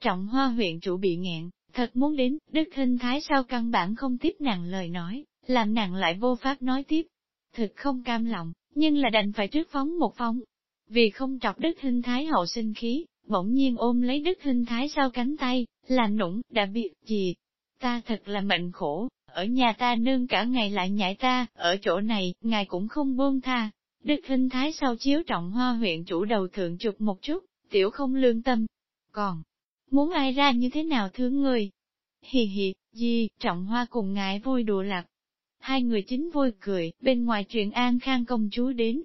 Trọng hoa huyện chủ bị nghẹn, thật muốn đến, đức hình thái sao căn bản không tiếp nàng lời nói, làm nàng lại vô pháp nói tiếp. Thực không cam lòng, nhưng là đành phải trước phóng một phóng. Vì không trọc đức hình thái hậu sinh khí, bỗng nhiên ôm lấy đức hình thái sau cánh tay, làm nũng, đã biết gì. Ta thật là mệnh khổ, ở nhà ta nương cả ngày lại nhảy ta, ở chỗ này, ngài cũng không buông tha. Đức hình thái sau chiếu trọng hoa huyện chủ đầu thượng chụp một chút, tiểu không lương tâm. Còn, muốn ai ra như thế nào thương người? Hì hì, gì, trọng hoa cùng ngài vui đùa lạc. Hai người chính vui cười, bên ngoài chuyện An Khang công chúa đến.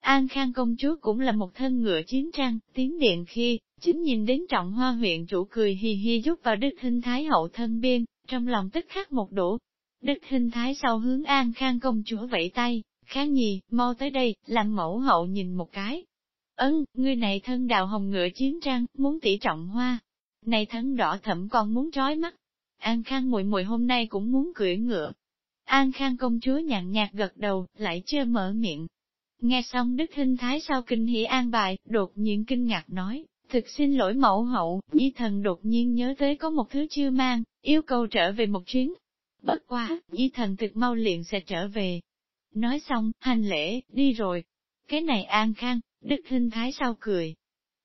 An Khang công chúa cũng là một thân ngựa chiến trang, tiến điện khi, chính nhìn đến trọng hoa huyện chủ cười hì hì giúp vào đức hình thái hậu thân biên, trong lòng tức khắc một đổ. Đức hình thái sau hướng An Khang công chúa vẫy tay, kháng nhì, mau tới đây, làm mẫu hậu nhìn một cái. Ấn, ngươi này thân đào hồng ngựa chiến trang, muốn tỷ trọng hoa. Này thắng đỏ thẫm còn muốn trói mắt. An Khang muội muội hôm nay cũng muốn cưỡi ngựa. An Khang công chúa nhàn nhạt gật đầu, lại chưa mở miệng. Nghe xong Đức Hinh Thái sau kinh hỉ an bài, đột nhiên kinh ngạc nói, thực xin lỗi mẫu hậu, Di thần đột nhiên nhớ tới có một thứ chưa mang, yêu cầu trở về một chuyến. Bất quá, Di thần thực mau liền sẽ trở về. Nói xong, hành lễ, đi rồi. Cái này An Khang, Đức Hinh Thái sau cười.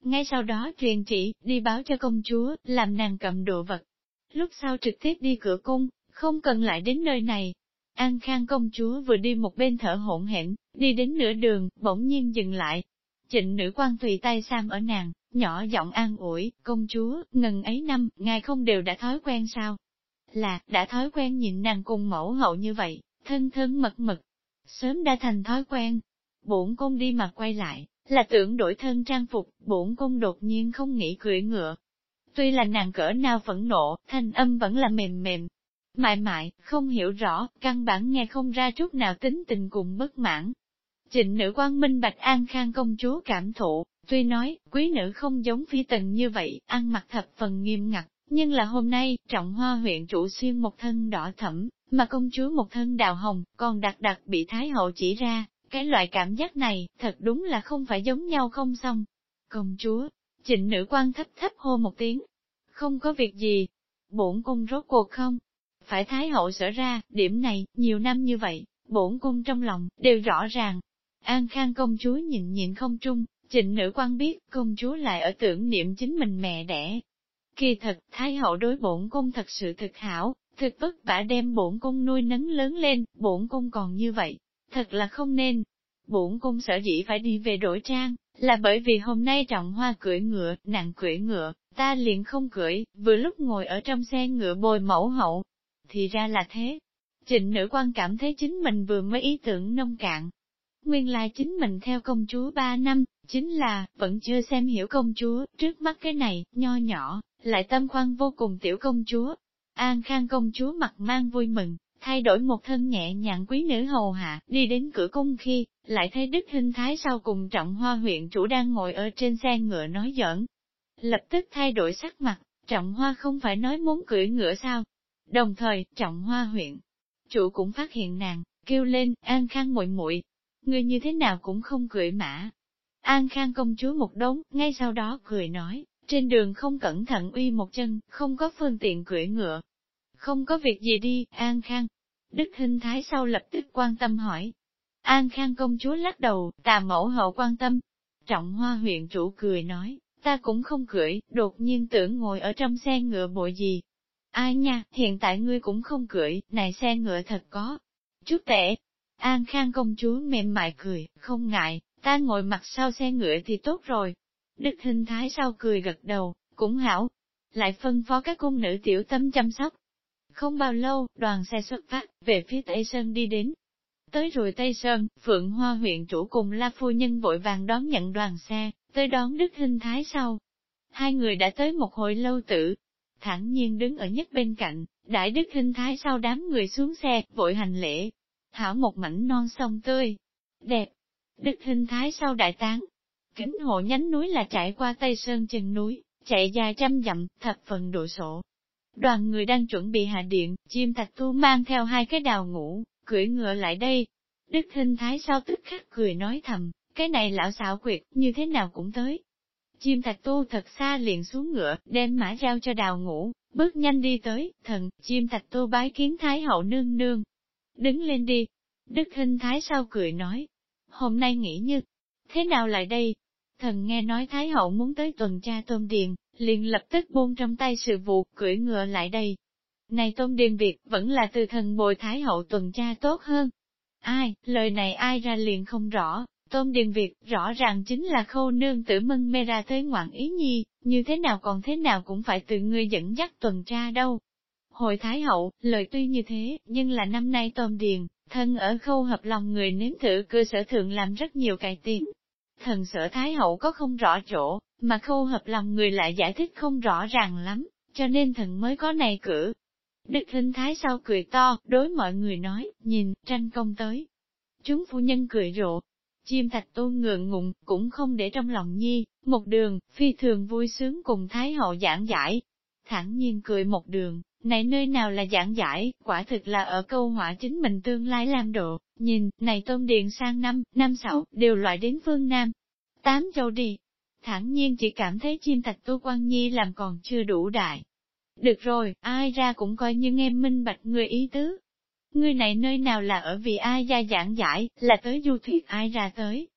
Ngay sau đó truyền chỉ, đi báo cho công chúa, làm nàng cầm đồ vật. Lúc sau trực tiếp đi cửa cung, không cần lại đến nơi này. An Khang công chúa vừa đi một bên thở hỗn hển, đi đến nửa đường, bỗng nhiên dừng lại. Trịnh nữ quan tùy tay Sam ở nàng, nhỏ giọng an ủi, công chúa, ngần ấy năm, ngài không đều đã thói quen sao? Là, đã thói quen nhìn nàng cùng mẫu hậu như vậy, thân thân mật mật. Sớm đã thành thói quen. Bổn cung đi mà quay lại, là tưởng đổi thân trang phục, bổn cung đột nhiên không nghĩ cưỡi ngựa. Tuy là nàng cỡ nào phẫn nộ, thanh âm vẫn là mềm mềm. Mại mại, không hiểu rõ, căn bản nghe không ra chút nào tính tình cùng bất mãn. Trịnh nữ quan minh bạch an khang công chúa cảm thụ, tuy nói, quý nữ không giống phi tần như vậy, ăn mặc thập phần nghiêm ngặt, nhưng là hôm nay, trọng hoa huyện chủ xuyên một thân đỏ thẫm, mà công chúa một thân đào hồng, còn đặc đặc bị Thái hậu chỉ ra, cái loại cảm giác này, thật đúng là không phải giống nhau không xong. Công chúa, trịnh nữ quan thấp thấp hô một tiếng. Không có việc gì. Bổn cung rốt cuộc không? Phải Thái hậu sở ra, điểm này, nhiều năm như vậy, bổn cung trong lòng, đều rõ ràng. An Khang công chúa nhìn nhìn không trung, trịnh nữ quan biết, công chúa lại ở tưởng niệm chính mình mẹ đẻ. Kỳ thật, Thái hậu đối bổn cung thật sự thực hảo, thực vất vả đem bổn cung nuôi nấng lớn lên, bổn cung còn như vậy, thật là không nên. Bổn cung sở dĩ phải đi về đổi trang, là bởi vì hôm nay trọng hoa cưỡi ngựa, nặng cưỡi ngựa, ta liền không cưỡi, vừa lúc ngồi ở trong xe ngựa bồi mẫu hậu. Thì ra là thế. Trịnh nữ quan cảm thấy chính mình vừa mới ý tưởng nông cạn. Nguyên lai chính mình theo công chúa ba năm, chính là, vẫn chưa xem hiểu công chúa, trước mắt cái này, nho nhỏ, lại tâm khoan vô cùng tiểu công chúa. An Khang công chúa mặt mang vui mừng, thay đổi một thân nhẹ nhàng quý nữ hầu hạ, đi đến cửa cung khi, lại thấy Đức Hình Thái sau cùng trọng hoa huyện chủ đang ngồi ở trên xe ngựa nói giỡn. Lập tức thay đổi sắc mặt, trọng hoa không phải nói muốn cưỡi ngựa sao. Đồng thời, trọng hoa huyện chủ cũng phát hiện nàng, kêu lên, an khang muội muội người như thế nào cũng không cưỡi mã. An khang công chúa một đống, ngay sau đó cười nói, trên đường không cẩn thận uy một chân, không có phương tiện cưỡi ngựa, không có việc gì đi, An Khang. Đức Hinh Thái sau lập tức quan tâm hỏi. An Khang công chúa lắc đầu, tà mẫu hậu quan tâm. Trọng hoa huyện chủ cười nói, ta cũng không cưỡi, đột nhiên tưởng ngồi ở trong xe ngựa bộ gì. Ai nha, hiện tại ngươi cũng không cưỡi, này xe ngựa thật có. Chút tệ. An Khang công chúa mềm mại cười, không ngại, ta ngồi mặt sau xe ngựa thì tốt rồi. Đức Hinh Thái sau cười gật đầu, cũng hảo. Lại phân phó các cung nữ tiểu tâm chăm sóc, không bao lâu, đoàn xe xuất phát, về phía Tây Sơn đi đến. Tới rồi Tây Sơn, Phượng Hoa huyện chủ cùng La Phu Nhân vội vàng đón nhận đoàn xe, tới đón Đức Hinh Thái sau. Hai người đã tới một hồi lâu tử, thẳng nhiên đứng ở nhất bên cạnh, đại Đức Hinh Thái sau đám người xuống xe, vội hành lễ. Hảo một mảnh non sông tươi, đẹp. Đức Hinh Thái sau đại tán. Kính hộ nhánh núi là trải qua Tây Sơn chân núi, chạy dài trăm dặm, thập phần độ sổ, Đoàn người đang chuẩn bị hạ điện, chim thạch tu mang theo hai cái đào ngủ, cưỡi ngựa lại đây. Đức Thinh thái sau tức khắc cười nói thầm, cái này lão xảo quyệt, như thế nào cũng tới. Chim thạch tu thật xa liền xuống ngựa, đem mã giao cho đào ngủ, bước nhanh đi tới, thần, chim thạch tu bái kiến thái hậu nương nương. Đứng lên đi. Đức Hinh thái sau cười nói, hôm nay nghĩ như, thế nào lại đây? Thần nghe nói thái hậu muốn tới tuần tra tôm điền, liền lập tức buông trong tay sự vụ, cưỡi ngựa lại đây. Này tôn điền việc, vẫn là từ thần bồi thái hậu tuần tra tốt hơn. Ai, lời này ai ra liền không rõ, Tôn Điền Việt rõ ràng chính là khâu nương tử mân mê ra tới ngoạn ý nhi, như thế nào còn thế nào cũng phải tự ngươi dẫn dắt tuần tra đâu. Hội Thái Hậu, lời tuy như thế, nhưng là năm nay Tôn Điền, thân ở khâu hợp lòng người nếm thử cơ sở thượng làm rất nhiều cải tiến. Thần sở Thái Hậu có không rõ chỗ, mà khâu hợp lòng người lại giải thích không rõ ràng lắm, cho nên thần mới có này cử. Đức Thinh Thái sau cười to, đối mọi người nói, nhìn, tranh công tới. Chúng phu nhân cười rộ, Chim thạch tôn ngượng ngùng, cũng không để trong lòng nhi, một đường, phi thường vui sướng cùng Thái hậu giảng giải. Thẳng nhiên cười một đường, này nơi nào là giảng giải, quả thực là ở câu họa chính mình tương lai làm độ, nhìn, này tôn điện sang năm, năm sáu đều loại đến phương Nam. Tám châu đi. Thẳng nhiên chỉ cảm thấy chim thạch tu quan nhi làm còn chưa đủ đại. Được rồi, ai ra cũng coi như nghe minh bạch người ý tứ, người này nơi nào là ở vì ai gia giảng giải, là tới du thuyết ai ra tới.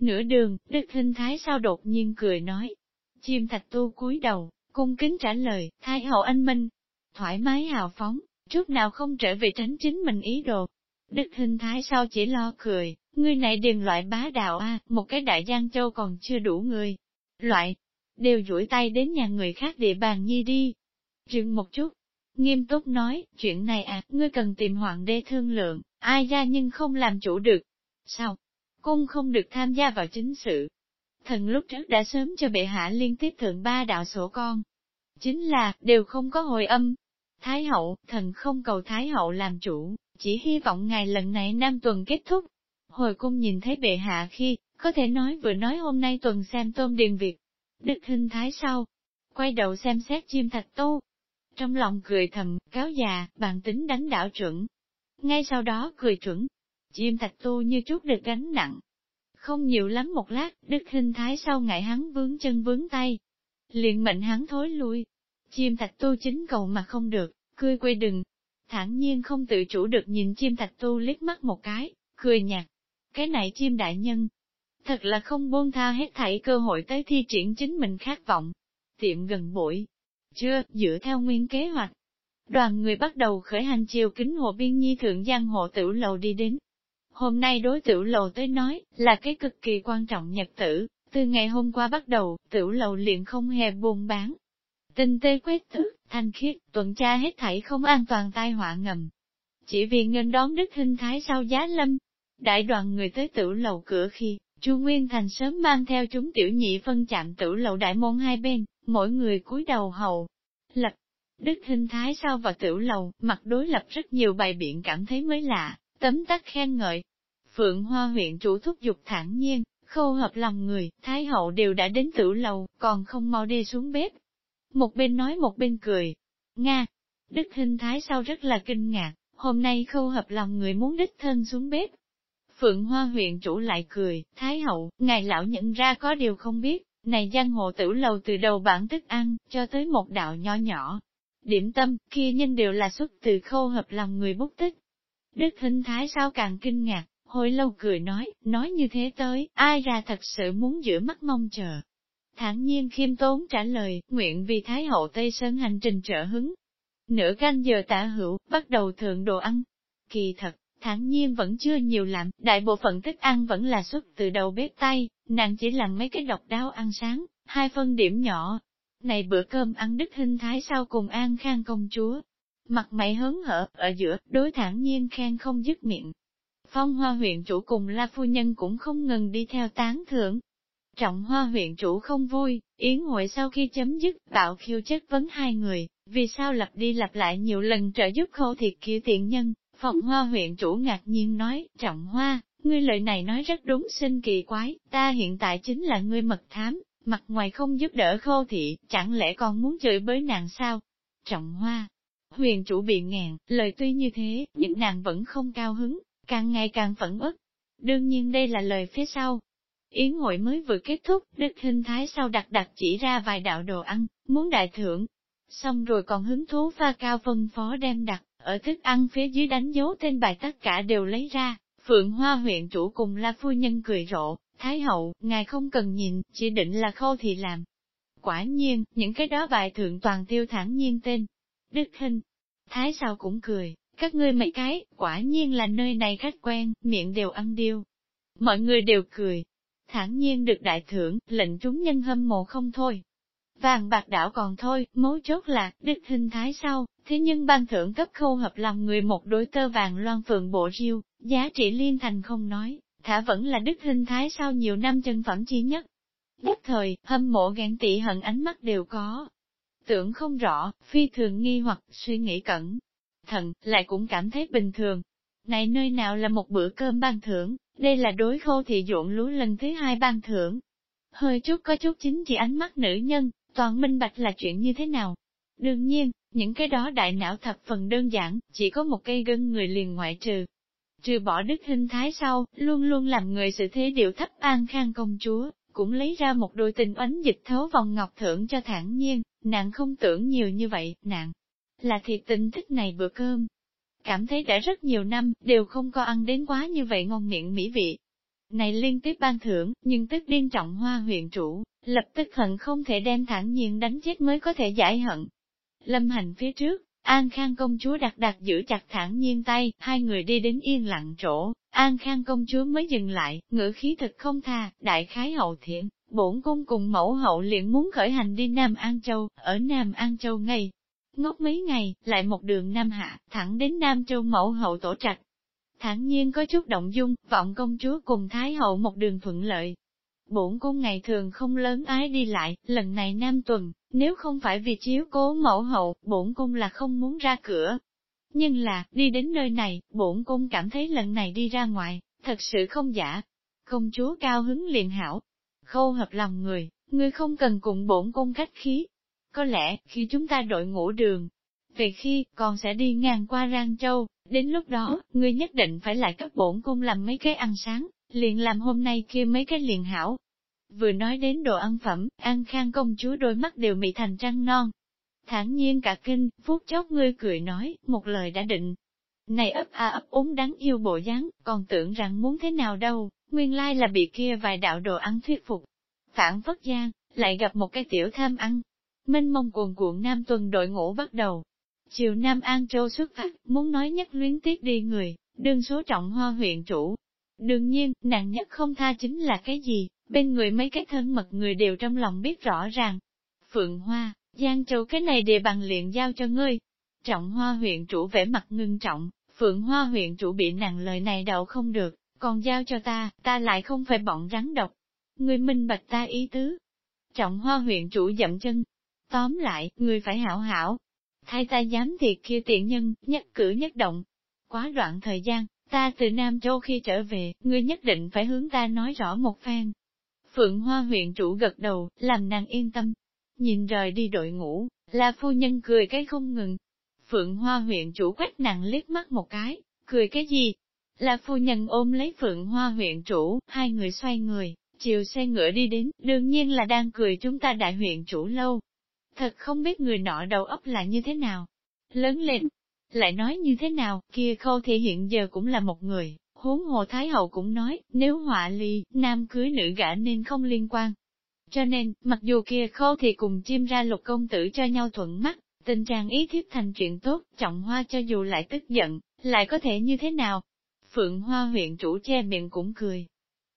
Nửa đường, Đức Thinh Thái sao đột nhiên cười nói. Chim thạch tu cúi đầu, cung kính trả lời, Thái hậu anh Minh. Thoải mái hào phóng, chút nào không trở về tránh chính mình ý đồ. Đức Thinh Thái sao chỉ lo cười, ngươi này điền loại bá đạo a, một cái đại giang châu còn chưa đủ người. Loại, đều duỗi tay đến nhà người khác địa bàn nhi đi. Dừng một chút, Nghiêm túc nói, chuyện này à, ngươi cần tìm hoàng đế thương lượng, ai ra nhưng không làm chủ được. Sao? Cung không được tham gia vào chính sự. Thần lúc trước đã sớm cho bệ hạ liên tiếp thượng ba đạo sổ con. Chính là, đều không có hồi âm. Thái hậu, thần không cầu Thái hậu làm chủ, chỉ hy vọng ngày lần này năm tuần kết thúc. Hồi cung nhìn thấy bệ hạ khi, có thể nói vừa nói hôm nay tuần xem tôm điền Việt. Đức hình thái sau, quay đầu xem xét chim thạch tô, trong lòng cười thầm, cáo già, bàn tính đánh đảo chuẩn. Ngay sau đó cười chuẩn, chim thạch tu như chút được gánh nặng. Không nhiều lắm một lát, đức hình thái sau ngại hắn vướng chân vướng tay. liền mệnh hắn thối lui. Chim thạch tu chính cầu mà không được, cười quê đừng. thản nhiên không tự chủ được nhìn chim thạch tu liếc mắt một cái, cười nhạt. Cái này chim đại nhân, thật là không buông tha hết thảy cơ hội tới thi triển chính mình khát vọng. Tiệm gần buổi, chưa, dựa theo nguyên kế hoạch. Đoàn người bắt đầu khởi hành chiều kính hồ biên nhi thượng giang hộ tiểu lầu đi đến. Hôm nay đối tiểu lầu tới nói, là cái cực kỳ quan trọng nhật tử, từ ngày hôm qua bắt đầu, tiểu lầu liền không hề buôn bán. Tinh tê quét thức, thanh khiết, tuần tra hết thảy không an toàn tai họa ngầm. Chỉ vì ngân đón đức hình thái sau giá lâm, đại đoàn người tới tiểu lầu cửa khi, Chu Nguyên Thành sớm mang theo chúng tiểu nhị phân chạm tiểu lầu đại môn hai bên, mỗi người cúi đầu hầu. Lập, đức hình thái sau vào tiểu lầu, mặt đối lập rất nhiều bài biện cảm thấy mới lạ, tấm tắc khen ngợi. Phượng Hoa huyện chủ thúc dục thản nhiên, khâu hợp lòng người, thái hậu đều đã đến tiểu lầu, còn không mau đi xuống bếp. Một bên nói một bên cười. Nga, đức hình thái sau rất là kinh ngạc, hôm nay khâu hợp lòng người muốn đích thân xuống bếp, Phượng Hoa huyện chủ lại cười, Thái hậu, ngài lão nhận ra có điều không biết, này giang hồ tử lầu từ đầu bản thức ăn, cho tới một đạo nhỏ nhỏ. Điểm tâm, kia nhân đều là xuất từ khâu hợp lòng người bút tích. Đức hình thái sao càng kinh ngạc, hồi lâu cười nói, nói như thế tới, ai ra thật sự muốn giữa mắt mong chờ. Thản nhiên khiêm tốn trả lời, nguyện vì Thái hậu Tây Sơn hành trình trợ hứng. Nửa canh giờ tả hữu, bắt đầu thượng đồ ăn. Kỳ thật, thản nhiên vẫn chưa nhiều làm, đại bộ phận thức ăn vẫn là xuất từ đầu bếp tay, nàng chỉ làm mấy cái độc đáo ăn sáng, hai phân điểm nhỏ. Này bữa cơm ăn đức hình thái sau cùng an khang công chúa. Mặt mày hớn hở, ở giữa, đối thản nhiên khen không dứt miệng. Phong hoa huyện chủ cùng la phu nhân cũng không ngừng đi theo tán thưởng. Trọng hoa huyện chủ không vui, yến hội sau khi chấm dứt, bạo khiêu chất vấn hai người, vì sao lặp đi lặp lại nhiều lần trợ giúp khâu thiệt kia tiện nhân, Phòng hoa huyện chủ ngạc nhiên nói, trọng hoa, ngươi lời này nói rất đúng sinh kỳ quái, ta hiện tại chính là ngươi mật thám, mặt ngoài không giúp đỡ khô thị, chẳng lẽ còn muốn chửi bới nàng sao? Trọng hoa, huyền chủ bị ngàn, lời tuy như thế, nhưng nàng vẫn không cao hứng, càng ngày càng phẫn ức. Đương nhiên đây là lời phía sau. Yến hội mới vừa kết thúc, Đức Hình Thái sau đặt đặt chỉ ra vài đạo đồ ăn, muốn đại thưởng. Xong rồi còn hứng thú pha cao phân phó đem đặt, ở thức ăn phía dưới đánh dấu tên bài tất cả đều lấy ra. Phượng Hoa huyện chủ cùng la phu nhân cười rộ, Thái hậu, ngài không cần nhìn, chỉ định là khâu thì làm. Quả nhiên, những cái đó bài thượng toàn tiêu thẳng nhiên tên. Đức Hinh, Thái sao cũng cười, các ngươi mấy cái, quả nhiên là nơi này khách quen, miệng đều ăn điêu. Mọi người đều cười, thản nhiên được đại thưởng, lệnh chúng nhân hâm mộ không thôi. Vàng bạc đảo còn thôi, mấu chốt là, đức hình thái sau, thế nhưng ban thưởng cấp khâu hợp lòng người một đối tơ vàng loan phượng bộ riêu, giá trị liên thành không nói, thả vẫn là đức hình thái sau nhiều năm chân phẩm chi nhất. Nhất thời, hâm mộ ghen tị hận ánh mắt đều có. Tưởng không rõ, phi thường nghi hoặc suy nghĩ cẩn thận, lại cũng cảm thấy bình thường. Này nơi nào là một bữa cơm ban thưởng, đây là đối khô thị dụng lúa lần thứ hai ban thưởng. Hơi chút có chút chính chỉ ánh mắt nữ nhân, toàn minh bạch là chuyện như thế nào. Đương nhiên, những cái đó đại não thập phần đơn giản, chỉ có một cây gân người liền ngoại trừ. Trừ bỏ đức hình thái sau, luôn luôn làm người sự thế điệu thấp an khang công chúa, cũng lấy ra một đôi tình oánh dịch thấu vòng ngọc thưởng cho thản nhiên, nàng không tưởng nhiều như vậy, nàng là thiệt tình thích này bữa cơm. Cảm thấy đã rất nhiều năm, đều không có ăn đến quá như vậy ngon miệng mỹ vị. Này liên tiếp ban thưởng, nhưng tức điên trọng hoa huyện chủ, lập tức hận không thể đem thẳng nhiên đánh chết mới có thể giải hận. Lâm hành phía trước, An Khang công chúa đặc đặc giữ chặt thẳng nhiên tay, hai người đi đến yên lặng chỗ, An Khang công chúa mới dừng lại, ngữ khí thật không tha, đại khái hậu thiện, bổn cung cùng mẫu hậu liền muốn khởi hành đi Nam An Châu, ở Nam An Châu ngay. Ngốc mấy ngày, lại một đường Nam Hạ, thẳng đến Nam Châu mẫu hậu tổ trạch thản nhiên có chút động dung, vọng công chúa cùng Thái hậu một đường thuận lợi. Bổn cung ngày thường không lớn ái đi lại, lần này Nam tuần, nếu không phải vì chiếu cố mẫu hậu, bổn cung là không muốn ra cửa. Nhưng là, đi đến nơi này, bổn cung cảm thấy lần này đi ra ngoài, thật sự không giả. Công chúa cao hứng liền hảo, khâu hợp lòng người, ngươi không cần cùng bổn cung khách khí, có lẽ, khi chúng ta đội ngũ đường, về khi, còn sẽ đi ngang qua Rang Châu, đến lúc đó, ngươi nhất định phải lại cấp bổn cung làm mấy cái ăn sáng, liền làm hôm nay kia mấy cái liền hảo. Vừa nói đến đồ ăn phẩm, An Khang công chúa đôi mắt đều mị thành trăng non. thản nhiên cả kinh, phút chốc ngươi cười nói, một lời đã định. Này ấp a ấp úng đáng yêu bộ dáng, còn tưởng rằng muốn thế nào đâu, nguyên lai là bị kia vài đạo đồ ăn thuyết phục. Phản phất gian, lại gặp một cái tiểu tham ăn, Minh mông cuồn cuộn Nam tuần đội ngũ bắt đầu. Chiều Nam An Châu xuất phát, muốn nói nhất luyến tiếc đi người, đương số trọng hoa huyện chủ. Đương nhiên, nàng nhất không tha chính là cái gì, bên người mấy cái thân mật người đều trong lòng biết rõ ràng. Phượng Hoa, Giang Châu cái này đề bằng liền giao cho ngươi. Trọng hoa huyện chủ vẻ mặt ngưng trọng, Phượng Hoa huyện chủ bị nàng lời này đậu không được, còn giao cho ta, ta lại không phải bọn rắn độc. Ngươi minh bạch ta ý tứ. Trọng hoa huyện chủ dậm chân, Tóm lại, ngươi phải hảo hảo. Thay ta dám thiệt kia tiện nhân, nhất cử nhất động. Quá đoạn thời gian, ta từ Nam Châu khi trở về, ngươi nhất định phải hướng ta nói rõ một phen. Phượng Hoa huyện chủ gật đầu, làm nàng yên tâm. Nhìn rời đi đội ngũ, là phu nhân cười cái không ngừng. Phượng Hoa huyện chủ quét nàng liếc mắt một cái, cười cái gì? Là phu nhân ôm lấy Phượng Hoa huyện chủ, hai người xoay người, chiều xe ngựa đi đến, đương nhiên là đang cười chúng ta đại huyện chủ lâu, Thật không biết người nọ đầu óc là như thế nào. Lớn lên, lại nói như thế nào, kia khâu thì hiện giờ cũng là một người, huống hồ Thái Hậu cũng nói, nếu họa ly, nam cưới nữ gả nên không liên quan. Cho nên, mặc dù kia khâu thì cùng chim ra lục công tử cho nhau thuận mắt, tình trạng ý thiếp thành chuyện tốt, trọng hoa cho dù lại tức giận, lại có thể như thế nào? Phượng Hoa huyện chủ che miệng cũng cười.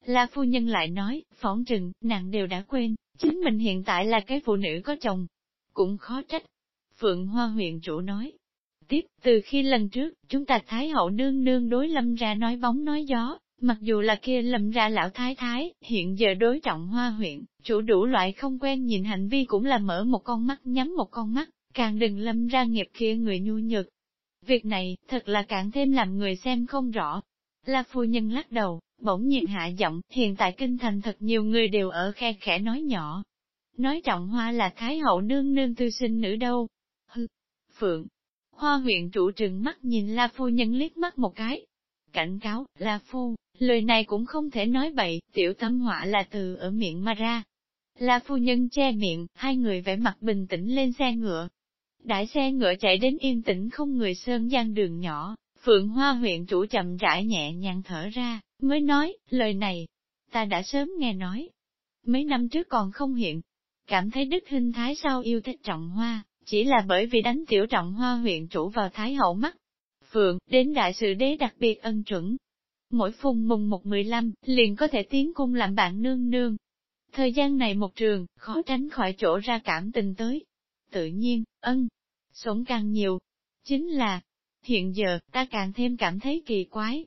La phu nhân lại nói, phỏng trừng, nàng đều đã quên, chính mình hiện tại là cái phụ nữ có chồng, cũng khó trách. Phượng Hoa huyện chủ nói. Tiếp, từ khi lần trước, chúng ta Thái hậu nương nương đối lâm ra nói bóng nói gió, mặc dù là kia lâm ra lão thái thái, hiện giờ đối trọng hoa huyện, chủ đủ loại không quen nhìn hành vi cũng là mở một con mắt nhắm một con mắt, càng đừng lâm ra nghiệp kia người nhu nhược. Việc này, thật là càng thêm làm người xem không rõ. La phu nhân lắc đầu, bỗng nhiên hạ giọng, hiện tại kinh thành thật nhiều người đều ở khe khẽ nói nhỏ, nói trọng hoa là Thái hậu nương nương tư sinh nữ đâu. Hư, Phượng, Hoa huyện chủ trừng mắt nhìn La Phu Nhân liếc mắt một cái. Cảnh cáo, la phu, lời này cũng không thể nói bậy, tiểu tâm họa là từ ở miệng mà ra. la phu nhân che miệng, hai người vẻ mặt bình tĩnh lên xe ngựa. Đại xe ngựa chạy đến yên tĩnh không người sơn gian đường nhỏ, Phượng Hoa huyện chủ chậm rãi nhẹ nhàng thở ra, mới nói, lời này, ta đã sớm nghe nói. Mấy năm trước còn không hiện, cảm thấy đức hình thái sau yêu thích trọng hoa, chỉ là bởi vì đánh tiểu trọng hoa huyện chủ vào thái hậu mắt. Phượng, đến đại sự đế đặc biệt ân chuẩn. Mỗi phùng mùng một mười lăm, liền có thể tiến cung làm bạn nương nương. Thời gian này một trường, khó tránh khỏi chỗ ra cảm tình tới. Tự nhiên, ân, sống càng nhiều. Chính là, hiện giờ, ta càng thêm cảm thấy kỳ quái.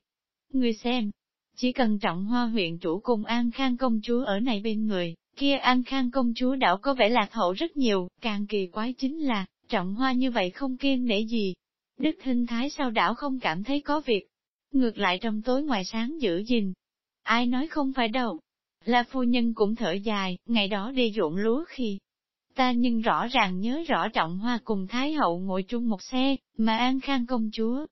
Người xem, chỉ cần trọng hoa huyện chủ cùng An Khang công chúa ở này bên người, kia An Khang công chúa đảo có vẻ lạc hậu rất nhiều, càng kỳ quái chính là, trọng hoa như vậy không kiên nể gì. Đức hình thái sao đảo không cảm thấy có việc. Ngược lại trong tối ngoài sáng giữ gìn. Ai nói không phải đâu. Là phu nhân cũng thở dài, ngày đó đi ruộng lúa khi. Ta nhưng rõ ràng nhớ rõ trọng hoa cùng Thái hậu ngồi chung một xe, mà An Khang công chúa.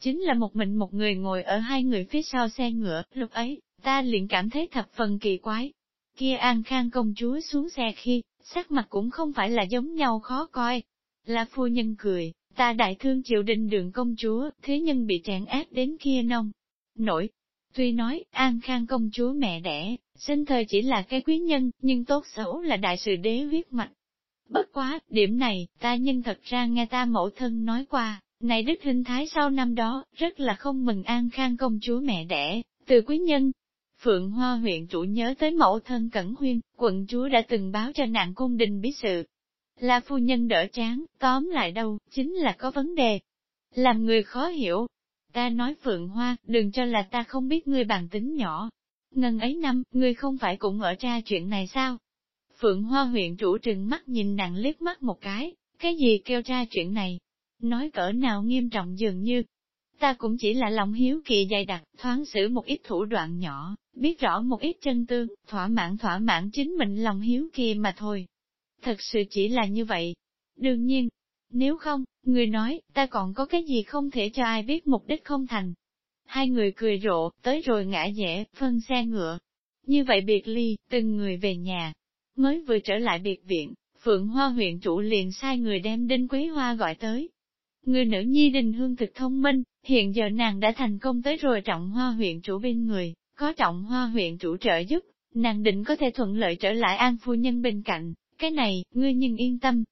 Chính là một mình một người ngồi ở hai người phía sau xe ngựa, lúc ấy, ta liền cảm thấy thập phần kỳ quái, Kia An Khang công chúa xuống xe khi, sắc mặt cũng không phải là giống nhau khó coi. Là phu nhân cười, ta đại thương chịu đình đường công chúa, thế nhân bị tràn áp đến kia nông. Nổi, tuy nói An Khang công chúa mẹ đẻ, sinh thời chỉ là cái quý nhân, nhưng tốt xấu là đại sự đế huyết mạch. Bất quá, điểm này, ta nhân thật ra nghe ta mẫu thân nói qua, này đức hình thái sau năm đó, rất là không mừng An Khang công chúa mẹ đẻ, từ quý nhân, Phượng Hoa huyện chủ nhớ tới mẫu thân Cẩn Huyên, quận chúa đã từng báo cho nạn cung đình biết sự. Là phu nhân đỡ chán, tóm lại đâu, chính là có vấn đề. Làm người khó hiểu. Ta nói Phượng Hoa, đừng cho là ta không biết ngươi bản tính nhỏ. Ngân ấy năm, ngươi không phải cũng ở tra chuyện này sao? Phượng Hoa huyện chủ trừng mắt nhìn nàng liếc mắt một cái, cái gì kêu tra chuyện này? Nói cỡ nào nghiêm trọng dường như, ta cũng chỉ là lòng hiếu kỳ dày đặc, thoáng xử một ít thủ đoạn nhỏ, biết rõ một ít chân tương, thỏa mãn thỏa mãn chính mình lòng hiếu kỳ mà thôi. Thật sự chỉ là như vậy. Đương nhiên, nếu không, người nói, ta còn có cái gì không thể cho ai biết mục đích không thành. Hai người cười rộ, tới rồi ngã dễ, phân xe ngựa. Như vậy biệt ly, từng người về nhà. Mới vừa trở lại biệt viện, Phượng Hoa huyện chủ liền sai người đem Đinh Quý Hoa gọi tới. Người nữ nhi Đình Hương thực thông minh, hiện giờ nàng đã thành công tới rồi trọng hoa huyện chủ bên người, có trọng hoa huyện chủ trợ giúp, nàng định có thể thuận lợi trở lại an phu nhân bên cạnh, cái này, ngươi nhưng yên tâm.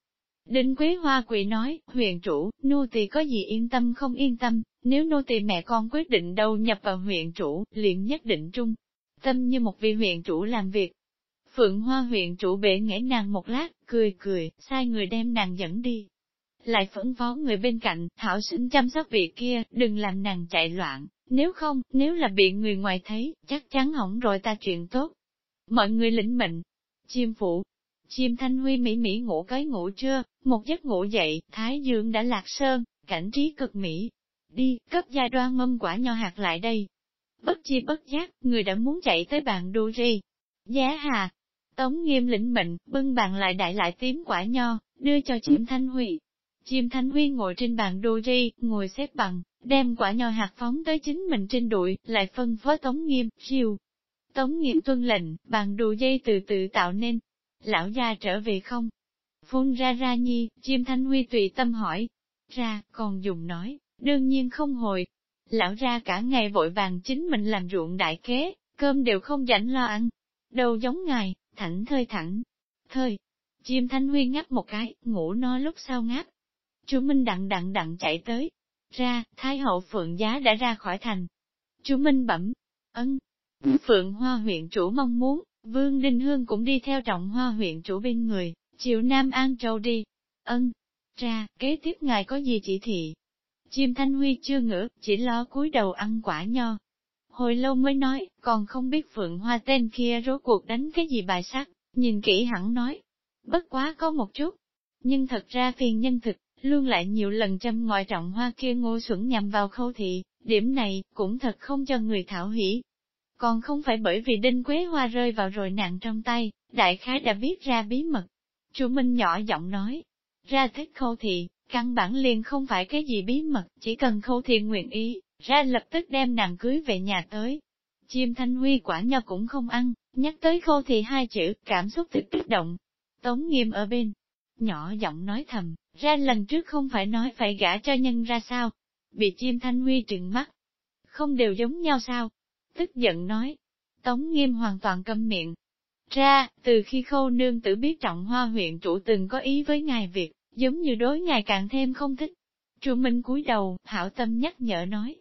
Đinh Quế Hoa quỷ nói, huyện chủ, nô tỳ có gì yên tâm không yên tâm, nếu nô tỳ mẹ con quyết định đầu nhập vào huyện chủ, liền nhất định trung. Tâm như một vị huyện chủ làm việc. Phượng Hoa huyện chủ bể nghẽ nàng một lát, cười cười, sai người đem nàng dẫn đi. Lại phẫn phó người bên cạnh, thảo sinh chăm sóc vị kia, đừng làm nàng chạy loạn, nếu không, nếu là bị người ngoài thấy, chắc chắn hỏng rồi ta chuyện tốt. Mọi người lĩnh mệnh. Chim phụ. Chim thanh huy mỹ mỹ ngủ cái ngủ trưa, một giấc ngủ dậy, thái dương đã lạc sơn, cảnh trí cực mỹ. Đi, cấp giai đoan mâm quả nho hạt lại đây. Bất chi bất giác, người đã muốn chạy tới bàn đu ri. Giá hà. Tống nghiêm lĩnh mệnh, bưng bàn lại đại lại tím quả nho, đưa cho chim thanh huy. Chim thanh huy ngồi trên bàn đô ri, ngồi xếp bằng, đem quả nho hạt phóng tới chính mình trên đùi, lại phân phó Tống Nghiêm, siêu. Tống Nghiêm tuân lệnh, bàn đồ dây từ từ tạo nên. Lão gia trở về không? Phun ra ra nhi, chim thanh huy tùy tâm hỏi. Ra, còn dùng nói, đương nhiên không hồi. Lão ra cả ngày vội vàng chính mình làm ruộng đại kế, cơm đều không rảnh lo ăn. Đâu giống ngài, thảnh thơi thẳng. Thơi. Chim thanh huy ngáp một cái, ngủ no lúc sau ngáp. Chú Minh đặng đặng đặng chạy tới, ra, Thái hậu Phượng Giá đã ra khỏi thành. Chú Minh bẩm, ân, Phượng Hoa huyện chủ mong muốn, Vương Đinh Hương cũng đi theo trọng Hoa huyện chủ bên người, chiều Nam An Châu đi. Ân, ra, kế tiếp ngài có gì chỉ thị? Chim Thanh Huy chưa ngỡ, chỉ lo cúi đầu ăn quả nho. Hồi lâu mới nói, còn không biết Phượng Hoa tên kia rốt cuộc đánh cái gì bài sắc, nhìn kỹ hẳn nói. Bất quá có một chút, nhưng thật ra phiền nhân thực, luôn lại nhiều lần châm ngoại trọng hoa kia ngô xuẩn nhằm vào khâu thị, điểm này cũng thật không cho người thảo hỉ. Còn không phải bởi vì đinh quế hoa rơi vào rồi nặng trong tay, đại khái đã biết ra bí mật. Chu Minh nhỏ giọng nói, ra thích khâu thị, căn bản liền không phải cái gì bí mật, chỉ cần khâu thị nguyện ý, ra lập tức đem nàng cưới về nhà tới. Chim thanh huy quả nho cũng không ăn, nhắc tới Khâu Thị hai chữ, cảm xúc thực kích động. Tống nghiêm ở bên, nhỏ giọng nói thầm, ra lần trước không phải nói phải gả cho nhân ra sao, bị chim thanh huy trừng mắt. Không đều giống nhau sao? Tức giận nói. Tống nghiêm hoàn toàn câm miệng. Ra, từ khi khâu nương tử biết trọng hoa huyện chủ từng có ý với ngài việc, giống như đối ngài càng thêm không thích. Chu Minh cúi đầu, hảo tâm nhắc nhở nói.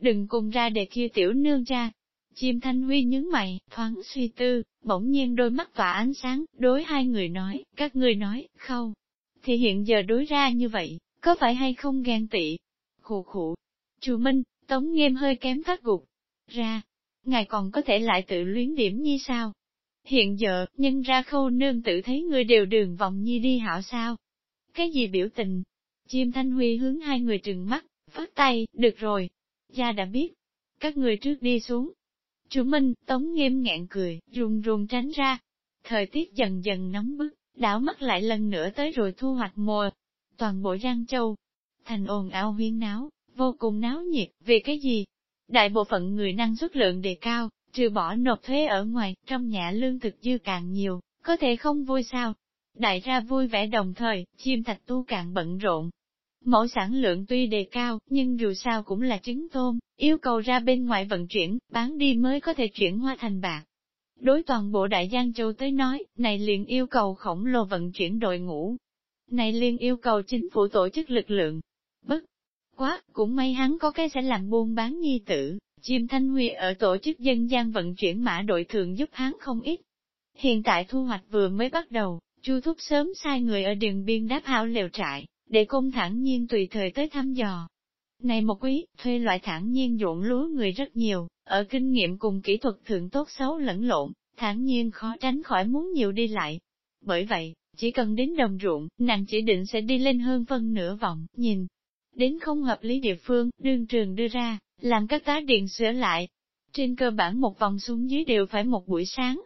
Đừng cùng ra để kia tiểu nương ra. Chim thanh huy nhướng mày, thoáng suy tư, bỗng nhiên đôi mắt tỏa ánh sáng, đối hai người nói, các người nói, khâu. Thì hiện giờ đối ra như vậy, có phải hay không ghen tị? Khụ khụ. Chu Minh, Tống Nghiêm hơi kém phát gục. Ra, ngài còn có thể lại tự luyến điểm như sao? Hiện giờ, nhân ra khâu nương tự thấy người đều đường vòng nhi đi hảo sao? Cái gì biểu tình? Chim Thanh Huy hướng hai người trừng mắt, phát tay, được rồi. gia đã biết. Các người trước đi xuống. Chủ Minh, Tống Nghiêm ngẹn cười, run run tránh ra. Thời tiết dần dần nóng bức, đảo mắt lại lần nữa tới rồi thu hoạch mùa. Toàn bộ Giang Châu, thành ồn ào huyên náo, vô cùng náo nhiệt, vì cái gì? Đại bộ phận người năng suất lượng đề cao, trừ bỏ nộp thuế ở ngoài, trong nhà lương thực dư càng nhiều, có thể không vui sao? Đại ra vui vẻ đồng thời, chim thạch tu càng bận rộn. Mẫu sản lượng tuy đề cao, nhưng dù sao cũng là trứng tôm, yêu cầu ra bên ngoài vận chuyển, bán đi mới có thể chuyển hoa thành bạc. Đối toàn bộ Đại Giang Châu tới nói, này liền yêu cầu khổng lồ vận chuyển đội ngũ. Này liền yêu cầu chính phủ tổ chức lực lượng. Bất quá, cũng may hắn có cái sẽ làm buôn bán nhi tử, chim thanh huy ở tổ chức dân gian vận chuyển mã đội thường giúp hắn không ít. Hiện tại thu hoạch vừa mới bắt đầu, Chu Thúc sớm sai người ở đường biên đáp hảo lều trại, để công thẳng nhiên tùy thời tới thăm dò. Này một quý, thuê loại thẳng nhiên ruộng lúa người rất nhiều, ở kinh nghiệm cùng kỹ thuật thượng tốt xấu lẫn lộn, thản nhiên khó tránh khỏi muốn nhiều đi lại. Bởi vậy, chỉ cần đến đồng ruộng, nàng chỉ định sẽ đi lên hơn phân nửa vòng, nhìn. Đến không hợp lý địa phương, đương trường đưa ra, làm các tá điện sửa lại. Trên cơ bản một vòng xuống dưới đều phải một buổi sáng,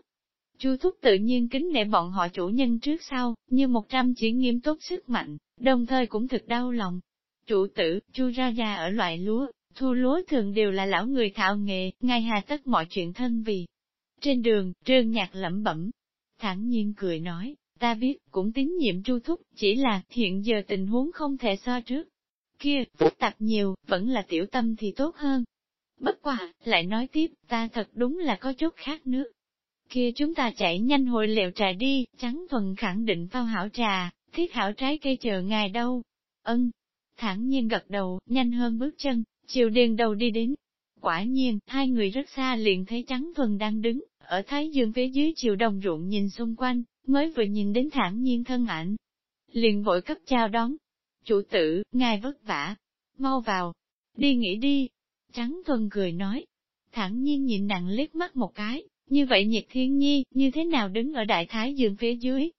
Chu Thúc tự nhiên kính nể bọn họ chủ nhân trước sau, như một trăm chỉ nghiêm túc sức mạnh, đồng thời cũng thực đau lòng. Chủ tử, Chu Ra Gia ở loại lúa, thu lúa thường đều là lão người thạo nghề, ngay hà tất mọi chuyện thân vì. Trên đường, trương nhạc lẩm bẩm, thẳng nhiên cười nói, ta biết, cũng tín nhiệm Chu Thúc, chỉ là hiện giờ tình huống không thể so trước. Kia, phức tạp nhiều, vẫn là tiểu tâm thì tốt hơn. Bất quả, lại nói tiếp, ta thật đúng là có chút khác nước kia chúng ta chạy nhanh hồi liệu trà đi, trắng thuần khẳng định phao hảo trà, thiết hảo trái cây chờ ngài đâu. Ân, thẳng nhiên gật đầu, nhanh hơn bước chân, chiều điền đầu đi đến. Quả nhiên, hai người rất xa liền thấy trắng thuần đang đứng, ở Thái Dương phía dưới chiều đồng ruộng nhìn xung quanh, mới vừa nhìn đến thản nhiên thân ảnh. Liền vội cấp chào đón. Chủ tử, ngài vất vả. Mau vào. Đi nghỉ đi. Trắng thuần cười nói. Thẳng nhiên nhìn nặng liếc mắt một cái, như vậy nhiệt thiên nhi, như thế nào đứng ở đại thái dương phía dưới?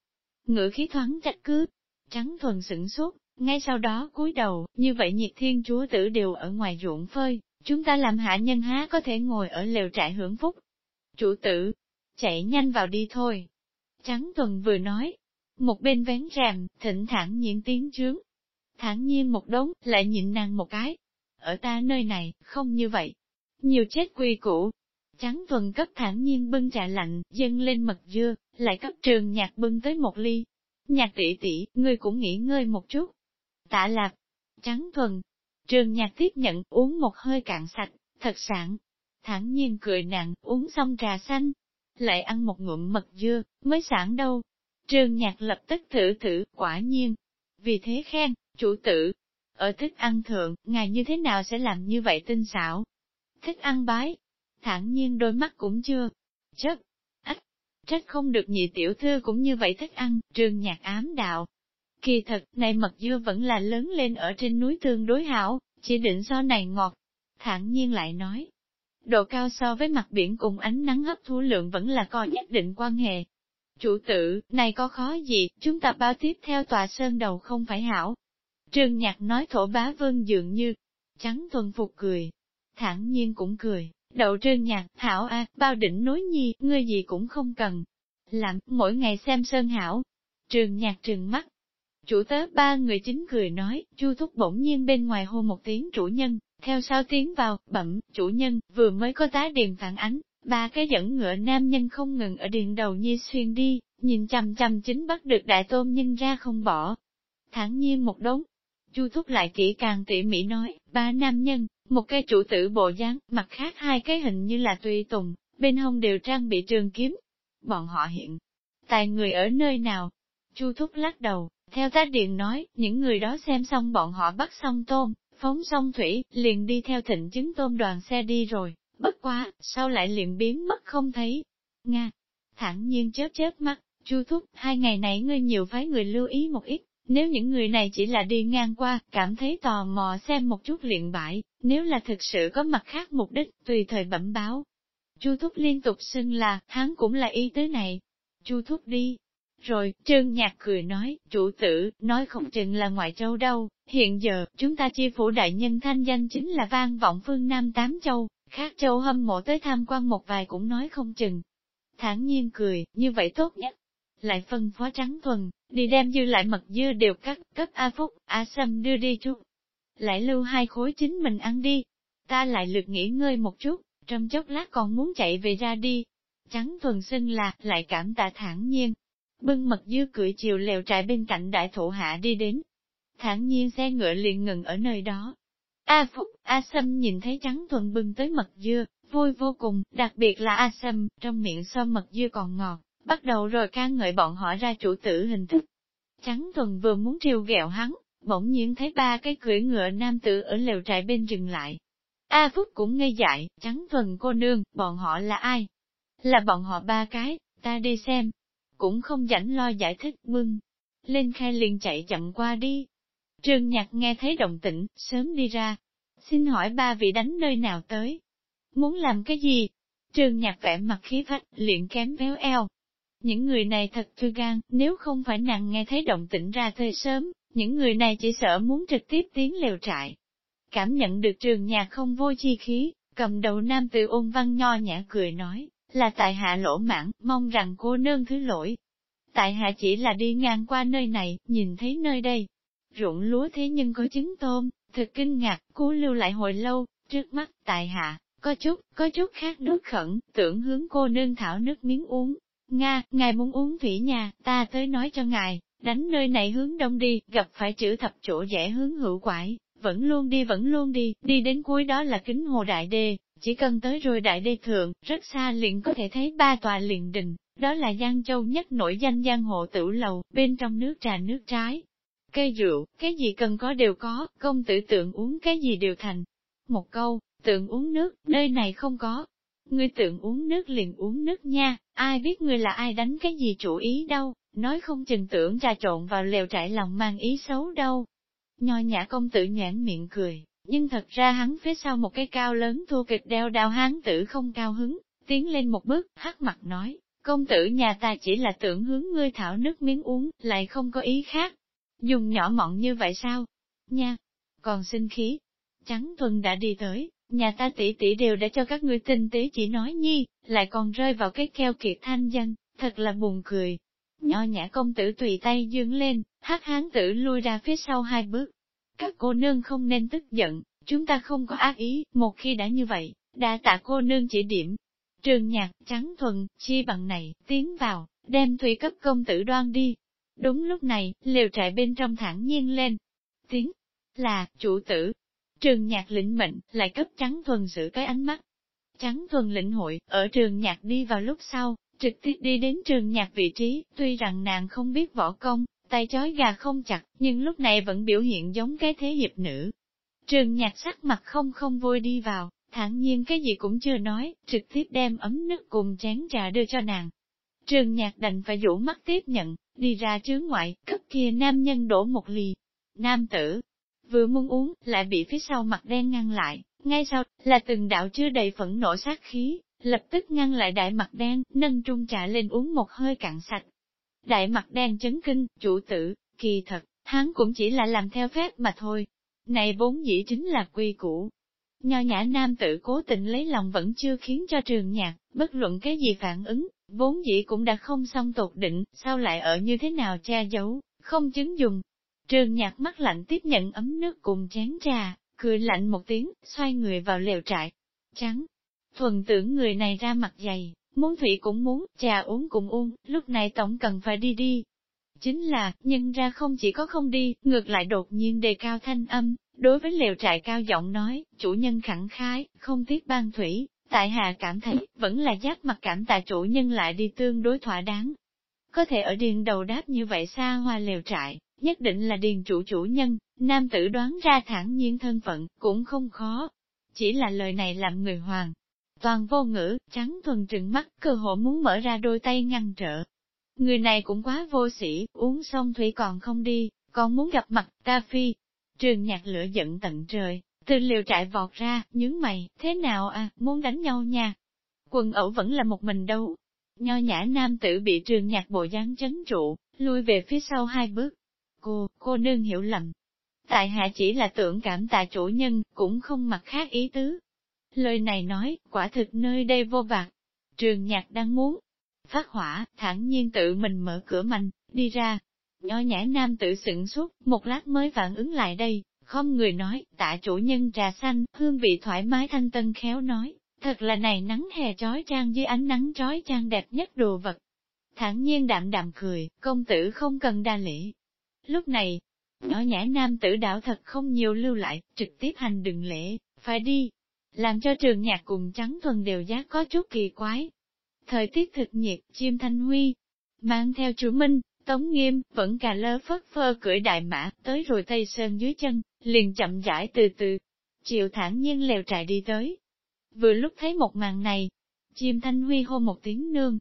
Ngữ khí thoáng trách cứ, trắng thuần sửng sốt, ngay sau đó cúi đầu, như vậy nhiệt thiên chúa tử đều ở ngoài ruộng phơi, chúng ta làm hạ nhân há có thể ngồi ở lều trại hưởng phúc. Chủ tử, chạy nhanh vào đi thôi. Trắng tuần vừa nói, một bên vén rèm, thỉnh thẳng nhiên tiếng trướng. Thẳng nhiên một đống, lại nhịn nàng một cái. Ở ta nơi này, không như vậy. Nhiều chết quy củ, Trắng tuần cấp thản nhiên bưng trà lạnh, dâng lên mật dưa, lại cấp trường nhạc bưng tới một ly. Nhạc tỷ tỷ, ngươi cũng nghỉ ngơi một chút. Tạ lạc, trắng thuần. Trường nhạc tiếp nhận uống một hơi cạn sạch, thật sảng. Thản nhiên cười nặng, uống xong trà xanh, lại ăn một ngụm mật dưa, mới sảng đâu. Trường nhạc lập tức thử thử, quả nhiên. Vì thế khen, chủ tử, ở thức ăn thượng, ngài như thế nào sẽ làm như vậy tinh xảo? thích ăn bái, thản nhiên đôi mắt cũng chưa. Chất. ách, trách không được nhị tiểu thư cũng như vậy thích ăn, trường nhạc ám đạo. Kỳ thật, này mật dưa vẫn là lớn lên ở trên núi tương đối hảo, chỉ định so này ngọt. Thản nhiên lại nói, độ cao so với mặt biển cùng ánh nắng hấp thu lượng vẫn là có nhất định quan hệ. Chủ tử, này có khó gì, chúng ta bao tiếp theo tòa sơn đầu không phải hảo. Trường nhạc nói thổ bá vương dường như, trắng thuần phục cười, thản nhiên cũng cười, Đậu trương nhạc, hảo a, bao đỉnh núi nhi, ngươi gì cũng không cần. Làm, mỗi ngày xem sơn hảo. Trường nhạc trừng mắt. Chủ tớ ba người chính cười nói, chu thúc bỗng nhiên bên ngoài hô một tiếng chủ nhân, Theo sau tiếng vào, bẩm, chủ nhân, vừa mới có tá điền phản ánh, ba cái dẫn ngựa nam nhân không ngừng ở điện đầu nhi xuyên đi, nhìn chằm chằm chính bắt được đại tôm nhân ra không bỏ. Thẳng nhiên một đống, chu thúc lại kỹ càng tỉ mỉ nói, ba nam nhân, một cái chủ tử bộ dáng, mặt khác hai cái hình như là tùy tùng, bên hông đều trang bị trường kiếm. Bọn họ hiện, tại người ở nơi nào? Chu thúc lắc đầu, theo tá điện nói, những người đó xem xong bọn họ bắt xong tôm, phóng xong thủy, liền đi theo thịnh chứng tôm đoàn xe đi rồi, bất quá, sao lại liền biến mất không thấy. Nga, thẳng nhiên chớp chớp mắt, chu thúc, hai ngày nãy ngươi nhiều phái người lưu ý một ít, nếu những người này chỉ là đi ngang qua, cảm thấy tò mò xem một chút liền bãi, nếu là thực sự có mặt khác mục đích, tùy thời bẩm báo. Chu Thúc liên tục xưng là, hắn cũng là ý tới này. Chu Thúc đi. Rồi, Trương Nhạc cười nói, chủ tử, nói không chừng là ngoại châu đâu, hiện giờ, chúng ta chi phủ đại nhân thanh danh chính là vang vọng phương Nam Tám Châu, khác châu hâm mộ tới tham quan một vài cũng nói không chừng. Thản nhiên cười, như vậy tốt nhất. Lại phân phó trắng thuần, đi đem dư lại mật dưa đều cắt, cấp A Phúc, A Sâm đưa đi chút. Lại lưu hai khối chính mình ăn đi. Ta lại lượt nghỉ ngơi một chút, trong chốc lát còn muốn chạy về ra đi. Trắng thuần xưng là, lại cảm tạ thản nhiên. Bưng mật dưa cưỡi chiều lèo trại bên cạnh đại thổ hạ đi đến. Thản nhiên xe ngựa liền ngừng ở nơi đó. A Phúc, A Sâm nhìn thấy trắng thuần bưng tới mật dưa, vui vô cùng, đặc biệt là A Sâm, trong miệng so mật dưa còn ngọt, bắt đầu rồi ca ngợi bọn họ ra chủ tử hình thức. Trắng thuần vừa muốn triều ghẹo hắn, bỗng nhiên thấy ba cái cưỡi ngựa nam tử ở lều trại bên dừng lại. A Phúc cũng ngây dại, trắng thuần cô nương, bọn họ là ai? Là bọn họ ba cái, ta đi xem. Cũng không rảnh lo giải thích, bưng. Lên khai liền chạy chậm qua đi. Trường nhạc nghe thấy động tĩnh, sớm đi ra. Xin hỏi ba vị đánh nơi nào tới? Muốn làm cái gì? Trường nhạc vẻ mặt khí phách, liền kém véo eo, những người này thật thư gan, nếu không phải nàng nghe thấy động tĩnh ra thời sớm, những người này chỉ sợ muốn trực tiếp tiến lều trại. Cảm nhận được trường Nhạc không vô chi khí, cầm đầu nam tử ôn văn nho nhã cười nói, là tại hạ lỗ mãn, mong rằng cô nương thứ lỗi. Tại hạ chỉ là đi ngang qua nơi này, nhìn thấy nơi đây. Ruộng lúa thế nhưng có trứng tôm, thật kinh ngạc, cú lưu lại hồi lâu, trước mắt, tại hạ, có chút, có chút khác nước khẩn, tưởng hướng cô nương thảo nước miếng uống, Nga, ngài muốn uống thủy nhà, ta tới nói cho ngài, đánh nơi này hướng đông đi, gặp phải chữ thập chỗ rẽ hướng hữu quải, vẫn luôn đi vẫn luôn đi, đi đến cuối đó là kính hồ đại đê, chỉ cần tới rồi đại đê thượng, rất xa liền có thể thấy ba tòa liền đình, đó là Giang Châu nhất nổi danh giang hộ tử lầu, bên trong nước trà nước trái. Cây rượu, cái gì cần có đều có, công tử tượng uống cái gì đều thành. Một câu, tượng uống nước, nơi này không có, Ngươi tượng uống nước liền uống nước nha, ai biết ngươi là ai đánh cái gì chủ ý đâu, nói không chừng tưởng trà trộn vào lều trại lòng mang ý xấu đâu. Nho nhã công tử nhãn miệng cười, nhưng thật ra hắn phía sau một cái cao lớn thua kịch đeo đao hán tử không cao hứng, tiến lên một bước, hắc mặt nói, công tử nhà ta chỉ là tưởng hướng ngươi thảo nước miếng uống, lại không có ý khác. Dùng nhỏ mọn như vậy sao? Nha! Còn sinh khí. Trắng thuần đã đi tới, Nhà ta tỷ tỷ đều đã cho các ngươi tinh tế chỉ nói nhi, lại còn rơi vào cái keo kiệt thanh dân, thật là buồn cười. Nho nhã công tử tùy tay dương lên, hát hán tử lui ra phía sau hai bước. Các cô nương không nên tức giận, chúng ta không có ác ý, một khi đã như vậy, đã tạ cô nương chỉ điểm. Trường nhạc, trắng thuần, chi bằng này, tiến vào, đem thủy cấp công tử đoan đi. Đúng lúc này, liều trại bên trong thẳng nhiên lên. Tiếng là, chủ tử, Trường nhạc lĩnh mệnh, lại cấp trắng thuần giữ cái ánh mắt. Trắng thuần lĩnh hội, ở trường nhạc đi vào lúc sau, trực tiếp đi đến trường nhạc vị trí, tuy rằng nàng không biết võ công, tay chói gà không chặt, nhưng lúc này vẫn biểu hiện giống cái thế hiệp nữ. Trường nhạc sắc mặt không không vui đi vào, thản nhiên cái gì cũng chưa nói, trực tiếp đem ấm nước cùng chén trà đưa cho nàng. Trường nhạc đành phải dụ mắt tiếp nhận, đi ra chướng ngoại, cấp kia nam nhân đổ một ly. Nam tử, vừa muốn uống, lại bị phía sau mặt đen ngăn lại, ngay sau, là từng đạo chưa đầy phẫn nộ sát khí, lập tức ngăn lại đại mặt đen, nâng trung trà lên uống một hơi cạn sạch. Đại mặt đen chấn kinh, chủ tử, kỳ thật, hắn cũng chỉ là làm theo phép mà thôi. Này vốn dĩ chính là quy củ. Nho nhã nam tử cố tình lấy lòng vẫn chưa khiến cho trường nhạc, bất luận cái gì phản ứng, vốn dĩ cũng đã không xong tột định, sao lại ở như thế nào che giấu, không chứng dùng, Trường nhạc mắt lạnh tiếp nhận ấm nước cùng chén trà, cười lạnh một tiếng, xoay người vào lều trại. Trắng, thuần tưởng người này ra mặt dày, muốn thủy cũng muốn, trà uống cũng uống, lúc này tổng cần phải đi đi. Chính là, nhân ra không chỉ có không đi, ngược lại đột nhiên đề cao thanh âm, đối với lều trại cao giọng nói, chủ nhân khẳng khái, không tiếc ban thủy, tại hạ cảm thấy, vẫn là giác mặt cảm tạ chủ nhân lại đi tương đối thỏa đáng. Có thể ở điền đầu đáp như vậy xa hoa lều trại, nhất định là điền chủ chủ nhân, nam tử đoán ra thẳng nhiên thân phận, cũng không khó. Chỉ là lời này làm người hoàng. Toàn vô ngữ, trắng thuần trừng mắt, cơ hộ muốn mở ra đôi tay ngăn trở. Người này cũng quá vô sĩ, uống xong thủy còn không đi, còn muốn gặp mặt ta phi. Trường nhạc lửa giận tận trời, từ liều trại vọt ra, nhướng mày, thế nào à, muốn đánh nhau nha. Quần ẩu vẫn là một mình đâu. Nho nhã nam tử bị trường nhạc bộ dáng chấn trụ, lui về phía sau hai bước. Cô, cô nương hiểu lầm. Tại hạ chỉ là tưởng cảm tạ chủ nhân, cũng không mặt khác ý tứ. Lời này nói, quả thực nơi đây vô vạc. Trường nhạc đang muốn phát hỏa, thản nhiên tự mình mở cửa mạnh, đi ra. Nho nhã nam tử sửng suốt, một lát mới phản ứng lại đây, không người nói, tạ chủ nhân trà xanh, hương vị thoải mái thanh tân khéo nói, thật là này nắng hè trói trang dưới ánh nắng trói trang đẹp nhất đồ vật. thản nhiên đạm đạm cười, công tử không cần đa lễ. Lúc này, nhỏ nhã nam tử đạo thật không nhiều lưu lại, trực tiếp hành đừng lễ, phải đi. Làm cho trường nhạc cùng trắng thuần đều giác có chút kỳ quái. Thời tiết thực nhiệt, chim thanh huy, mang theo chủ minh, Tống nghiêm, vẫn cà lơ phất phơ cưỡi đại mã, tới rồi Tây Sơn dưới chân, liền chậm rãi từ từ. Chịu thản nhiên lèo trại đi tới. Vừa lúc thấy một màn này, chim thanh huy hô một tiếng nương.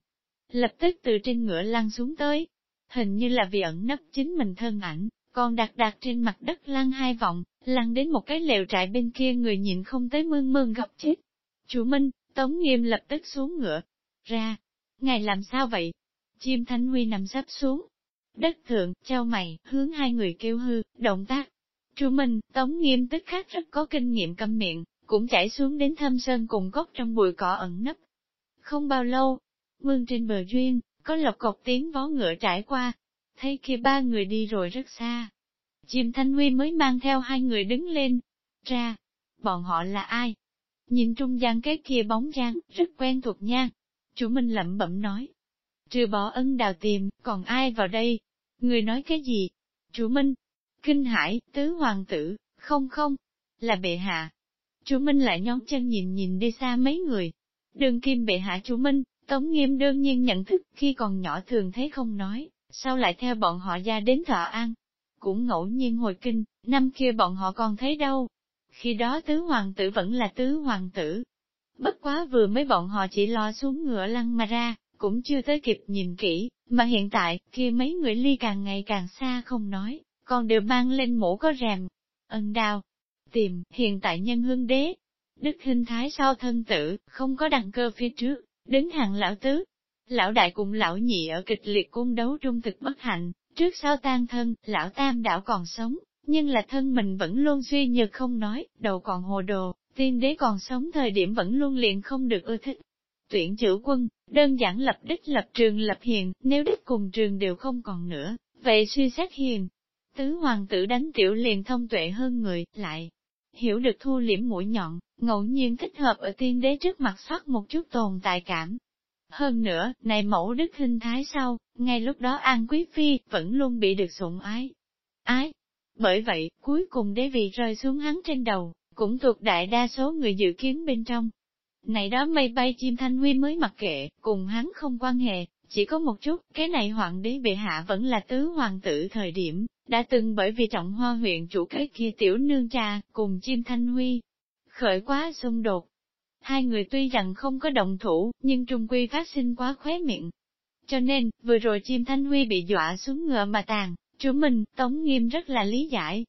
Lập tức từ trên ngựa lăn xuống tới. Hình như là vì ẩn nấp chính mình thân ảnh, còn đặt đặt trên mặt đất lăn hai vòng, lăn đến một cái lều trại bên kia người nhìn không tới mương mương gặp chết. Chủ Minh, Tống Nghiêm lập tức xuống ngựa. Ra, ngài làm sao vậy? Chim Thanh Huy nằm sắp xuống, Đất thượng, trao mày, hướng hai người kêu hư, động tác. Chu Minh, Tống Nghiêm tức khắc rất có kinh nghiệm câm miệng, cũng chảy xuống đến thâm sơn cùng gốc trong bụi cỏ ẩn nấp. Không bao lâu, mương trên bờ duyên, có lộc cọc tiếng vó ngựa trải qua, thấy kia ba người đi rồi rất xa. Chim Thanh Huy mới mang theo hai người đứng lên. Ra, bọn họ là ai? Nhìn trung gian cái kia bóng dáng, rất quen thuộc nha. Chủ Minh lẩm bẩm nói. Trừ bỏ ân đào tìm, còn ai vào đây? Người nói cái gì? Chủ Minh, kinh hải, tứ hoàng tử, không không, là bệ hạ. Chủ Minh lại nhón chân nhìn nhìn đi xa mấy người. Đường kim bệ hạ chủ Minh, Tống Nghiêm đương nhiên nhận thức khi còn nhỏ thường thấy không nói, sao lại theo bọn họ ra đến thọ an. Cũng ngẫu nhiên hồi kinh, năm kia bọn họ còn thấy đâu. Khi đó tứ hoàng tử vẫn là tứ hoàng tử. Bất quá vừa mới bọn họ chỉ lo xuống ngựa lăn mà ra, cũng chưa tới kịp nhìn kỹ, mà hiện tại, kia mấy người ly càng ngày càng xa không nói, còn đều mang lên mũ có rèm. Ân đào, tìm, hiện tại nhân hương đế. Đức hình thái sau thân tử, không có đằng cơ phía trước, đứng hàng lão tứ. Lão đại cùng lão nhị ở kịch liệt cung đấu trung thực bất hạnh, trước sau tan thân, lão tam đảo còn sống, nhưng là thân mình vẫn luôn suy nhược không nói, đầu còn hồ đồ, tiên đế còn sống thời điểm vẫn luôn liền không được ưa thích, Tuyển chữ quân, đơn giản lập đích lập trường lập hiền, nếu đích cùng trường đều không còn nữa, vậy suy xét hiền. Tứ hoàng tử đánh tiểu liền thông tuệ hơn người, lại hiểu được thu liễm mũi nhọn, ngẫu nhiên thích hợp ở tiên đế trước mặt soát một chút tồn tại cảm. Hơn nữa, này mẫu đức hình thái sau, ngay lúc đó An Quý Phi vẫn luôn bị được sủng ái. Ái! Bởi vậy, cuối cùng đế vị rơi xuống hắn trên đầu, cũng thuộc đại đa số người dự kiến bên trong. Này đó mây bay chim thanh huy mới mặc kệ, cùng hắn không quan hệ, chỉ có một chút, cái này hoàng đế bệ hạ vẫn là tứ hoàng tử thời điểm, đã từng bởi vì trọng hoa huyện chủ cái kia tiểu nương cha, cùng chim thanh huy, khởi quá xung đột. Hai người tuy rằng không có động thủ, nhưng trung quy phát sinh quá khóe miệng. Cho nên, vừa rồi chim thanh huy bị dọa xuống ngựa mà tàn, chủ mình, Tống Nghiêm rất là lý giải.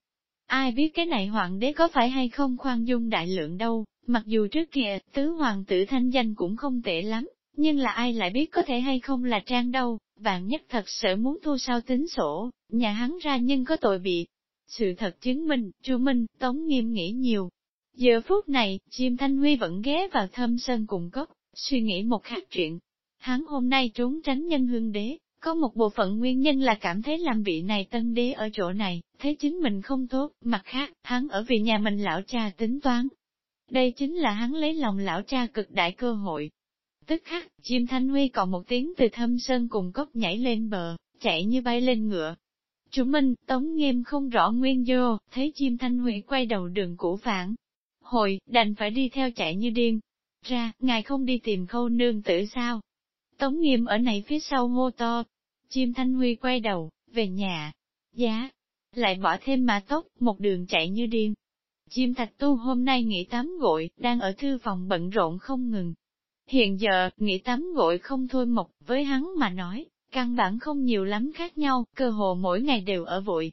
Ai biết cái này hoàng đế có phải hay không khoan dung đại lượng đâu, Mặc dù trước kia, tứ hoàng tử thanh danh cũng không tệ lắm, nhưng là ai lại biết có thể hay không là trang đâu, vạn nhất thật sự muốn thu sao tính sổ, nhà hắn ra nhưng có tội bị. Sự thật chứng minh, chu Minh, Tống Nghiêm nghĩ nhiều. Giờ phút này, chim Thanh Huy vẫn ghé vào thâm sơn cùng cốc, suy nghĩ một khác chuyện. Hắn hôm nay trốn tránh nhân hương đế, Có một bộ phận nguyên nhân là cảm thấy làm vị này tân đế ở chỗ này, thấy chính mình không tốt, mặt khác, hắn ở vì nhà mình lão cha tính toán. Đây chính là hắn lấy lòng lão cha cực đại cơ hội. Tức khắc, chim thanh huy còn một tiếng từ thâm sơn cùng cốc nhảy lên bờ, chạy như bay lên ngựa. Chủ Minh, Tống Nghiêm không rõ nguyên do, thấy chim thanh huy quay đầu đường cũ phản. Hồi, đành phải đi theo chạy như điên. Ra, ngài không đi tìm khâu nương tử sao? Tống Nghiêm ở này phía sau hô to. Chim thanh huy quay đầu, về nhà. Giá, lại bỏ thêm mã tốc, một đường chạy như điên. Chim thạch tu hôm nay nghỉ tắm gội, đang ở thư phòng bận rộn không ngừng. Hiện giờ, nghỉ tắm gội không thôi mộc, với hắn mà nói, căn bản không nhiều lắm khác nhau, cơ hồ mỗi ngày đều ở vội.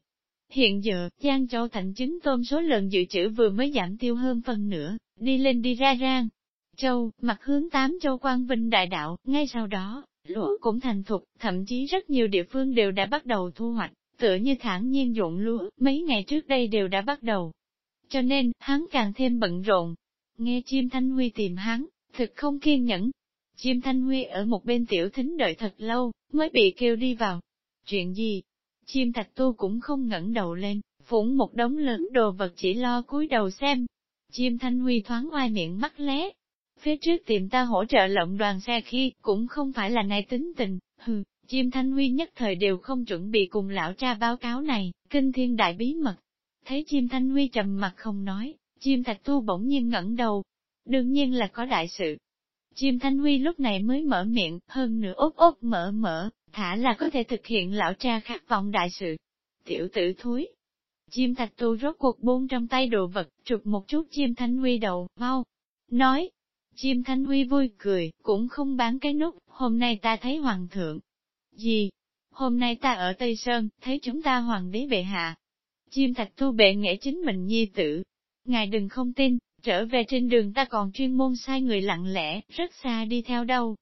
Hiện giờ, Giang Châu thành chứng tôm số lần dự trữ vừa mới giảm tiêu hơn phần nữa, đi lên đi ra rang. Châu, mặt hướng tám châu quan vinh đại đạo, ngay sau đó, lúa cũng thành thục, thậm chí rất nhiều địa phương đều đã bắt đầu thu hoạch, tựa như thản nhiên dụng lúa, mấy ngày trước đây đều đã bắt đầu. Cho nên, hắn càng thêm bận rộn. Nghe chim thanh huy tìm hắn, thực không kiên nhẫn. Chim thanh huy ở một bên tiểu thính đợi thật lâu, mới bị kêu đi vào. Chuyện gì? Chim thạch tu cũng không ngẩng đầu lên, phủng một đống lớn đồ vật chỉ lo cúi đầu xem. Chim thanh huy thoáng ngoài miệng mắt lé. Phía trước tìm ta hỗ trợ lộng đoàn xe khi, cũng không phải là này tính tình, hừ, chim thanh huy nhất thời đều không chuẩn bị cùng lão cha báo cáo này, kinh thiên đại bí mật. Thấy chim thanh huy trầm mặt không nói, chim thạch tu bỗng nhiên ngẩng đầu. Đương nhiên là có đại sự. Chim thanh huy lúc này mới mở miệng, hơn nữa ốt ốt mở mở, thả là có thể thực hiện lão cha khát vọng đại sự. Tiểu tử thúi. Chim thạch tu rốt cuộc buông trong tay đồ vật, chụp một chút chim thanh huy đầu, mau. Nói. Chim thanh huy vui cười, cũng không bán cái nút, hôm nay ta thấy hoàng thượng. Gì? Hôm nay ta ở Tây Sơn, thấy chúng ta hoàng đế bệ hạ. Chim thạch tu bệ nghệ chính mình nhi tử. Ngài đừng không tin, trở về trên đường ta còn chuyên môn sai người lặng lẽ, rất xa đi theo đâu.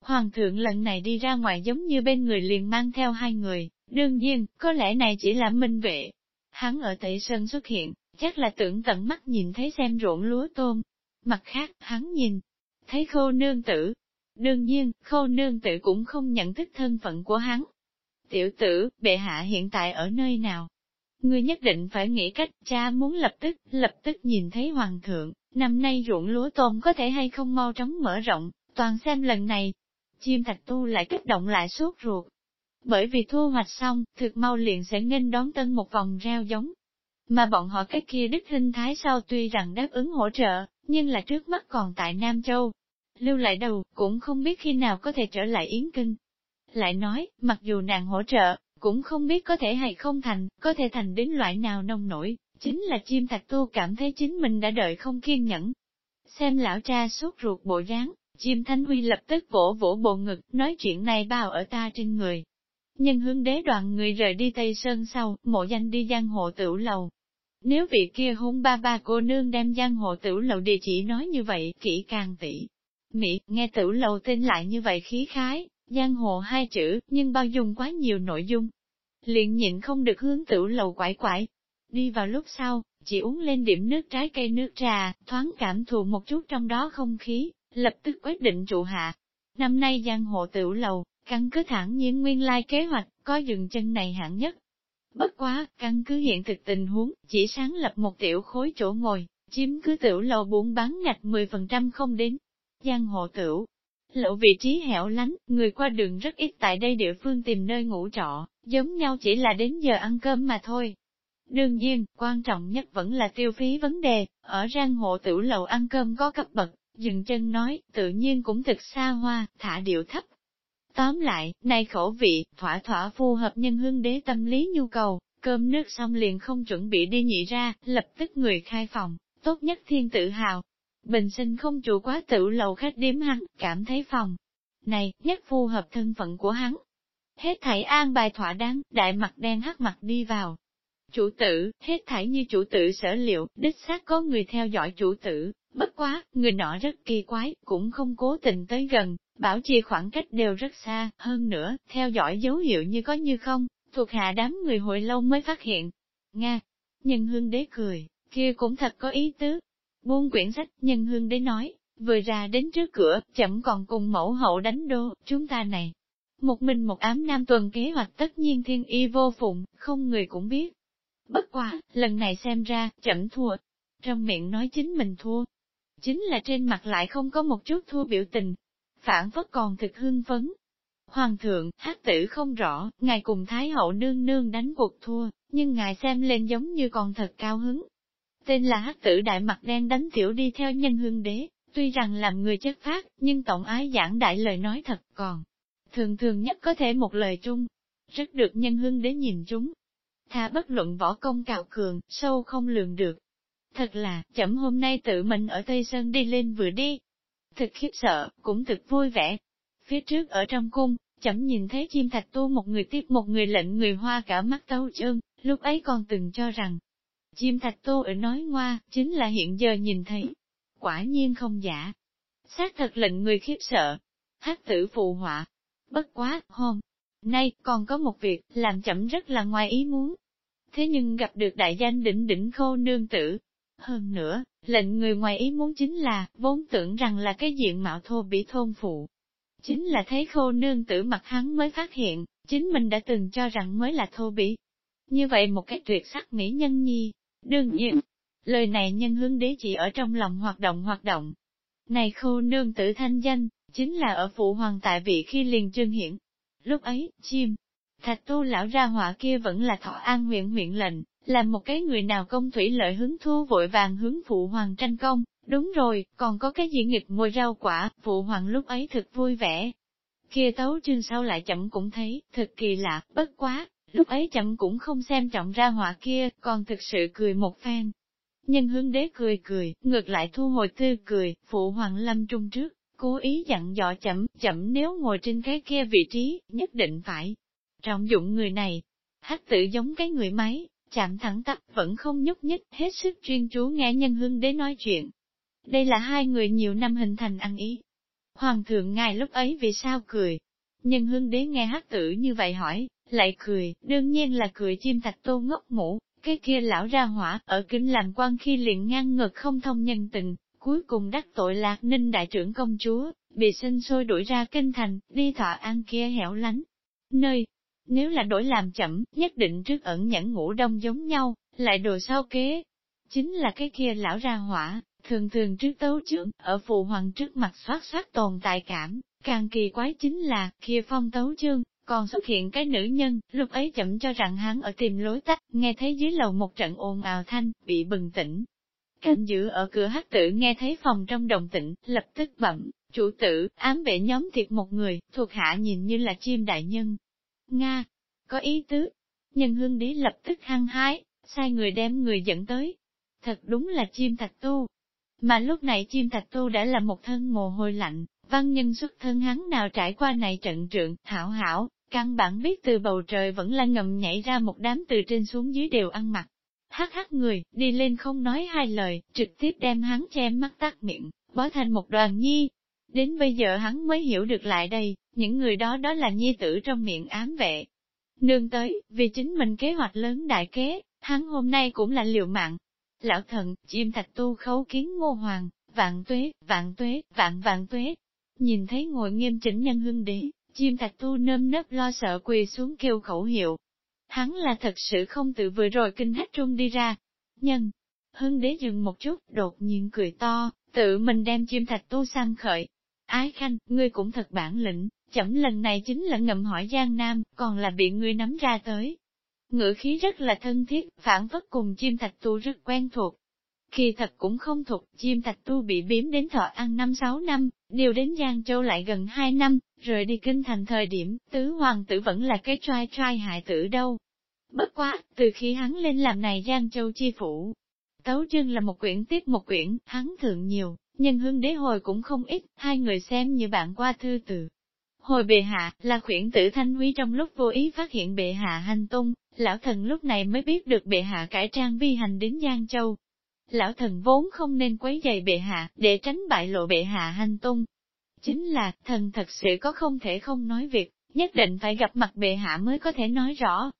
Hoàng thượng lần này đi ra ngoài giống như bên người liền mang theo hai người, đương nhiên, có lẽ này chỉ là minh vệ. Hắn ở Tây Sơn xuất hiện, chắc là tưởng tận mắt nhìn thấy xem ruộng lúa tôm. Mặt khác, hắn nhìn, thấy khô nương tử. Đương nhiên, khô nương tử cũng không nhận thức thân phận của hắn. Tiểu tử, bệ hạ hiện tại ở nơi nào? Ngươi nhất định phải nghĩ cách, cha muốn lập tức, lập tức nhìn thấy hoàng thượng, năm nay ruộng lúa tôm có thể hay không mau chóng mở rộng, toàn xem lần này, chim thạch tu lại kích động lại sốt ruột. Bởi vì thu hoạch xong, thực mau liền sẽ nghênh đón tân một vòng rau giống. Mà bọn họ cái kia đức hình thái sau tuy rằng đáp ứng hỗ trợ, nhưng là trước mắt còn tại Nam Châu. Lưu lại đầu, cũng không biết khi nào có thể trở lại Yến Kinh. Lại nói, mặc dù nàng hỗ trợ, cũng không biết có thể hay không thành, có thể thành đến loại nào nông nổi, chính là chim thạch tu cảm thấy chính mình đã đợi không kiên nhẫn. Xem lão cha suốt ruột bộ dáng, Chim Thanh Huy lập tức vỗ vỗ bộ ngực, nói chuyện này bao ở ta trên người. Nhân hướng đế đoàn người rời đi Tây Sơn sau, mộ danh đi giang hộ tửu lầu. Nếu vị kia hôn ba ba cô nương đem giang hộ tửu lầu địa chỉ nói như vậy, kỹ càng tỉ. Mỹ, nghe tửu lầu tên lại như vậy khí khái, giang hồ hai chữ, nhưng bao dung quá nhiều nội dung. liền nhịn không được hướng tửu lầu quải quải. Đi vào lúc sau, chỉ uống lên điểm nước trái cây nước trà, thoáng cảm thụ một chút trong đó không khí, lập tức quyết định trụ hạ. Năm nay giang hộ tiểu lầu, căn cứ thẳng nhiên nguyên lai kế hoạch, có dừng chân này hạng nhất. Bất quá, căn cứ hiện thực tình huống, chỉ sáng lập một tiểu khối chỗ ngồi, chiếm cứ tiểu lầu buôn bán ngạch 10% không đến. Giang hộ tiểu, lậu vị trí hẻo lánh, người qua đường rất ít tại đây địa phương tìm nơi ngủ trọ, giống nhau chỉ là đến giờ ăn cơm mà thôi. Đương nhiên, quan trọng nhất vẫn là tiêu phí vấn đề, ở giang hộ tiểu lầu ăn cơm có cấp bậc, dừng chân nói, tự nhiên cũng thực xa hoa, thả điệu thấp. Tóm lại, này khẩu vị, thỏa thỏa phù hợp nhân hương đế tâm lý nhu cầu, cơm nước xong liền không chuẩn bị đi nhị ra, lập tức người khai phòng, tốt nhất thiên tự hào. Bình sinh không chủ quá tự lầu khách điếm hắn, cảm thấy phòng. Này, nhất phù hợp thân phận của hắn. Hết thảy an bài thỏa đáng, đại mặt đen hắc mặt đi vào, Chủ tử, hết thảy như chủ tử sở liệu, đích xác có người theo dõi chủ tử, bất quá, người nọ rất kỳ quái, cũng không cố tình tới gần, bảo trì khoảng cách đều rất xa, hơn nữa, theo dõi dấu hiệu như có như không, thuộc hạ đám người hồi lâu mới phát hiện. Nga, nhân hương đế cười, kia cũng thật có ý tứ. Buông quyển sách, nhân hương đế nói, vừa ra đến trước cửa, chậm còn cùng mẫu hậu đánh đô, chúng ta này. Một mình một ám nam tuần kế hoạch tất nhiên thiên y vô phụng, không người cũng biết. Bất quá, lần này xem ra, chậm thua. Trong miệng nói chính mình thua. Chính là trên mặt lại không có một chút thua biểu tình. Phản phất còn thực hưng phấn. Hoàng thượng, hát tử không rõ, ngài cùng Thái hậu nương nương đánh cuộc thua, nhưng ngài xem lên giống như còn thật cao hứng. Tên là hát tử đại mặt đen đánh tiểu đi theo nhân hương đế, tuy rằng làm người chất phát, nhưng tổng ái giảng đại lời nói thật còn. Thường thường nhất có thể một lời trung, rất được nhân hương đế nhìn chúng. thà bất luận võ công cạo cường, sâu không lường được. Thật là, chậm hôm nay tự mình ở Tây Sơn đi lên vừa đi. Thực khiếp sợ, cũng thực vui vẻ. Phía trước ở trong cung, chậm nhìn thấy chim thạch tu một người tiếp một người lệnh người hoa cả mắt tấu trơn, lúc ấy còn từng cho rằng, chim thạch tu ở nói ngoa, chính là hiện giờ nhìn thấy. Quả nhiên không giả. Xác thật lệnh người khiếp sợ. Hát tử phụ họa. Bất quá, hôm nay còn có một việc làm chậm rất là ngoài ý muốn. Thế nhưng gặp được đại danh đỉnh đỉnh khô nương tử. Hơn nữa, lệnh người ngoài ý muốn chính là, vốn tưởng rằng là cái diện mạo thô bị thôn phụ. Chính là thấy khô nương tử mặt hắn mới phát hiện, chính mình đã từng cho rằng mới là thô bỉ. Như vậy một cái tuyệt sắc mỹ nhân nhi, đương nhiên, lời này nhân hướng đế chỉ ở trong lòng hoạt động hoạt động. Này khô nương tử thanh danh, chính là ở phụ hoàng tại vị khi liền trương hiển. Lúc ấy, chim, thạch tu lão ra họa kia vẫn là thọ an huyện huyện lệnh, làm một cái người nào công thủy lợi hứng thu vội vàng hướng phụ hoàng tranh công, đúng rồi, còn có cái gì nghịch mùi rau quả, phụ hoàng lúc ấy thật vui vẻ. Kia tấu chương sau lại chậm cũng thấy, thật kỳ lạ, bất quá, lúc ấy chậm cũng không xem trọng ra họa kia, còn thực sự cười một phen. Nhân hướng đế cười cười, ngược lại thu hồi tư cười, phụ hoàng lâm trung trước, cố ý dặn dò chậm, chậm nếu ngồi trên cái kia vị trí, nhất định phải trọng dụng người này. Hát tự giống cái người máy, chạm thẳng tắp vẫn không nhúc nhích, hết sức chuyên chú nghe nhân hương đế nói chuyện. Đây là hai người nhiều năm hình thành ăn ý. Hoàng thượng ngài lúc ấy vì sao cười? Nhân hương đế nghe hát tử như vậy hỏi, lại cười, đương nhiên là cười chim thạch tô ngốc mũ, cái kia lão ra hỏa, ở kinh làm quan khi liền ngang ngực không thông nhân tình, cuối cùng đắc tội lạc ninh đại trưởng công chúa, bị sinh sôi đuổi ra kinh thành, đi thọ an kia hẻo lánh. Nơi, nếu là đổi làm chậm, nhất định trước ẩn nhẫn ngủ đông giống nhau, lại đồ sao kế. Chính là cái kia lão ra hỏa, thường thường trước tấu trưởng, ở phụ hoàng trước mặt xoát xoát tồn tại cảm, càng kỳ quái chính là, kia phong tấu chương, còn xuất hiện cái nữ nhân, lúc ấy chậm cho rằng hắn ở tìm lối tắt, nghe thấy dưới lầu một trận ồn ào thanh, bị bừng tỉnh. Cảnh giữ ở cửa hát tử nghe thấy phòng trong đồng tĩnh, lập tức bẩm, chủ tử, ám vệ nhóm thiệt một người, thuộc hạ nhìn như là chim đại nhân, Nga, có ý tứ. Nhân hương đế lập tức hăng hái, sai người đem người dẫn tới. Thật đúng là chim thạch tu. Mà lúc này chim thạch tu đã là một thân mồ hôi lạnh, văn nhân xuất thân hắn nào trải qua này trận trượng, hảo hảo, căn bản biết từ bầu trời vẫn là ngầm nhảy ra một đám từ trên xuống dưới đều ăn mặc. Hát hát người, đi lên không nói hai lời, trực tiếp đem hắn che mắt tắt miệng, bó thành một đoàn nhi, Đến bây giờ hắn mới hiểu được lại đây, những người đó đó là nhi tử trong miệng ám vệ. Nương tới, vì chính mình kế hoạch lớn đại kế, hắn hôm nay cũng là liều mạng. Lão thần, chim thạch tu khấu kiến ngô hoàng, vạn tuế, vạn tuế, vạn vạn tuế. Nhìn thấy ngồi nghiêm chỉnh nhân hương đế, chim thạch tu nơm nớp lo sợ quỳ xuống kêu khẩu hiệu. Hắn là thật sự không tự vừa rồi kinh hách trung đi ra. Nhân, hương đế dừng một chút, đột nhiên cười to, tự mình đem chim thạch tu sang khởi, Ái Khanh, ngươi cũng thật bản lĩnh, chậm lần này chính là ngậm hỏi Giang Nam, còn là bị ngươi nắm ra tới. Ngữ khí rất là thân thiết, phản phất cùng chim thạch tu rất quen thuộc. Kỳ thật cũng không thuộc, chim thạch tu bị biếm đến thọ ăn năm sáu năm, điều đến Giang Châu lại gần hai năm, rồi đi kinh thành thời điểm, tứ hoàng tử vẫn là cái trai trai hại tử đâu. Bất quá, từ khi hắn lên làm này Giang Châu chi phủ, tấu chương là một quyển tiếp một quyển, hắn thượng nhiều, Nhân hương đế hồi cũng không ít, hai người xem như bạn qua thư từ. Hồi bệ hạ, là khuyển tử thanh quý trong lúc vô ý phát hiện bệ hạ hành tung, lão thần lúc này mới biết được bệ hạ cải trang vi hành đến Giang Châu. Lão thần vốn không nên quấy giày bệ hạ, để tránh bại lộ bệ hạ hành tung. Chính là, thần thật sự có không thể không nói việc, nhất định phải gặp mặt bệ hạ mới có thể nói rõ.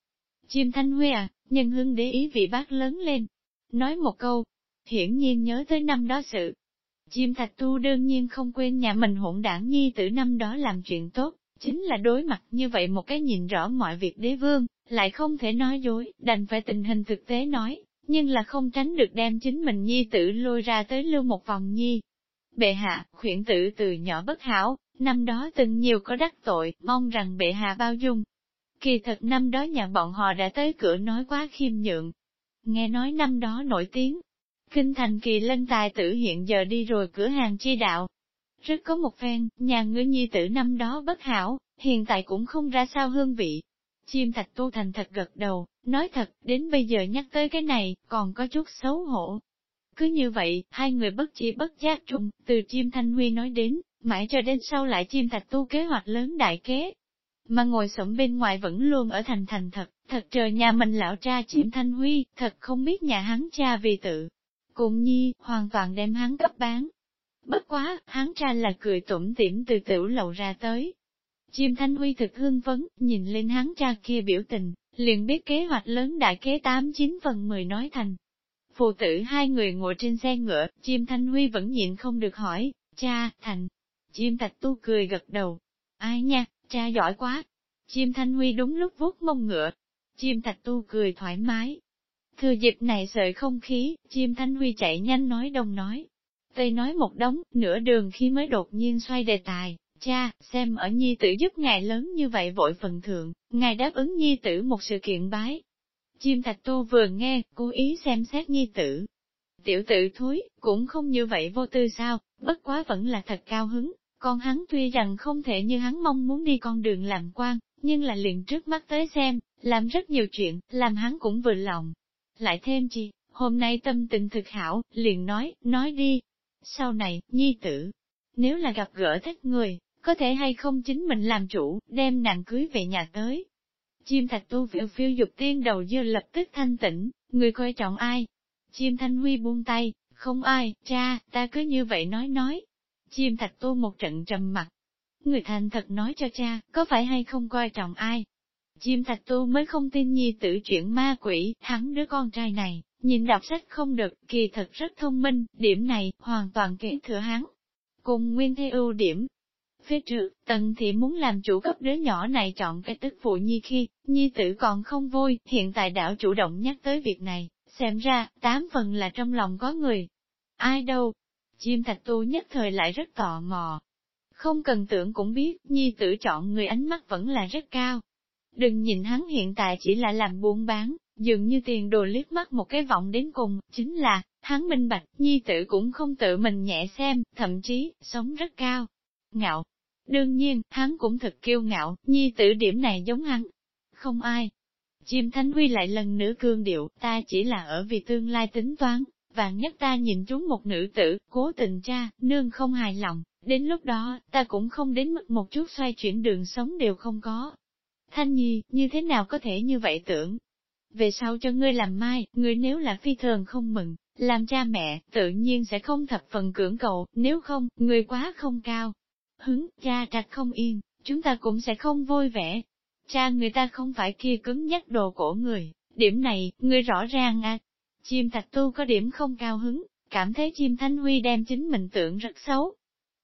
Chim thanh huy à, nhân hương để ý vị bác lớn lên. Nói một câu, hiển nhiên nhớ tới năm đó sự, Chim thạch tu đương nhiên không quên nhà mình hỗn đảng nhi tử năm đó làm chuyện tốt, Chính là đối mặt như vậy một cái nhìn rõ mọi việc đế vương, lại không thể nói dối, đành phải tình hình thực tế nói, nhưng là không tránh được đem chính mình nhi tử lôi ra tới lưu một vòng nhi. Bệ hạ, khuyển tử từ nhỏ bất hảo, năm đó từng nhiều có đắc tội, mong rằng bệ hạ bao dung. Kỳ thật năm đó nhà bọn họ đã tới cửa nói quá khiêm nhượng. Nghe nói năm đó nổi tiếng, kinh thành kỳ lân tài tử hiện giờ đi rồi cửa hàng chi đạo. Rất có một phen, nhà ngữ nhi tử năm đó bất hảo, hiện tại cũng không ra sao hương vị. Chim thạch tu thành thật gật đầu, nói thật, đến bây giờ nhắc tới cái này, còn có chút xấu hổ. Cứ như vậy, hai người bất chi bất giác trùng, từ chim thanh huy nói đến, mãi cho đến sau lại chim thạch tu kế hoạch lớn đại kế. Mà ngồi sổng bên ngoài vẫn luôn ở thành thành thật, thật trời nhà mình lão cha chim thanh huy, thật không biết nhà hắn cha vì tự. Cùng nhi, hoàn toàn đem hắn cấp bán. Bất quá, hắn cha là cười tủm tỉm từ tiểu lầu ra tới. Chim thanh huy thực hương vấn, nhìn lên hắn cha kia biểu tình, liền biết kế hoạch lớn đại kế 89 phần 10 nói thành. Phụ tử hai người ngồi trên xe ngựa, chim thanh huy vẫn nhịn không được hỏi, cha, thành, Chim thạch tu cười gật đầu. Ai nha, cha giỏi quá. Chim thanh huy đúng lúc vuốt mông ngựa. Chim thạch tu cười thoải mái. Thừa dịp này sợi không khí, chim thanh huy chạy nhanh nói đông nói. Tây nói một đống, nửa đường khi mới đột nhiên xoay đề tài. Cha, xem ở nhi tử giúp ngài lớn như vậy vội phần thượng, ngài đáp ứng nhi tử một sự kiện bái. Chim thạch tu vừa nghe, cố ý xem xét nhi tử. Tiểu tử thúi, cũng không như vậy vô tư sao, bất quá vẫn là thật cao hứng, con hắn tuy rằng không thể như hắn mong muốn đi con đường làm quan, nhưng là liền trước mắt tới xem, làm rất nhiều chuyện, làm hắn cũng vừa lòng. Lại thêm chi, hôm nay tâm tình thực hảo, liền nói, nói đi. Sau này, nhi tử, nếu là gặp gỡ thích người, có thể hay không chính mình làm chủ, đem nàng cưới về nhà tới. Chim thạch tu phiêu phiêu dục tiên đầu dưa lập tức thanh tĩnh, người coi trọng ai? Chim thanh huy buông tay, không ai, cha, ta cứ như vậy nói nói, Chim thạch tu một trận trầm mặt. Người thành thật nói cho cha, có phải hay không coi trọng ai? Chim thạch tu mới không tin nhi tử chuyện ma quỷ, hắn đứa con trai này, nhìn đọc sách không được, kỳ thật rất thông minh, điểm này, hoàn toàn kế thừa hắn. Cùng nguyên thế ưu điểm. Phía trước, tần thị muốn làm chủ cấp đứa nhỏ này chọn cái tức phụ nhi khi, nhi tử còn không vui, hiện tại đảo chủ động nhắc tới việc này, xem ra, tám phần là trong lòng có người. Ai đâu, Chim thạch tu nhất thời lại rất tò mò. Không cần tưởng cũng biết, nhi tử chọn người ánh mắt vẫn là rất cao. Đừng nhìn hắn hiện tại chỉ là làm buôn bán, dường như tiền đồ liếc mắt một cái vọng đến cùng, chính là, hắn minh bạch, nhi tử cũng không tự mình nhẹ xem, thậm chí, sống rất cao. Ngạo. Đương nhiên, hắn cũng thật kiêu ngạo, nhi tử điểm này giống hắn. Không ai. Chim Thánh Huy lại lần nữa cương điệu, ta chỉ là ở vì tương lai tính toán, vạn nhất ta nhìn trúng một nữ tử, cố tình cha, nương không hài lòng, đến lúc đó, ta cũng không đến mức một chút xoay chuyển đường sống đều không có. Thanh Nhi, như thế nào có thể như vậy tưởng? Về sau cho ngươi làm mai, ngươi nếu là phi thường không mừng, làm cha mẹ, tự nhiên sẽ không thập phần cưỡng cầu, nếu không, ngươi quá không cao. Hứng, cha trạch không yên, chúng ta cũng sẽ không vui vẻ. Cha người ta không phải kia cứng nhắc đồ cổ người, điểm này, ngươi rõ ràng à, Chim thạch tu có điểm không cao hứng, cảm thấy chim thanh huy đem chính mình tưởng rất xấu.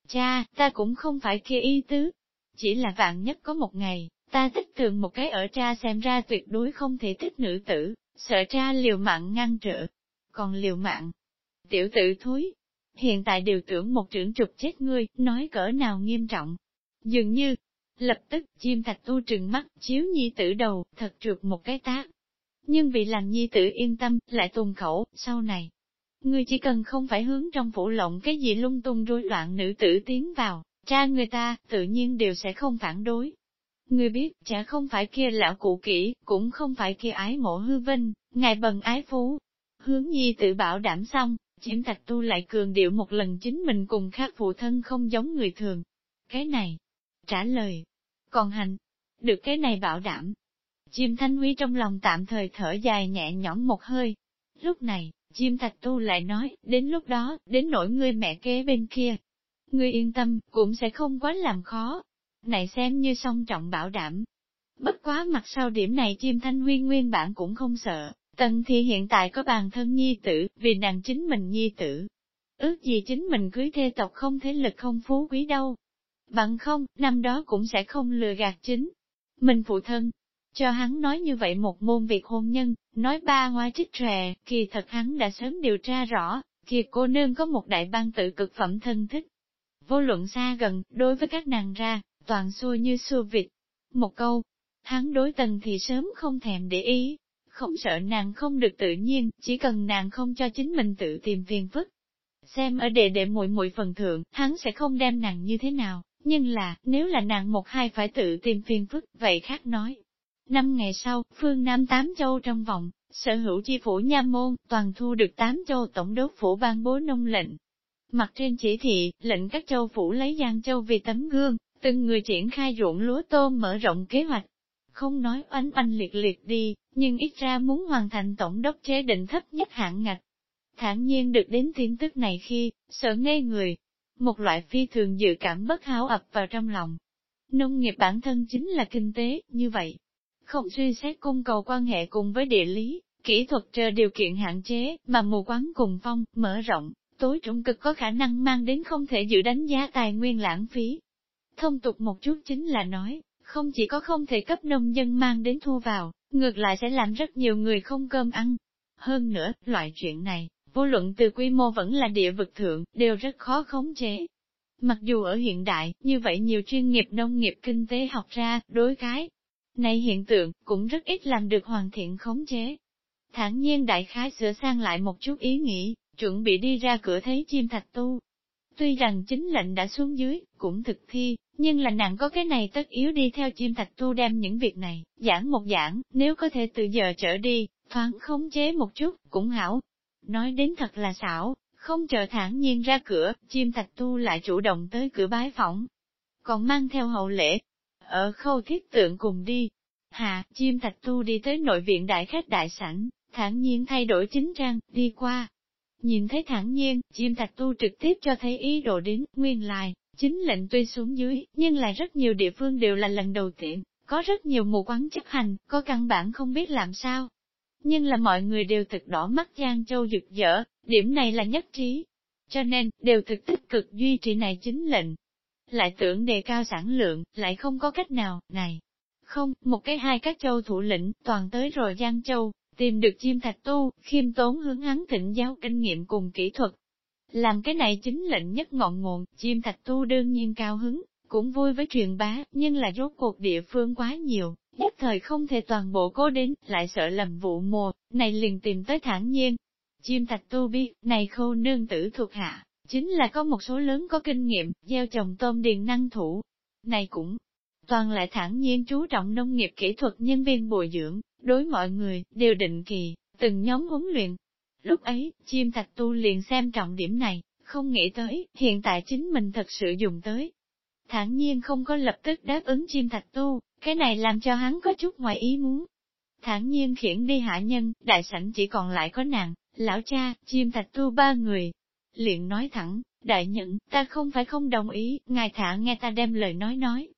Cha, ta cũng không phải kia y tứ. Chỉ là vạn nhất có một ngày, ta thích thường một cái ở cha xem ra tuyệt đối không thể thích nữ tử, sợ cha liều mạng ngăn trở. Còn liều mạng, tiểu tử thúi, hiện tại đều tưởng một trưởng trục chết ngươi, nói cỡ nào nghiêm trọng. Dường như, lập tức chim thạch tu trừng mắt, chiếu nhi tử đầu, thật trượt một cái tác nhưng vì làm nhi tử yên tâm, lại tùng khẩu, sau này. Ngươi chỉ cần không phải hướng trong phủ lộng cái gì lung tung rối loạn nữ tử tiến vào, cha người ta, tự nhiên đều sẽ không phản đối. Ngươi biết, chả không phải kia lão cụ kỹ, cũng không phải kia ái mộ hư vinh, ngài bần ái phú. Hướng nhi tự bảo đảm xong, chiếm thạch tu lại cường điệu một lần chính mình cùng khác phụ thân không giống người thường. Cái này, trả lời, còn hành, được cái này bảo đảm, Chim Thanh Huy trong lòng tạm thời thở dài nhẹ nhõm một hơi. Lúc này, chim Thạch Tu lại nói, đến lúc đó, đến nỗi ngươi mẹ kế bên kia. Ngươi yên tâm, cũng sẽ không quá làm khó. Này xem như song trọng bảo đảm. Bất quá mặt sau điểm này chim Thanh Huy nguyên bản cũng không sợ, Tần thì hiện tại có bàn thân nhi tử, vì nàng chính mình nhi tử. Ước gì chính mình cưới thê tộc không thế lực không phú quý đâu. bằng không, năm đó cũng sẽ không lừa gạt chính. Mình phụ thân, cho hắn nói như vậy một môn việc hôn nhân, nói ba hoa trích tròe, kỳ thật hắn đã sớm điều tra rõ, kia cô nương có một đại ban tự cực phẩm thân thích. Vô luận xa gần, đối với các nàng ra, toàn xua như xua vịt. Một câu, hắn đối tần thì sớm không thèm để ý, không sợ nàng không được tự nhiên, chỉ cần nàng không cho chính mình tự tìm phiền phức. Xem ở đệ đệ muội muội phần thượng, hắn sẽ không đem nàng như thế nào, nhưng là, nếu là nàng một hai phải tự tìm phiền phức, vậy khác nói. Năm ngày sau, phương Nam Tám Châu trong vòng, sở hữu chi phủ nha môn, toàn thu được Tám Châu Tổng đốc phủ ban bố nông lệnh. Mặt trên chỉ thị, lệnh các châu phủ lấy Giang Châu vì tấm gương, từng người triển khai ruộng lúa tôm mở rộng kế hoạch. Không nói oanh oanh liệt liệt đi, nhưng ít ra muốn hoàn thành tổng đốc chế định thấp nhất hạng ngạch. Thản nhiên được đến tin tức này khi, sợ ngây người. Một loại phi thường dự cảm bất háo ập vào trong lòng. Nông nghiệp bản thân chính là kinh tế, như vậy. Không suy xét cung cầu quan hệ cùng với địa lý, kỹ thuật chờ điều kiện hạn chế, mà mù quáng cùng phong, mở rộng, tối trung cực có khả năng mang đến không thể dự đánh giá tài nguyên lãng phí. Thông tục một chút chính là nói, không chỉ có không thể cấp nông dân mang đến thu vào, ngược lại sẽ làm rất nhiều người không cơm ăn. Hơn nữa, loại chuyện này, vô luận từ quy mô vẫn là địa vực thượng, đều rất khó khống chế. Mặc dù ở hiện đại, như vậy nhiều chuyên nghiệp nông nghiệp kinh tế học ra, đối cái này hiện tượng, cũng rất ít làm được hoàn thiện khống chế. Thẳng nhiên đại khái sửa sang lại một chút ý nghĩ, chuẩn bị đi ra cửa thấy chim thạch tu. Tuy rằng chính lệnh đã xuống dưới, cũng thực thi, nhưng là nàng có cái này tất yếu đi theo chim thạch tu đem những việc này, giảng một giảng, nếu có thể từ giờ trở đi, thoáng khống chế một chút, cũng hảo. Nói đến thật là xảo, không chờ thản nhiên ra cửa, chim thạch tu lại chủ động tới cửa bái phỏng. Còn mang theo hậu lễ, ở khâu thiết tượng cùng đi. Hà, chim thạch tu đi tới nội viện đại khách đại sảnh, thản nhiên thay đổi chính trang, đi qua. Nhìn thấy thản nhiên, chim thạch tu trực tiếp cho thấy ý đồ đến, nguyên lai, Chính lệnh tuy xuống dưới, nhưng lại rất nhiều địa phương đều là lần đầu tiên, có rất nhiều mù quán chấp hành, có căn bản không biết làm sao. Nhưng là mọi người đều thực đỏ mắt Giang Châu rực rỡ, điểm này là nhất trí. Cho nên, đều thực tích cực duy trì này chính lệnh. Lại tưởng đề cao sản lượng, lại không có cách nào, này. Không, một cái hai các châu thủ lĩnh, toàn tới rồi Giang Châu, tìm được chim thạch tu, khiêm tốn hướng hắn thịnh giáo kinh nghiệm cùng kỹ thuật, làm cái này chính lệnh nhất ngọn nguồn, chim thạch tu đương nhiên cao hứng, cũng vui với truyền bá, nhưng là rốt cuộc địa phương quá nhiều, nhất thời không thể toàn bộ cố đến, lại sợ lầm vụ mùa, này liền tìm tới thản nhiên. Chim thạch tu biết, này khâu nương tử thuộc hạ, chính là có một số lớn có kinh nghiệm, gieo trồng tôm điền năng thủ. Này cũng, toàn lại thản nhiên chú trọng nông nghiệp kỹ thuật nhân viên bồi dưỡng, đối mọi người, đều định kỳ, từng nhóm huấn luyện, Lúc ấy, chim thạch tu liền xem trọng điểm này, không nghĩ tới, hiện tại chính mình thật sự dùng tới. Thản nhiên không có lập tức đáp ứng chim thạch tu, cái này làm cho hắn có chút ngoài ý muốn. Thản nhiên khiển đi hạ nhân, đại sảnh chỉ còn lại có nàng, lão cha, chim thạch tu ba người. Liền nói thẳng, đại nhận, ta không phải không đồng ý, ngài thả nghe ta đem lời nói nói.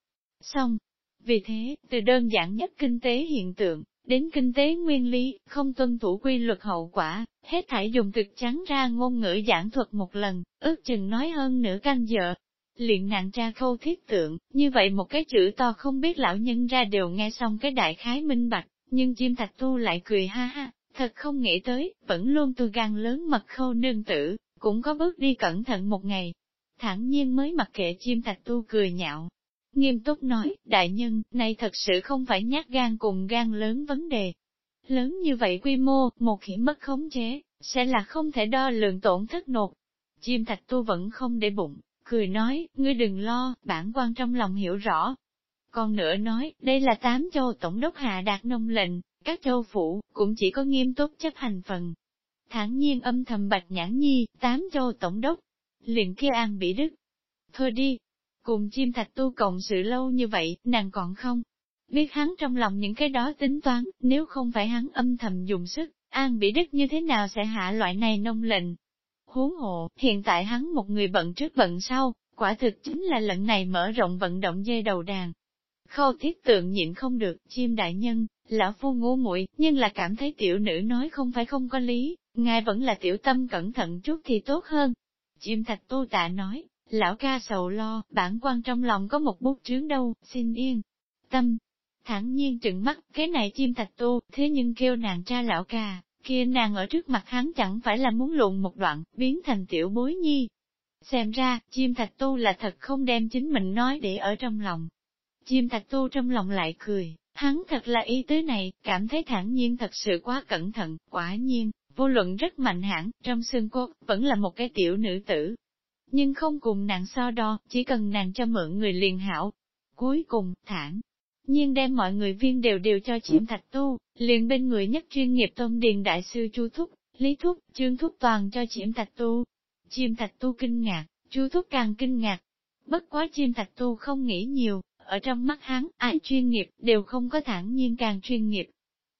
Xong. Vì thế, từ đơn giản nhất kinh tế hiện tượng, Đến kinh tế nguyên lý, không tuân thủ quy luật hậu quả, hết thảy dùng thực trắng ra ngôn ngữ giảng thuật một lần, ước chừng nói hơn nửa canh giờ. Luyện nạn tra khâu thiết tượng, như vậy một cái chữ to không biết lão nhân ra đều nghe xong cái đại khái minh bạch, nhưng chim thạch tu lại cười ha ha, thật không nghĩ tới, vẫn luôn tôi gan lớn mật khâu nương tử, cũng có bước đi cẩn thận một ngày. Thẳng nhiên mới mặc kệ chim thạch tu cười nhạo, Nghiêm túc nói, đại nhân, này thật sự không phải nhát gan cùng gan lớn vấn đề. Lớn như vậy quy mô, một khi mất khống chế, sẽ là không thể đo lượng tổn thất nột. Chim thạch tu vẫn không để bụng, cười nói, ngươi đừng lo, bản quan trong lòng hiểu rõ. Còn nữa nói, đây là tám châu tổng đốc hạ đạt nông lệnh, các châu phủ, cũng chỉ có nghiêm túc chấp hành phần. Thẳng nhiên âm thầm bạch nhãn nhi, tám châu tổng đốc, liền kia an bị đức. Thôi đi, Cùng chim thạch tu cộng sự lâu như vậy, nàng còn không. Biết hắn trong lòng những cái đó tính toán, nếu không phải hắn âm thầm dùng sức, An bị Đức như thế nào sẽ hạ loại này nông lệnh. Huống hộ, hiện tại hắn một người bận trước bận sau, quả thực chính là lần này mở rộng vận động dây đầu đàn. Khâu thiết tượng nhịn không được, chim đại nhân, lão phu ngu muội nhưng là cảm thấy tiểu nữ nói không phải không có lý, ngài vẫn là tiểu tâm cẩn thận chút thì tốt hơn. Chim thạch tu tạ nói, Lão ca sầu lo, bản quan trong lòng có một bút trướng đâu, xin yên. Tâm, thẳng nhiên trừng mắt, cái này chim thạch tu, thế nhưng kêu nàng cha lão ca, kia nàng ở trước mặt hắn chẳng phải là muốn lộn một đoạn, biến thành tiểu bối nhi. Xem ra, chim thạch tu là thật không đem chính mình nói để ở trong lòng. Chim thạch tu trong lòng lại cười, hắn thật là ý tứ này, cảm thấy thẳng nhiên thật sự quá cẩn thận, quả nhiên, vô luận rất mạnh hãn, trong xương cốt, vẫn là một cái tiểu nữ tử. Nhưng không cùng nàng so đo, chỉ cần nàng cho mượn người liền hảo. Cuối cùng, thẳng nhiên đem mọi người viên đều đều cho chiếm thạch tu, liền bên người nhất chuyên nghiệp tôn điền đại sư Chu Thúc, Lý Thúc, Trương Thúc toàn cho chiếm thạch tu. Chiêm thạch tu kinh ngạc, Chu Thúc càng kinh ngạc. Bất quá chiêm thạch tu không nghĩ nhiều, ở trong mắt hắn, ai chuyên nghiệp, đều không có thẳng nhiên càng chuyên nghiệp.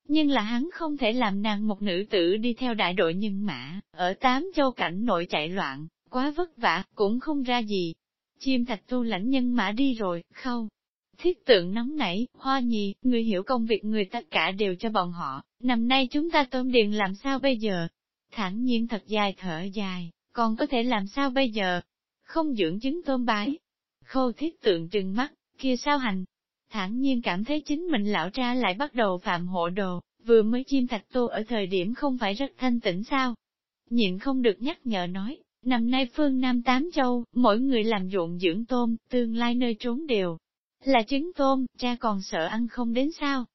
Nhưng là hắn không thể làm nàng một nữ tử đi theo đại đội nhân mã, ở tám châu cảnh nội chạy loạn, quá vất vả, cũng không ra gì. Chim thạch tu lãnh nhân mã đi rồi, khâu. Thiết tượng nóng nảy, hoa nhì, người hiểu công việc người tất cả đều cho bọn họ, năm nay chúng ta tôm điền làm sao bây giờ? Thẳng nhiên thật dài thở dài, còn có thể làm sao bây giờ? Không dưỡng chứng tôm bái. Khâu thiết tượng trừng mắt, kia sao hành? Thẳng nhiên cảm thấy chính mình lão ra lại bắt đầu phạm hộ đồ, vừa mới chim thạch tu ở thời điểm không phải rất thanh tĩnh sao? Nhịn không được nhắc nhở nói, năm nay phương Nam Tám Châu, mỗi người làm ruộng dưỡng tôm, tương lai nơi trốn đều là trứng tôm, cha còn sợ ăn không đến sao?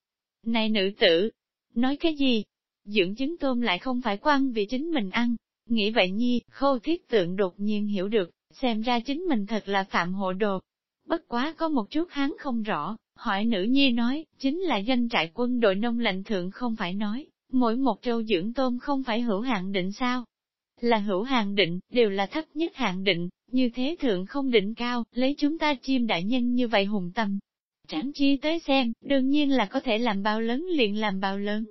Này nữ tử, nói cái gì? Dưỡng trứng tôm lại không phải quan vì chính mình ăn. Nghĩ vậy nhi, khâu thiết tượng đột nhiên hiểu được, xem ra chính mình thật là phạm hộ đồ. Bất quá có một chút hắn không rõ, hỏi nữ nhi nói, chính là danh trại quân đội nông lệnh thượng không phải nói, mỗi một trâu dưỡng tôm không phải hữu hạn định sao? Là hữu hạn định, đều là thấp nhất hạn định, như thế thượng không định cao, lấy chúng ta chim đại nhân như vậy hùng tâm. Tráng chi tới xem, đương nhiên là có thể làm bao lớn liền làm bao lớn.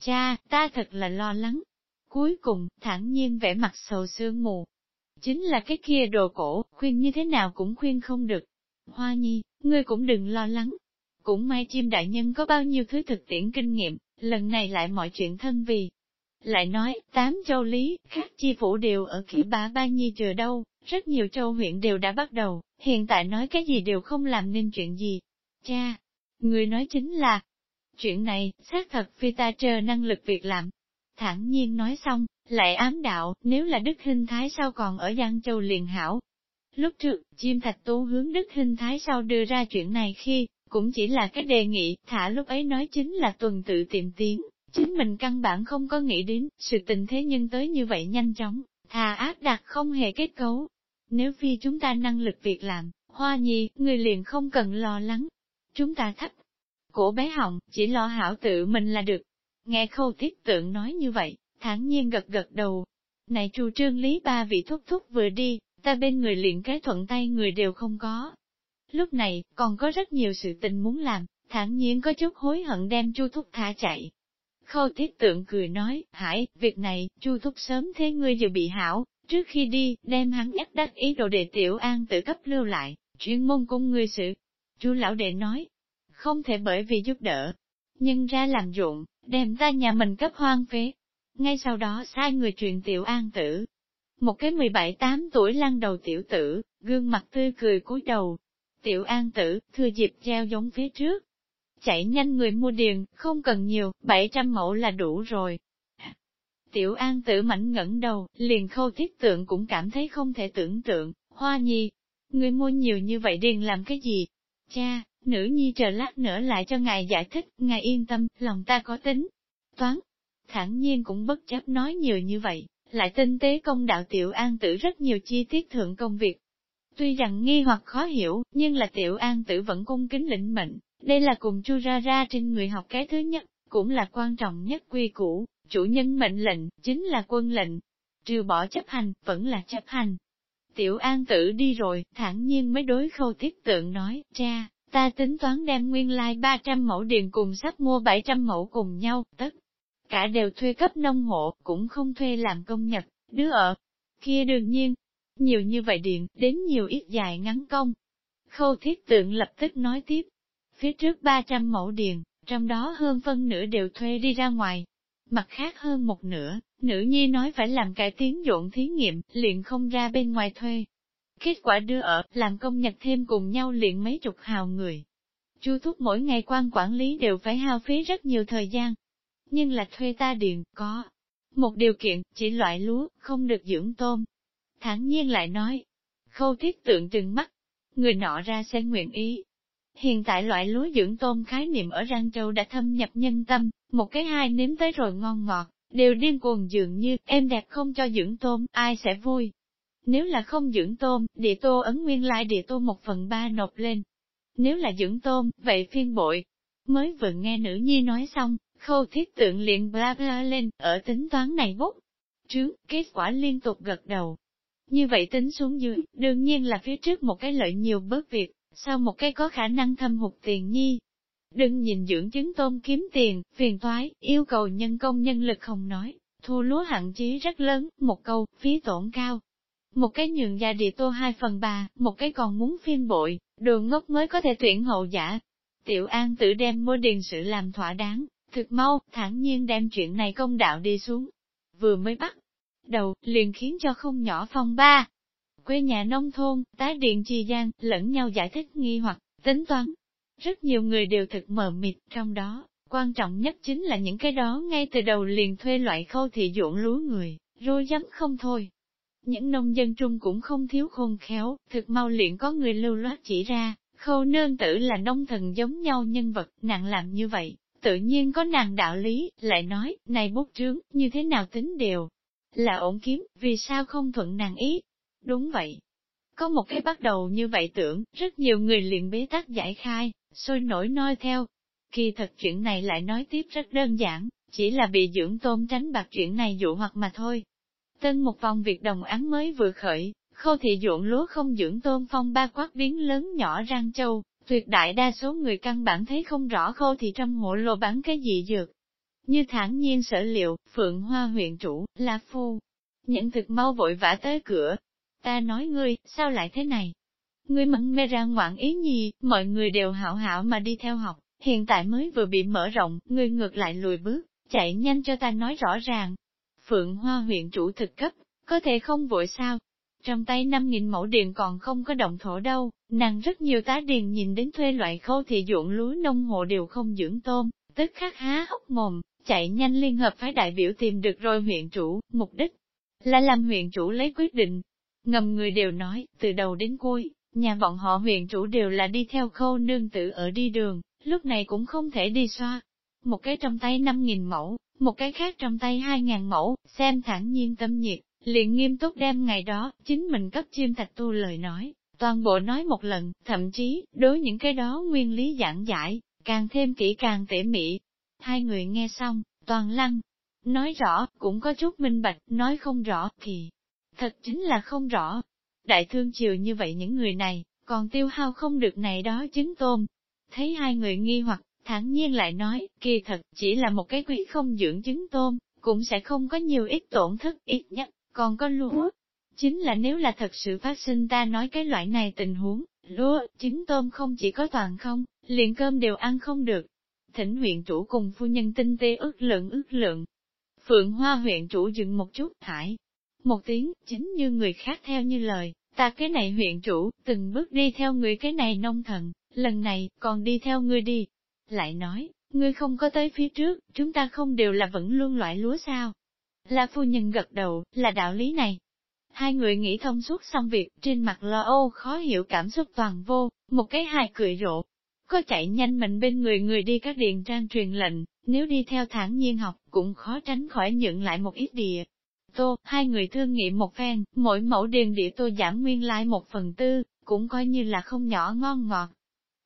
Cha, ta thật là lo lắng. Cuối cùng, thẳng nhiên vẻ mặt sầu sương mù. Chính là cái kia đồ cổ, khuyên như thế nào cũng khuyên không được. Hoa nhi, ngươi cũng đừng lo lắng. Cũng may chim đại nhân có bao nhiêu thứ thực tiễn kinh nghiệm, lần này lại mọi chuyện thân vì. Lại nói, tám châu lý, các chi phủ đều ở kỹ bá ba nhi chờ đâu, rất nhiều châu huyện đều đã bắt đầu, hiện tại nói cái gì đều không làm nên chuyện gì. Cha, người nói chính là, chuyện này, xác thật phi ta chờ năng lực việc làm. Thẳng nhiên nói xong, lại ám đạo, nếu là Đức Hinh Thái sao còn ở Giang Châu liền hảo. Lúc trước, chim thạch tú hướng Đức Hinh Thái sau đưa ra chuyện này khi, cũng chỉ là cái đề nghị, thả lúc ấy nói chính là tuần tự tìm tiếng, chính mình căn bản không có nghĩ đến, sự tình thế nhưng tới như vậy nhanh chóng, thà ác đạt không hề kết cấu. Nếu phi chúng ta năng lực việc làm, hoa nhi, người liền không cần lo lắng. Chúng ta thấp. Cổ bé họng, chỉ lo hảo tự mình là được. Nghe khâu thiết tượng nói như vậy, thản nhiên gật gật đầu. Này trù trương lý ba vị thúc thúc vừa đi, ta bên người liền cái thuận tay người đều không có. Lúc này, còn có rất nhiều sự tình muốn làm, thản nhiên có chút hối hận đem chu thúc thả chạy. Khâu thiết tượng cười nói, hải, việc này, chu thúc sớm thế ngươi dự bị hảo, trước khi đi, đem hắn ép đắc ý đồ để tiểu an tự cấp lưu lại, chuyên môn cung ngươi sự. Chu lão đệ nói, không thể bởi vì giúp đỡ, nhưng ra làm ruộng, đem ta nhà mình cấp hoang phế. Ngay sau đó sai người truyền tiểu an tử. Một cái 17-8 tuổi lăn đầu tiểu tử, gương mặt tươi cười cúi đầu. Tiểu an tử, thừa dịp treo giống phía trước. Chạy nhanh người mua điền, không cần nhiều, 700 mẫu là đủ rồi. Tiểu an tử mảnh ngẩng đầu, liền khâu thiết tượng cũng cảm thấy không thể tưởng tượng, hoa nhi. Người mua nhiều như vậy điền làm cái gì? Cha, nữ nhi chờ lát nữa lại cho ngài giải thích, ngài yên tâm, lòng ta có tính. Toán, thẳng nhiên cũng bất chấp nói nhiều như vậy, lại tinh tế công đạo tiểu an tử rất nhiều chi tiết thượng công việc. Tuy rằng nghi hoặc khó hiểu, nhưng là tiểu an tử vẫn cung kính lĩnh mệnh, đây là cùng chu ra ra trên người học cái thứ nhất, cũng là quan trọng nhất quy củ, chủ nhân mệnh lệnh, chính là quân lệnh. Trừ bỏ chấp hành, vẫn là chấp hành. Tiểu an tử đi rồi, thản nhiên mới đối khâu thiết tượng nói, cha, ta tính toán đem nguyên lai like 300 mẫu điền cùng sắp mua 700 mẫu cùng nhau, tất cả đều thuê cấp nông hộ, cũng không thuê làm công nhật, đứa ở. Kia đương nhiên, nhiều như vậy điện, đến nhiều ít dài ngắn công. Khâu thiết tượng lập tức nói tiếp, phía trước 300 mẫu điền, trong đó hơn phân nửa đều thuê đi ra ngoài. Mặt khác hơn một nửa, nữ nhi nói phải làm cải tiến dụng thí nghiệm, liền không ra bên ngoài thuê. Kết quả đưa ở, làm công nhật thêm cùng nhau liền mấy chục hào người. Chu thúc mỗi ngày quan quản lý đều phải hao phí rất nhiều thời gian. Nhưng là thuê ta điện, có. Một điều kiện, chỉ loại lúa, không được dưỡng tôm. Thẳng nhiên lại nói. Khâu thiết tượng trừng mắt. Người nọ ra sẽ nguyện ý. Hiện tại loại lúa dưỡng tôm khái niệm ở Giang Châu đã thâm nhập nhân tâm, một cái hai nếm tới rồi ngon ngọt, đều điên cuồng dường như, em đẹp không cho dưỡng tôm, ai sẽ vui. Nếu là không dưỡng tôm, địa tô ấn nguyên lai địa tô một phần ba nộp lên. Nếu là dưỡng tôm, vậy phiên bội. Mới vừa nghe nữ nhi nói xong, khâu thiết tượng liền bla bla lên, ở tính toán này bút. Trướng, kết quả liên tục gật đầu. Như vậy tính xuống dưới, đương nhiên là phía trước một cái lợi nhiều bớt việc, sau một cái có khả năng thâm hụt tiền nhi, Đừng nhìn dưỡng chứng tôm kiếm tiền, phiền toái, yêu cầu nhân công nhân lực không nói, thu lúa hạn chế rất lớn, một câu, phí tổn cao. Một cái nhường gia địa tô hai phần ba, một cái còn muốn phiên bội, đường ngốc mới có thể tuyển hậu giả. Tiểu An tự đem mua điền sự làm thỏa đáng, thực mau, thản nhiên đem chuyện này công đạo đi xuống. Vừa mới bắt đầu, liền khiến cho không nhỏ phong ba. Quê nhà nông thôn, tái điện trì gian, lẫn nhau giải thích nghi hoặc, tính toán, rất nhiều người đều thực mờ mịt trong đó, quan trọng nhất chính là những cái đó ngay từ đầu liền thuê loại khâu thị ruộng lúa người, rối dám không thôi. Những nông dân trung cũng không thiếu khôn khéo, thực mau liền có người lưu loát chỉ ra, khâu nương tử là nông thần giống nhau nhân vật, nàng làm như vậy, tự nhiên có nàng đạo lý, lại nói, này bút trướng, như thế nào tính đều, là ổn kiếm, vì sao không thuận nàng ý? Đúng vậy. Có một cái bắt đầu như vậy tưởng, rất nhiều người liền bế tắc giải khai, sôi nổi noi theo. Kỳ thật chuyện này lại nói tiếp rất đơn giản, chỉ là bị dưỡng tôm tránh bạc chuyện này dụ hoặc mà thôi. Tân một vòng việc đồng án mới vừa khởi, khâu thị ruộng lúa không dưỡng tôm phong ba quát biến lớn nhỏ rang châu, tuyệt đại đa số người căn bản thấy không rõ khâu thị trong hộ lô bán cái gì dược. Như thản nhiên sở liệu, Phượng Hoa huyện chủ, La Phu, nhận thực mau vội vã tới cửa. Ta nói ngươi, sao lại thế này? Ngươi mẫn mê ra ngoạn ý nhi, mọi người đều hảo hảo mà đi theo học, hiện tại mới vừa bị mở rộng, ngươi ngược lại lùi bước, chạy nhanh cho ta nói rõ ràng. Phượng Hoa huyện chủ thực cấp, có thể không vội sao? Trong tay 5.000 mẫu điền còn không có động thổ đâu, nàng rất nhiều tá điền nhìn đến thuê loại khâu thị ruộng lúa nông hộ đều không dưỡng tôm, tức khắc há hốc mồm, chạy nhanh liên hợp phái đại biểu tìm được rồi huyện chủ, mục đích là làm huyện chủ lấy quyết định. Ngầm người đều nói, từ đầu đến cuối, Nhà bọn họ huyện chủ đều là đi theo khâu nương tử ở đi đường, lúc này cũng không thể đi xoa. Một cái trong tay 5.000 mẫu, một cái khác trong tay 2.000 mẫu, xem thẳng nhiên tâm nhiệt, liền nghiêm túc đem ngày đó, chính mình cấp chim thạch tu lời nói, toàn bộ nói một lần, thậm chí, đối những cái đó nguyên lý giảng giải, càng thêm kỹ càng tỉ mỉ. Hai người nghe xong, toàn lăng, nói rõ, cũng có chút minh bạch, nói không rõ, thì thật chính là không rõ. Đại thương chiều như vậy những người này, còn tiêu hao không được này đó trứng tôm. Thấy hai người nghi hoặc, thản nhiên lại nói, kỳ thật, chỉ là một cái quý không dưỡng trứng tôm, cũng sẽ không có nhiều ít tổn thất ít nhất, còn có lúa. Chính là nếu là thật sự phát sinh ta nói cái loại này tình huống, lúa, trứng tôm không chỉ có toàn không, liền cơm đều ăn không được. Thỉnh huyện chủ cùng phu nhân tinh tế ước lượng ước lượng. Phượng Hoa huyện chủ dừng một chút, thải, một tiếng, chính như người khác theo như lời, ta cái này huyện chủ, từng bước đi theo người cái này nông thần, lần này, còn đi theo ngươi đi. Lại nói, ngươi không có tới phía trước, chúng ta không đều là vẫn luôn loại lúa sao? Là phu nhân gật đầu, là đạo lý này. Hai người nghĩ thông suốt xong việc, trên mặt lo âu khó hiểu cảm xúc toàn vô, một cái hài cười rộ. Có chạy nhanh mình bên người người đi các điện trang truyền lệnh, nếu đi theo thản nhiên học, cũng khó tránh khỏi nhận lại một ít địa tô, hai người thương nghị một phen, mỗi mẫu điền địa tô giảm nguyên lai một phần tư, cũng coi như là không nhỏ ngon ngọt.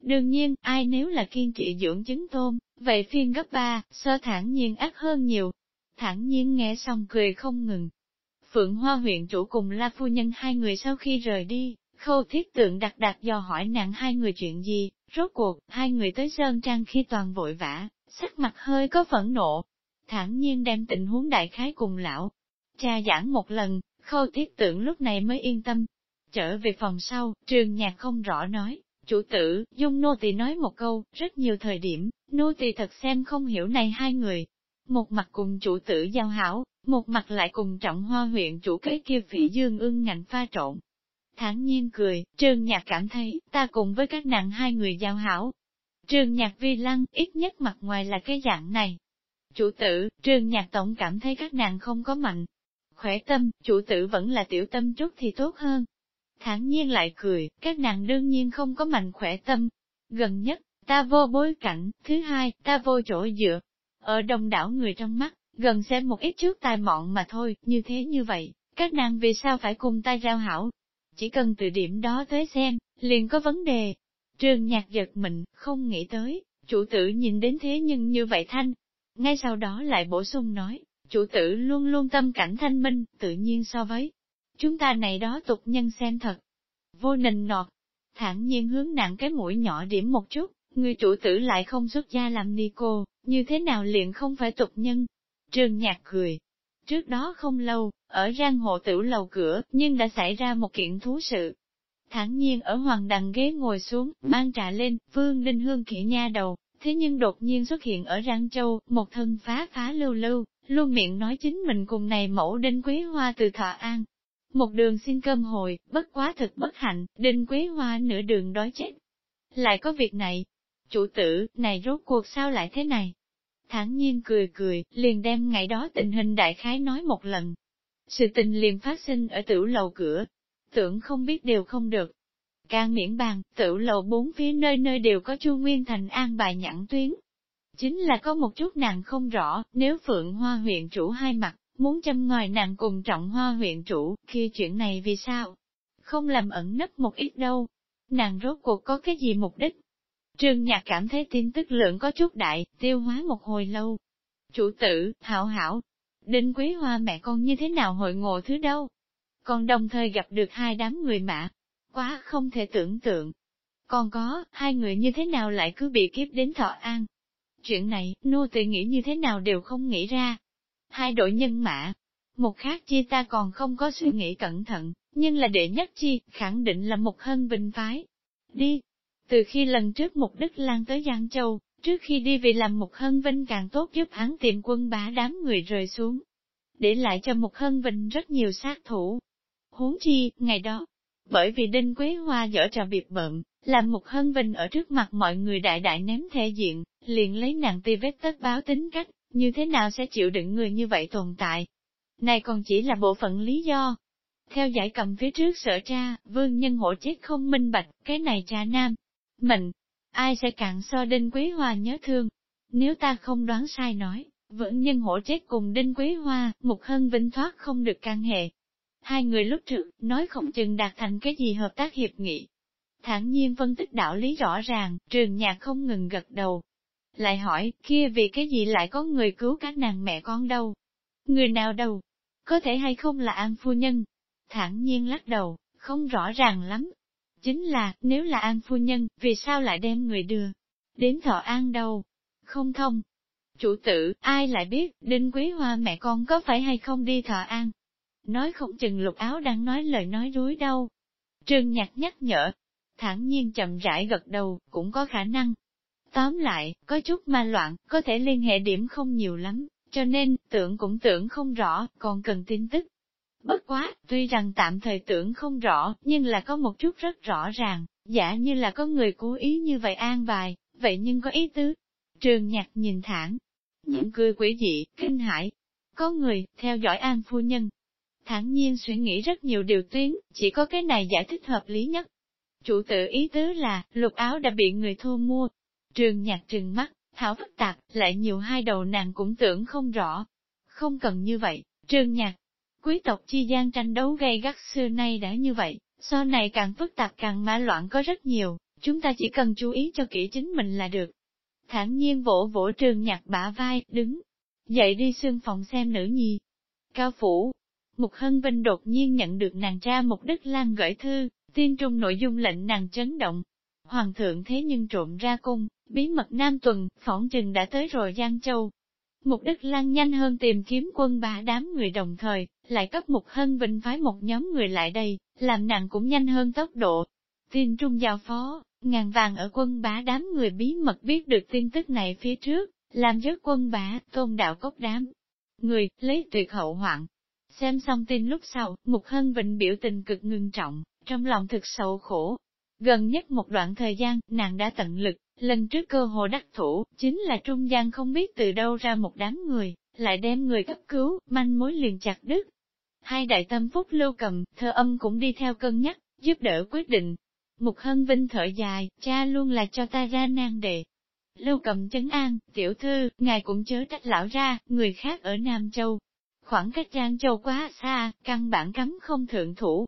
Đương nhiên, ai nếu là kiên trị dưỡng trứng tôm, vậy phiên gấp ba, sơ thản nhiên ác hơn nhiều. Thản nhiên nghe xong cười không ngừng. Phượng Hoa huyện chủ cùng La Phu Nhân hai người sau khi rời đi, khâu thiết tượng đặc đặc dò hỏi nặng hai người chuyện gì, rốt cuộc, hai người tới Sơn Trang khi toàn vội vã, sắc mặt hơi có phẫn nộ. Thản nhiên đem tình huống đại khái cùng lão, Cha giảng một lần, khâu thiết tưởng lúc này mới yên tâm. Trở về phòng sau, trường nhạc không rõ nói, chủ tử, dung nô tỳ nói một câu, rất nhiều thời điểm, nô tỳ thật xem không hiểu này hai người. Một mặt cùng chủ tử giao hảo, một mặt lại cùng trọng hoa huyện chủ cái kia vị dương ưng ngạnh pha trộn. Thẳng nhiên cười, trương nhạc cảm thấy, ta cùng với các nàng hai người giao hảo. Trương nhạc vi lăng, ít nhất mặt ngoài là cái dạng này. Chủ tử, trương nhạc tổng cảm thấy các nàng không có mạnh. Khỏe tâm, chủ tử vẫn là tiểu tâm chút thì tốt hơn. Thản nhiên lại cười, các nàng đương nhiên không có mạnh khỏe tâm. Gần nhất, ta vô bối cảnh, thứ hai, ta vô chỗ dựa. Ở đông đảo người trong mắt, gần xem một ít trước tai mọn mà thôi, như thế như vậy, các nàng vì sao phải cùng ta giao hảo? Chỉ cần từ điểm đó tới xem, liền có vấn đề. Trương nhạc giật mình, không nghĩ tới, chủ tử nhìn đến thế nhưng như vậy thanh. Ngay sau đó lại bổ sung nói, chủ tử luôn luôn tâm cảnh thanh minh, tự nhiên so với chúng ta này đó tục nhân xem thật. Vô nình nọt, thản nhiên hướng nặng cái mũi nhỏ điểm một chút, người chủ tử lại không xuất gia làm ni cô, như thế nào liền không phải tục nhân. trường nhạc cười. Trước đó không lâu, ở giang hộ tử lầu cửa, nhưng đã xảy ra một kiện thú sự. Thẳng nhiên ở hoàng đằng ghế ngồi xuống, mang trà lên, vương đinh hương kỹ nha đầu, thế nhưng đột nhiên xuất hiện ở Răng Châu, một thân phá phá lưu lưu, luôn miệng nói chính mình cùng này mẫu đinh quý hoa từ thọ an. Một đường xin cơm hồi, bất quá thực bất hạnh, đinh quý hoa nửa đường đói chết. Lại có việc này, chủ tử, này rốt cuộc sao lại thế này? Thẳng nhiên cười cười, liền đem ngày đó tình hình đại khái nói một lần. Sự tình liền phát sinh ở tiểu lầu cửa, tưởng không biết đều không được. Càng miễn bàn, tiểu lầu bốn phía nơi nơi đều có chu Nguyên Thành an bài nhãn tuyến. Chính là có một chút nàng không rõ, nếu Phượng Hoa huyện chủ hai mặt, muốn châm ngòi nàng cùng trọng Hoa huyện chủ, kia chuyện này vì sao? Không làm ẩn nấp một ít đâu. Nàng rốt cuộc có cái gì mục đích? Trương Nhạc cảm thấy tin tức lượng có chút đại, tiêu hóa một hồi lâu. Chủ tử, hảo hảo, Đinh Quý Hoa mẹ con như thế nào hội ngộ thứ đâu? Còn đồng thời gặp được hai đám người mạ. Quá không thể tưởng tượng. Còn có, hai người như thế nào lại cứ bị kiếp đến thọ an? Chuyện này, nô tỳ nghĩ như thế nào đều không nghĩ ra. Hai đội nhân mã. Một khác chi ta còn không có suy nghĩ cẩn thận, nhưng là đệ nhất chi, khẳng định là một hân vinh phái. Đi, từ khi lần trước Mục Đức Lan tới Giang Châu, trước khi đi vì làm một hân vinh càng tốt giúp hắn tìm quân bá đám người rời xuống. Để lại cho một hân vinh rất nhiều sát thủ. Huống chi, ngày đó, bởi vì Đinh Quế Hoa dở trò biệt bận làm một hân vinh ở trước mặt mọi người đại đại ném thể diện, liền lấy nàng ti vết tất báo tính cách, như thế nào sẽ chịu đựng người như vậy tồn tại. Này còn chỉ là bộ phận lý do. Theo giải cầm phía trước sở tra, vương nhân hộ chết không minh bạch, cái này cha nam, mình, ai sẽ cạn so Đinh Quý Hoa nhớ thương. Nếu ta không đoán sai nói, vẫn nhân hổ chết cùng Đinh Quý Hoa, một hân vinh thoát không được can hệ. Hai người lúc trước, nói không chừng đạt thành cái gì hợp tác hiệp nghị. Thản nhiên phân tích đạo lý rõ ràng, trường nhạc không ngừng gật đầu. Lại hỏi, kia vì cái gì lại có người cứu các nàng mẹ con đâu? Người nào đâu? Có thể hay không là An Phu Nhân? Thản nhiên lắc đầu, không rõ ràng lắm, Chính là, nếu là An Phu Nhân, vì sao lại đem người đưa đến thọ an đâu? Không thông. Chủ tử, ai lại biết, Đinh Quý Hoa mẹ con có phải hay không đi thọ an? Nói không chừng lục áo đang nói lời nói dối đâu. Trương Nhạc nhắc nhở, thản nhiên chậm rãi gật đầu, cũng có khả năng. Tóm lại, có chút ma loạn, có thể liên hệ điểm không nhiều lắm, cho nên, tưởng cũng tưởng không rõ, còn cần tin tức. Bất quá, tuy rằng tạm thời tưởng không rõ, nhưng là có một chút rất rõ ràng, giả như là có người cố ý như vậy an bài, vậy nhưng có ý tứ. Trường nhạc nhìn thẳng, những cười quỷ dị, kinh hãi. Có người, theo dõi an phu nhân. Thẳng nhiên suy nghĩ rất nhiều điều tuyến, chỉ có cái này giải thích hợp lý nhất. Chủ tự ý tứ là, lục áo đã bị người thu mua. Trường nhạc trừng mắt, thảo phức tạp, lại nhiều hai đầu nàng cũng tưởng không rõ. Không cần như vậy, trường nhạc, Quý tộc chi gian tranh đấu gay gắt xưa nay đã như vậy, sau này càng phức tạp càng mã loạn có rất nhiều, chúng ta chỉ cần chú ý cho kỹ chính mình là được. Thản nhiên vỗ vỗ trường nhạc bả vai, đứng, dậy đi xương phòng xem nữ nhi. Cao phủ, Mục Hân Vinh đột nhiên nhận được nàng cha một Đức Lan gửi thư, tiên trung nội dung lệnh nàng chấn động. Hoàng thượng thế nhưng trộm ra cung, bí mật Nam Tuần, phỏng chừng đã tới rồi Giang Châu, Mục Đức Lan nhanh hơn tìm kiếm quân ba đám người đồng thời, lại cấp Mục Hân Vinh phái một nhóm người lại đây, làm nàng cũng nhanh hơn tốc độ. Tin trung giao phó, ngàn vàng ở quân bá đám người bí mật biết được tin tức này phía trước, làm giới quân bá, tôn đạo cốc đám. Người, lấy tuyệt hậu hoạn. Xem xong tin lúc sau, Mục Hân Vịnh biểu tình cực ngưng trọng, trong lòng thực sầu khổ. Gần nhất một đoạn thời gian, nàng đã tận lực, lần trước cơ hồ đắc thủ, chính là trung gian không biết từ đâu ra một đám người, lại đem người cấp cứu, manh mối liền chặt đứt. Hai đại tâm phúc lưu cầm, thơ âm cũng đi theo cân nhắc, giúp đỡ quyết định. Mục Hân Vinh thở dài, cha luôn là cho ta ra nan đề. Lưu cầm chấn an, tiểu thư, ngài cũng chớ trách lão ra, người khác ở Nam Châu. Khoảng cách Giang Châu quá xa, căn bản cấm không thượng thủ.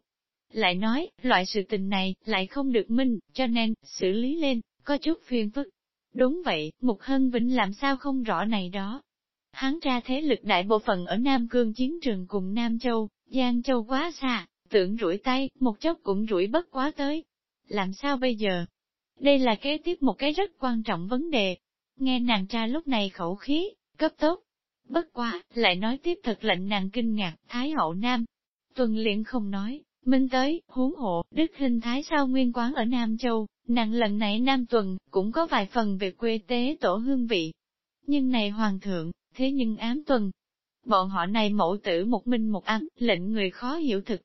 Lại nói, loại sự tình này, lại không được minh, cho nên, xử lý lên, có chút phiền phức. Đúng vậy, Mục Hân Vĩnh làm sao không rõ này đó. Hắn ra thế lực đại bộ phận ở Nam Cương chiến trường cùng Nam Châu, Giang Châu quá xa, tưởng rủi tay, một chốc cũng rủi bất quá tới. Làm sao bây giờ? Đây là kế tiếp một cái rất quan trọng vấn đề. Nghe nàng tra lúc này khẩu khí, cấp tốt. Bất quá, lại nói tiếp thật lệnh nàng kinh ngạc, Thái hậu Nam. Tuần liền không nói, minh tới, huống hộ, đức hình Thái sao nguyên quán ở Nam Châu, nàng lần này Nam Tuần, cũng có vài phần về quê tế tổ hương vị. Nhưng này hoàng thượng, thế nhưng ám tuần. Bọn họ này mẫu tử một minh một ám, lệnh người khó hiểu thực.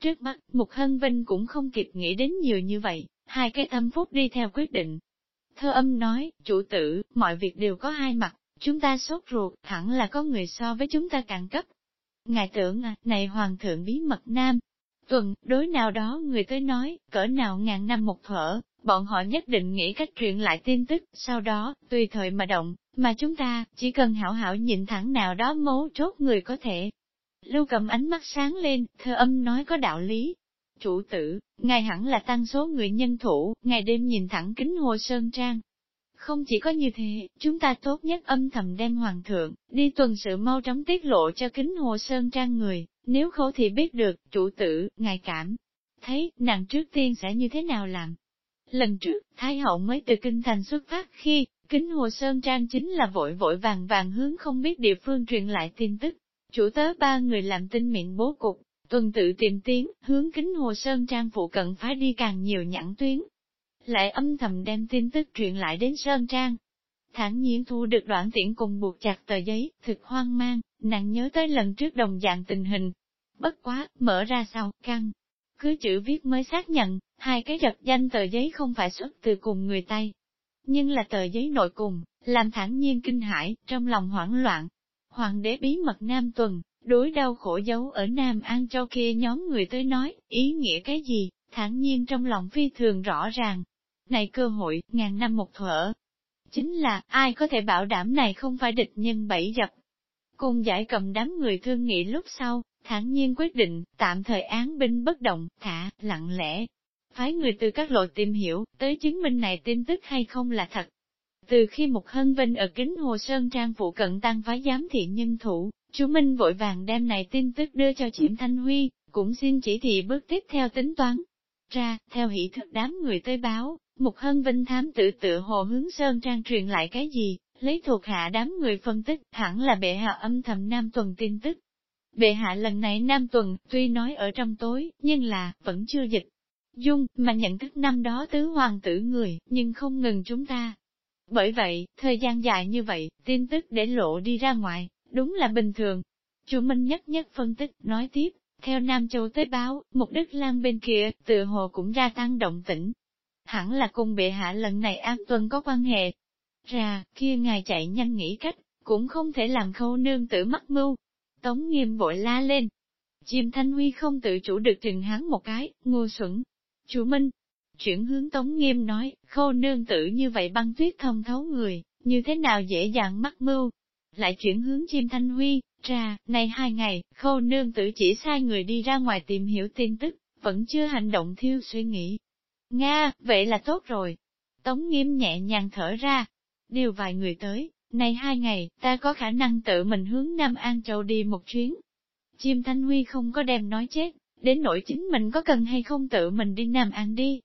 Trước mắt, Mục Hân Vinh cũng không kịp nghĩ đến nhiều như vậy, hai cái tâm phúc đi theo quyết định. Thơ âm nói, chủ tử, mọi việc đều có hai mặt, chúng ta sốt ruột, hẳn là có người so với chúng ta càng cấp. Ngài tưởng à, này hoàng thượng bí mật nam. Tuần, đối nào đó người tới nói, cỡ nào ngàn năm một thở, bọn họ nhất định nghĩ cách truyền lại tin tức, sau đó, tùy thời mà động, mà chúng ta, chỉ cần hảo hảo nhìn thẳng nào đó mấu chốt người có thể. Lưu cầm ánh mắt sáng lên, thơ âm nói có đạo lý. Chủ tử, ngài hẳn là tăng số người nhân thủ, ngày đêm nhìn thẳng kính hồ sơn trang. Không chỉ có như thế, chúng ta tốt nhất âm thầm đem hoàng thượng, đi tuần sự mau chóng tiết lộ cho kính hồ sơn trang người, nếu khổ thì biết được, chủ tử, ngài cảm. Thấy, nàng trước tiên sẽ như thế nào làm? Lần trước, Thái hậu mới từ kinh thành xuất phát khi, kính hồ sơn trang chính là vội vội vàng vàng hướng không biết địa phương truyền lại tin tức. Chủ tớ ba người làm tin miệng bố cục, tuần tự tìm tiếng, hướng kính hồ sơn trang phụ cận phái đi càng nhiều nhãn tuyến. Lại âm thầm đem tin tức truyền lại đến sơn trang. Thẳng nhiên thu được đoạn tiễn cùng buộc chặt tờ giấy, thực hoang mang, nặng nhớ tới lần trước đồng dạng tình hình. Bất quá, mở ra sau, căng. Cứ chữ viết mới xác nhận, hai cái rật danh tờ giấy không phải xuất từ cùng người tay. Nhưng là tờ giấy nội cùng, làm thản nhiên kinh hãi, trong lòng hoảng loạn. Hoàng đế bí mật Nam Tuần, đối đau khổ giấu ở Nam An Châu kia nhóm người tới nói, ý nghĩa cái gì, thản nhiên trong lòng phi thường rõ ràng. Này cơ hội, ngàn năm một thở. Chính là, ai có thể bảo đảm này không phải địch nhân bẫy dập. Cùng giải cầm đám người thương nghị lúc sau, thản nhiên quyết định, tạm thời án binh bất động, thả, lặng lẽ. Phái người từ các lộ tìm hiểu, tới chứng minh này tin tức hay không là thật. Từ khi một hân vinh ở kính hồ sơn trang phụ cận tăng phái giám thị nhân thủ, chú Minh vội vàng đem này tin tức đưa cho Chiểm Thanh Huy, cũng xin chỉ thị bước tiếp theo tính toán. Ra, theo hỷ thực đám người tới báo, mục hân vinh thám tự tự hồ hướng sơn trang truyền lại cái gì, lấy thuộc hạ đám người phân tích, hẳn là bệ hạ âm thầm nam tuần tin tức. Bệ hạ lần này nam tuần, tuy nói ở trong tối, nhưng là, vẫn chưa dịch. Dung, mà nhận thức năm đó tứ hoàng tử người, nhưng không ngừng chúng ta. Bởi vậy, thời gian dài như vậy, tin tức để lộ đi ra ngoài, đúng là bình thường. Chu Minh nhất nhất phân tích, nói tiếp, theo Nam Châu tới báo, một Đức Lan bên kia, tự hồ cũng gia tăng động tĩnh. Hẳn là cung bệ hạ lần này ác tuần có quan hệ. Ra, kia ngài chạy nhanh nghĩ cách, cũng không thể làm khâu nương tử mắc mưu. Tống nghiêm vội la lên. Chim Thanh Huy không tự chủ được trừng hắn một cái, ngu xuẩn. Chủ Minh, chuyển hướng Tống nghiêm nói, khâu nương tử như vậy băng tuyết thông thấu người, như thế nào dễ dàng mắc mưu. Lại chuyển hướng chim Thanh Huy, ra, này hai ngày, khâu nương tử chỉ sai người đi ra ngoài tìm hiểu tin tức, vẫn chưa hành động thiêu suy nghĩ. Nga, vậy là tốt rồi. Tống nghiêm nhẹ nhàng thở ra. Điều vài người tới, này hai ngày, ta có khả năng tự mình hướng Nam An Châu đi một chuyến. Chim Thanh Huy không có đem nói chết, đến nỗi chính mình có cần hay không tự mình đi Nam An đi.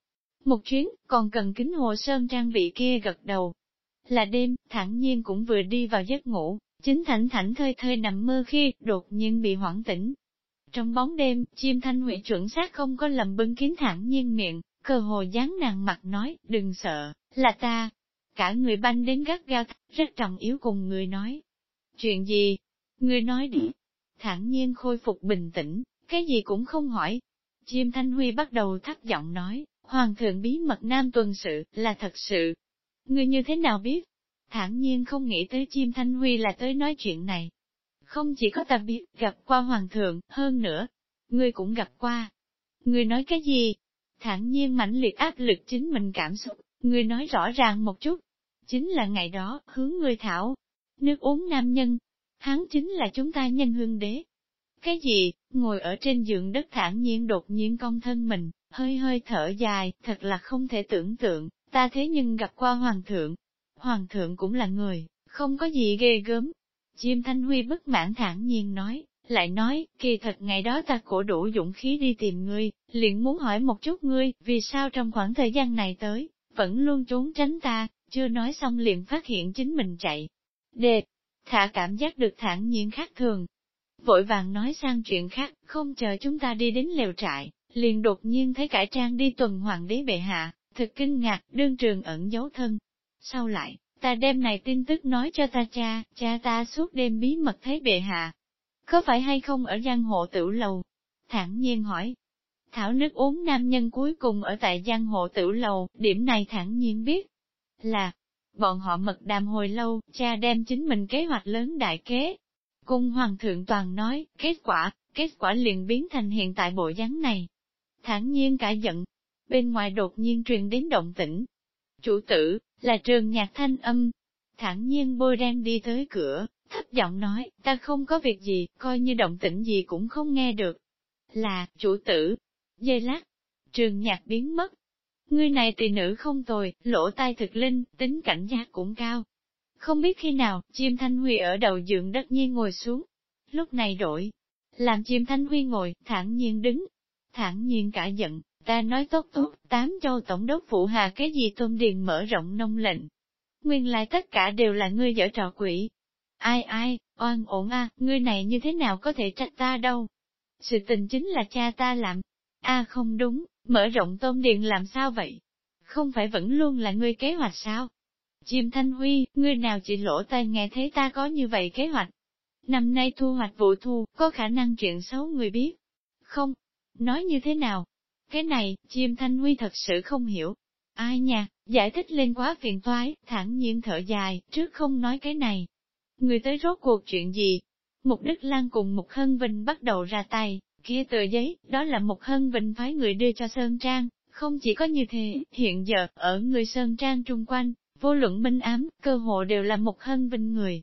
Một chuyến, còn cần kính hồ sơn trang vị kia gật đầu. Là đêm, thẳng nhiên cũng vừa đi vào giấc ngủ, chính thảnh thảnh thơi thơi nằm mơ khi, đột nhiên bị hoảng tỉnh. Trong bóng đêm, chim thanh huệ chuẩn xác không có lầm bưng kín thẳng nhiên miệng, cơ hồ dán nàng mặt nói, đừng sợ, là ta. Cả người banh đến gắt gao, rất trọng yếu cùng người nói. Chuyện gì? Người nói đi. Thẳng nhiên khôi phục bình tĩnh, cái gì cũng không hỏi. Chim Thanh Huy bắt đầu thắt giọng nói, Hoàng thượng bí mật nam tuần sự, là thật sự. người như thế nào biết? Thản nhiên không nghĩ tới chim Thanh Huy là tới nói chuyện này. Không chỉ có ta biết, gặp qua Hoàng thượng, hơn nữa. Ngươi cũng gặp qua. Ngươi nói cái gì? Thản nhiên mãnh liệt áp lực chính mình cảm xúc, ngươi nói rõ ràng một chút. Chính là ngày đó, hướng ngươi thảo. Nước uống nam nhân. Hắn chính là chúng ta nhân hương đế. Cái gì, ngồi ở trên giường đất thản nhiên đột nhiên cong thân mình, hơi hơi thở dài, thật là không thể tưởng tượng, ta thế nhưng gặp qua hoàng thượng. Hoàng thượng cũng là người, không có gì ghê gớm. Chim Thanh Huy bất mãn thản nhiên nói, lại nói, kỳ thật ngày đó ta cổ đủ dũng khí đi tìm ngươi, liền muốn hỏi một chút ngươi, vì sao trong khoảng thời gian này tới, vẫn luôn trốn tránh ta, chưa nói xong liền phát hiện chính mình chạy. Đệt, thả cảm giác được thản nhiên khác thường. Vội vàng nói sang chuyện khác, không chờ chúng ta đi đến lều trại, liền đột nhiên thấy cải trang đi tuần hoàng đế bệ hạ, thật kinh ngạc, đương trường ẩn giấu thân. Sau lại, ta đem này tin tức nói cho ta cha, cha ta suốt đêm bí mật thấy bệ hạ. Có phải hay không ở giang hộ tử lầu? Thẳng nhiên hỏi. Thảo nước uống nam nhân cuối cùng ở tại giang hộ tử lầu, điểm này thẳng nhiên biết. Là, bọn họ mật đàm hồi lâu, cha đem chính mình kế hoạch lớn đại kế. Cung hoàng thượng toàn nói, kết quả, kết quả liền biến thành hiện tại bộ dáng này thản nhiên cả giận. Bên ngoài đột nhiên truyền đến động tĩnh. Chủ tử, là trường nhạc thanh âm. Thản nhiên bôi đen đi tới cửa, thấp giọng nói, ta không có việc gì, coi như động tĩnh gì cũng không nghe được. Là, chủ tử. Dây lát, trường nhạc biến mất. Ngươi này tỳ nữ không tồi, lỗ tai thực linh, tính cảnh giác cũng cao. Không biết khi nào, chim thanh huy ở đầu giường đất nhiên ngồi xuống. Lúc này đổi, làm chim thanh huy ngồi, thản nhiên đứng, thản nhiên cả giận, ta nói tốt tốt, tám châu tổng đốc phụ hà cái gì tôm điền mở rộng nông lệnh. Nguyên lại tất cả đều là ngươi dở trò quỷ. Ai ai, oan ổn a, ngươi này như thế nào có thể trách ta đâu. Sự tình chính là cha ta làm. a không đúng, mở rộng tôm điền làm sao vậy? Không phải vẫn luôn là ngươi kế hoạch sao? Chim Thanh Huy, ngươi nào chỉ lỗ tai nghe thấy ta có như vậy kế hoạch? Năm nay thu hoạch vụ thu, có khả năng chuyện xấu người biết. Không, Nói như thế nào? Cái này, chim thanh huy thật sự không hiểu. Ai nha, giải thích lên quá phiền toái, thẳng nhiên thở dài, trước không nói cái này. Người tới rốt cuộc chuyện gì? Mục Đức Lan cùng Mục Hân Vinh bắt đầu ra tay, kia tờ giấy, đó là Mục Hân Vinh phái người đưa cho Sơn Trang. Không chỉ có như thế, hiện giờ, ở người Sơn Trang trung quanh, vô luận minh ám, cơ hội đều là Mục Hân Vinh người.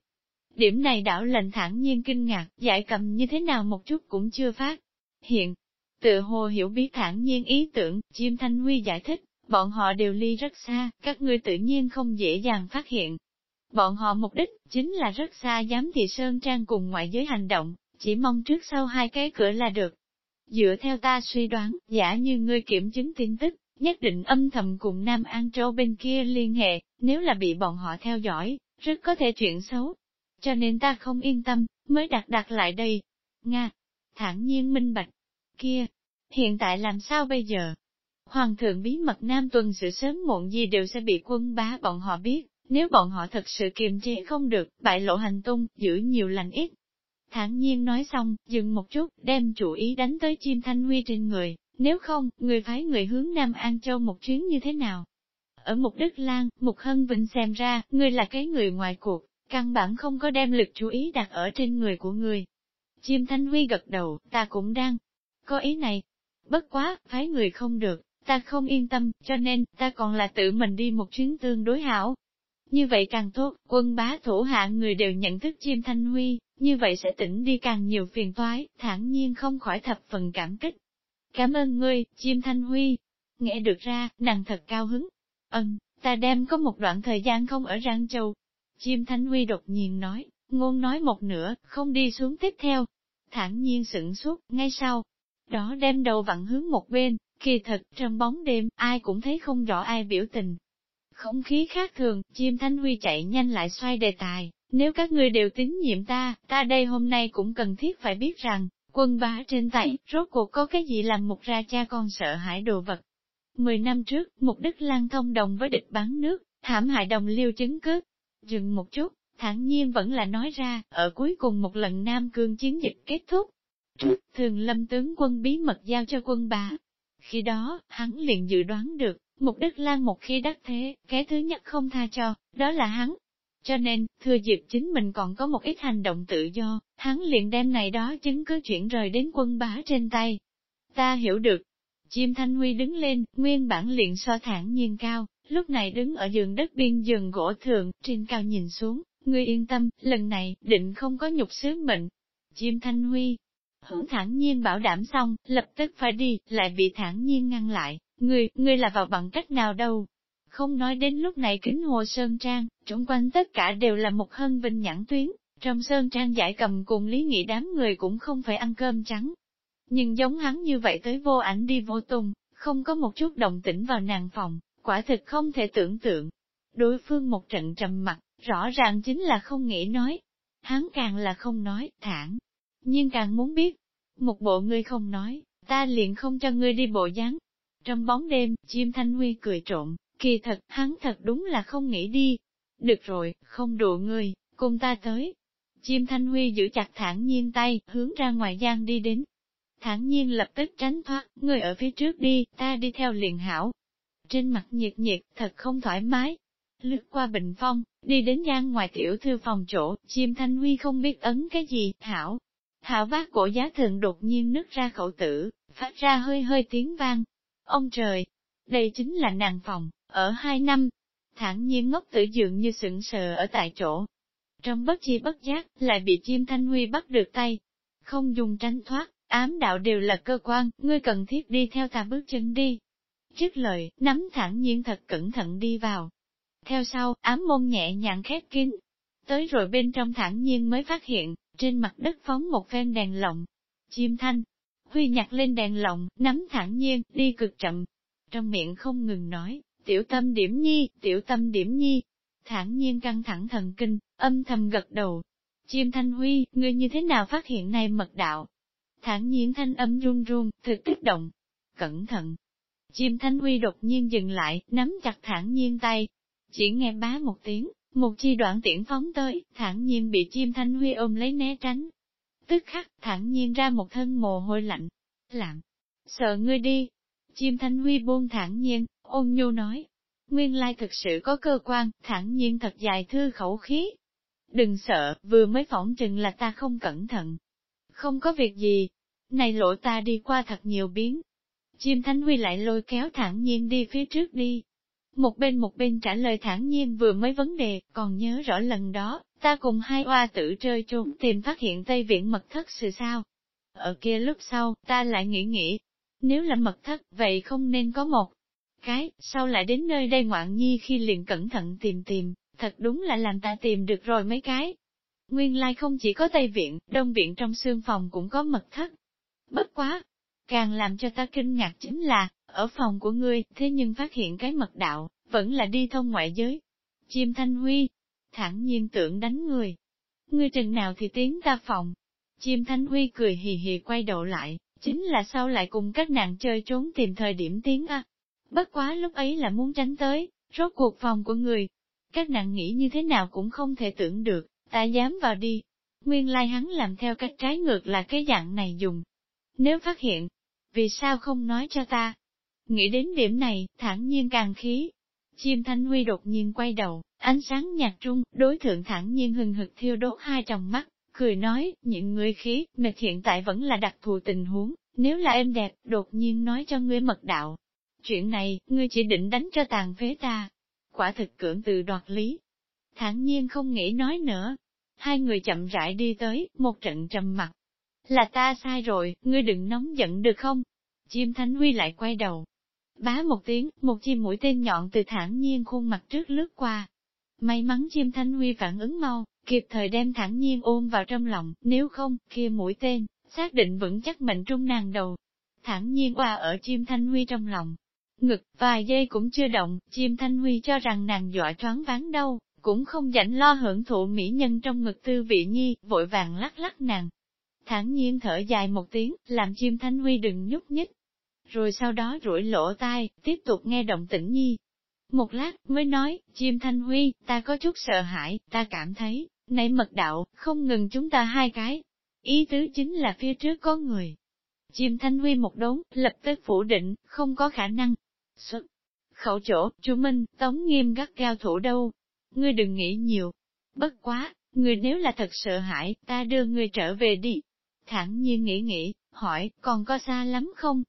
Điểm này đảo lệnh thẳng nhiên kinh ngạc, giải cầm như thế nào một chút cũng chưa phát. Hiện, Tự hồ hiểu biết thản nhiên ý tưởng, chim thanh huy giải thích, bọn họ đều ly rất xa, các ngươi tự nhiên không dễ dàng phát hiện. Bọn họ mục đích, chính là rất xa dám thị sơn trang cùng ngoại giới hành động, chỉ mong trước sau hai cái cửa là được. Dựa theo ta suy đoán, giả như ngươi kiểm chứng tin tức, nhất định âm thầm cùng Nam An Châu bên kia liên hệ, nếu là bị bọn họ theo dõi, rất có thể chuyện xấu. Cho nên ta không yên tâm, mới đặt đặt lại đây. Nga, thản nhiên minh bạch, kia, hiện tại làm sao bây giờ? Hoàng thượng bí mật Nam tuần sự sớm muộn gì đều sẽ bị quân bá bọn họ biết, nếu bọn họ thật sự kiềm chế không được, bại lộ hành tung, giữ nhiều lành ít. Thản nhiên nói xong, dừng một chút, đem chủ ý đánh tới chim thanh huy trên người, nếu không, người phái người hướng Nam An Châu một chuyến như thế nào? Ở Mục Đức Lan, Mục Hân Vinh xem ra, người là cái người ngoài cuộc, căn bản không có đem lực chú ý đặt ở trên người của người. Chim Thanh Huy gật đầu, ta cũng đang có ý này. Bất quá, phái người không được, ta không yên tâm, cho nên, ta còn là tự mình đi một chuyến tương đối hảo. Như vậy càng tốt, quân bá thủ hạ người đều nhận thức chim thanh huy, như vậy sẽ tỉnh đi càng nhiều phiền toái, thản nhiên không khỏi thập phần cảm kích. Cảm ơn ngươi, chim thanh huy. Nghe được ra, nàng thật cao hứng. Ân, ta đem có một đoạn thời gian không ở Răng Châu. Chim thanh huy đột nhiên nói, ngôn nói một nửa, không đi xuống tiếp theo. Thản nhiên sửng suốt, ngay sau, đó đem đầu vặn hướng một bên, kỳ thật, trong bóng đêm, ai cũng thấy không rõ ai biểu tình. Không khí khác thường, chim thanh huy chạy nhanh lại xoay đề tài, nếu các ngươi đều tín nhiệm ta, ta đây hôm nay cũng cần thiết phải biết rằng, quân bá trên tay, rốt cuộc có cái gì làm một ra cha con sợ hãi đồ vật. Mười năm trước, Mục Đức Lan thông đồng với địch bán nước, thảm hại đồng liêu chứng cứ. Dừng một chút, thản nhiên vẫn là nói ra, ở cuối cùng một lần Nam Cương chiến dịch kết thúc, thường lâm tướng quân bí mật giao cho quân bá. Khi đó, hắn liền dự đoán được, Mục Đức Lan một khi đắc thế, cái thứ nhất không tha cho, đó là hắn. Cho nên, thừa dịp chính mình còn có một ít hành động tự do, hắn liền đem này đó chứng cứ chuyển rời đến quân bá trên tay. Ta hiểu được. Chim Thanh Huy đứng lên, nguyên bản liền so thẳng nhiên cao, lúc này đứng ở giường đất biên giường gỗ thường, trên cao nhìn xuống, ngươi yên tâm, lần này, định không có nhục sứ mệnh. Chim Thanh Huy, hưởng thẳng nhiên bảo đảm xong, lập tức phải đi, lại bị thẳng nhiên ngăn lại, Ngươi, ngươi là vào bằng cách nào đâu? Không nói đến lúc này kính hồ Sơn Trang, trung quanh tất cả đều là một hân vinh nhãn tuyến, trong Sơn Trang giải cầm cùng lý nghị đám người cũng không phải ăn cơm trắng. Nhưng giống hắn như vậy tới vô ảnh đi vô tung, không có một chút động tĩnh vào nàng phòng, quả thực không thể tưởng tượng. Đối phương một trận trầm mặt, rõ ràng chính là không nghĩ nói. Hắn càng là không nói, thản nhưng càng muốn biết. Một bộ ngươi không nói, ta liền không cho ngươi đi bộ dáng, trong bóng đêm, chim thanh huy cười trộm, kỳ thật, hắn thật đúng là không nghĩ đi. Được rồi, không đùa người, cùng ta tới. Chim thanh huy giữ chặt thản nhiên tay, hướng ra ngoài gian đi đến. Thản nhiên lập tức tránh thoát, người ở phía trước đi, ta đi theo liền hảo. Trên mặt nhiệt nhiệt, thật không thoải mái. Lướt qua bình phong, đi đến gian ngoài tiểu thư phòng chỗ, chim thanh huy không biết ấn cái gì, hảo hạ vác cổ giá thượng đột nhiên nứt ra khẩu tử, phát ra hơi hơi tiếng vang, Ông trời, đây chính là nàng phòng, ở hai năm. Thẳng nhiên ngốc tử dường như sững sờ ở tại chỗ. Trong bất chi bất giác, lại bị chim thanh huy bắt được tay. Không dùng tránh thoát, ám đạo đều là cơ quan, ngươi cần thiết đi theo ta bước chân đi. Trước lời, nắm thẳng nhiên thật cẩn thận đi vào. Theo sau, ám môn nhẹ nhàng khép kín. Tới rồi bên trong thẳng nhiên mới phát hiện, trên mặt đất phóng một phen đèn lộng. Chim thanh, Huy nhặt lên đèn lồng, nắm thẳng nhiên, đi cực chậm. Trong miệng không ngừng nói, tiểu tâm điểm nhi, tiểu tâm điểm nhi. Thẳng nhiên căng thẳng thần kinh, âm thầm gật đầu. Chim thanh huy, ngươi như thế nào phát hiện này mật đạo? Thẳng nhiên thanh âm run run, thực kích động. Cẩn thận. Chim thanh huy đột nhiên dừng lại, nắm chặt thẳng nhiên tay. Chỉ nghe bá một tiếng, một chi đoạn tiễn phóng tới, thẳng nhiên bị chim thanh huy ôm lấy né tránh, tức khắc thẳng nhiên ra một thân mồ hôi lạnh. Làm, sợ ngươi đi. Chim thanh huy buông thẳng nhiên, ôn nhu nói. Nguyên lai thực sự có cơ quan, thẳng nhiên thật dài thư khẩu khí. Đừng sợ, vừa mới phỏng chừng là ta không cẩn thận. Không có việc gì. Này lộ ta đi qua thật nhiều biến. Chim thanh huy lại lôi kéo thẳng nhiên đi phía trước đi. Một bên một bên trả lời thẳng nhiên vừa mới vấn đề, còn nhớ rõ lần đó, Ta cùng hai oa tử chơi trốn tìm phát hiện Tây Viện mật thất sự sao. Ở kia lúc sau, ta lại nghĩ nghĩ, nếu là mật thất, vậy không nên có một cái, sau lại đến nơi đây ngoạn nhi khi liền cẩn thận tìm tìm, thật đúng là làm ta tìm được rồi mấy cái. Nguyên lai không chỉ có Tây Viện, Đông Viện trong xương phòng cũng có mật thất. Bất quá, càng làm cho ta kinh ngạc chính là, ở phòng của ngươi, thế nhưng phát hiện cái mật đạo, vẫn là đi thông ngoại giới. Chim Thanh Huy, thẳng nhiên tưởng đánh người. Ngươi chừng nào thì tiến ta phòng. Chim Thanh Huy cười hì hì quay đầu lại, chính là sao lại cùng các nàng chơi trốn tìm thời điểm tiến a. Bất quá lúc ấy là muốn tránh tới, rốt cuộc phòng của người. Các nàng nghĩ như thế nào cũng không thể tưởng được, ta dám vào đi. Nguyên lai hắn làm theo cách trái ngược là cái dạng này dùng. Nếu phát hiện, vì sao không nói cho ta? Nghĩ đến điểm này, thẳng nhiên càng khí. Chim Thanh Huy đột nhiên quay đầu, Ánh sáng nhạt trung, đối thượng thẳng nhiên hừng hực thiêu đốt hai tròng mắt, cười nói, những người khí, mệt hiện tại vẫn là đặc thù tình huống, nếu là em đẹp, đột nhiên nói cho ngươi mật đạo. Chuyện này, ngươi chỉ định đánh cho tàn phế ta. Quả thực cưỡng từ đoạt lý. Thẳng nhiên không nghĩ nói nữa. Hai người chậm rãi đi tới, một trận trầm mặt. Là ta sai rồi, ngươi đừng nóng giận được không? Chim Thánh Huy lại quay đầu. Bá một tiếng, một chim mũi tên nhọn từ thẳng nhiên khuôn mặt trước lướt qua, May mắn chim thanh huy phản ứng mau, kịp thời đem thẳng nhiên ôm vào trong lòng, nếu không, kia mũi tên, xác định vững chắc mệnh trung nàng đầu. Thẳng nhiên qua ở chim thanh huy trong lòng. Ngực, vài giây cũng chưa động, chim thanh huy cho rằng nàng dọa choáng váng đâu, cũng không rảnh lo hưởng thụ mỹ nhân trong ngực tư vị nhi, vội vàng lắc lắc nàng. Thẳng nhiên thở dài một tiếng, làm chim thanh huy đừng nhúc nhích. Rồi sau đó rủi lỗ tai, tiếp tục nghe động tĩnh nhi, một lát, mới nói, chim thanh huy, ta có chút sợ hãi, ta cảm thấy, nãy mật đạo, không ngừng chúng ta hai cái. Ý tứ chính là phía trước có người. Chim Thanh Huy một đốn, lập tức phủ định, không có khả năng. Xuất khẩu chỗ, chú Minh, Tống Nghiêm gắt cao thủ đâu. Ngươi đừng nghĩ nhiều. Bất quá, ngươi nếu là thật sợ hãi, ta đưa ngươi trở về đi. Thẳng nhiên nghĩ nghĩ, hỏi, còn có xa lắm không?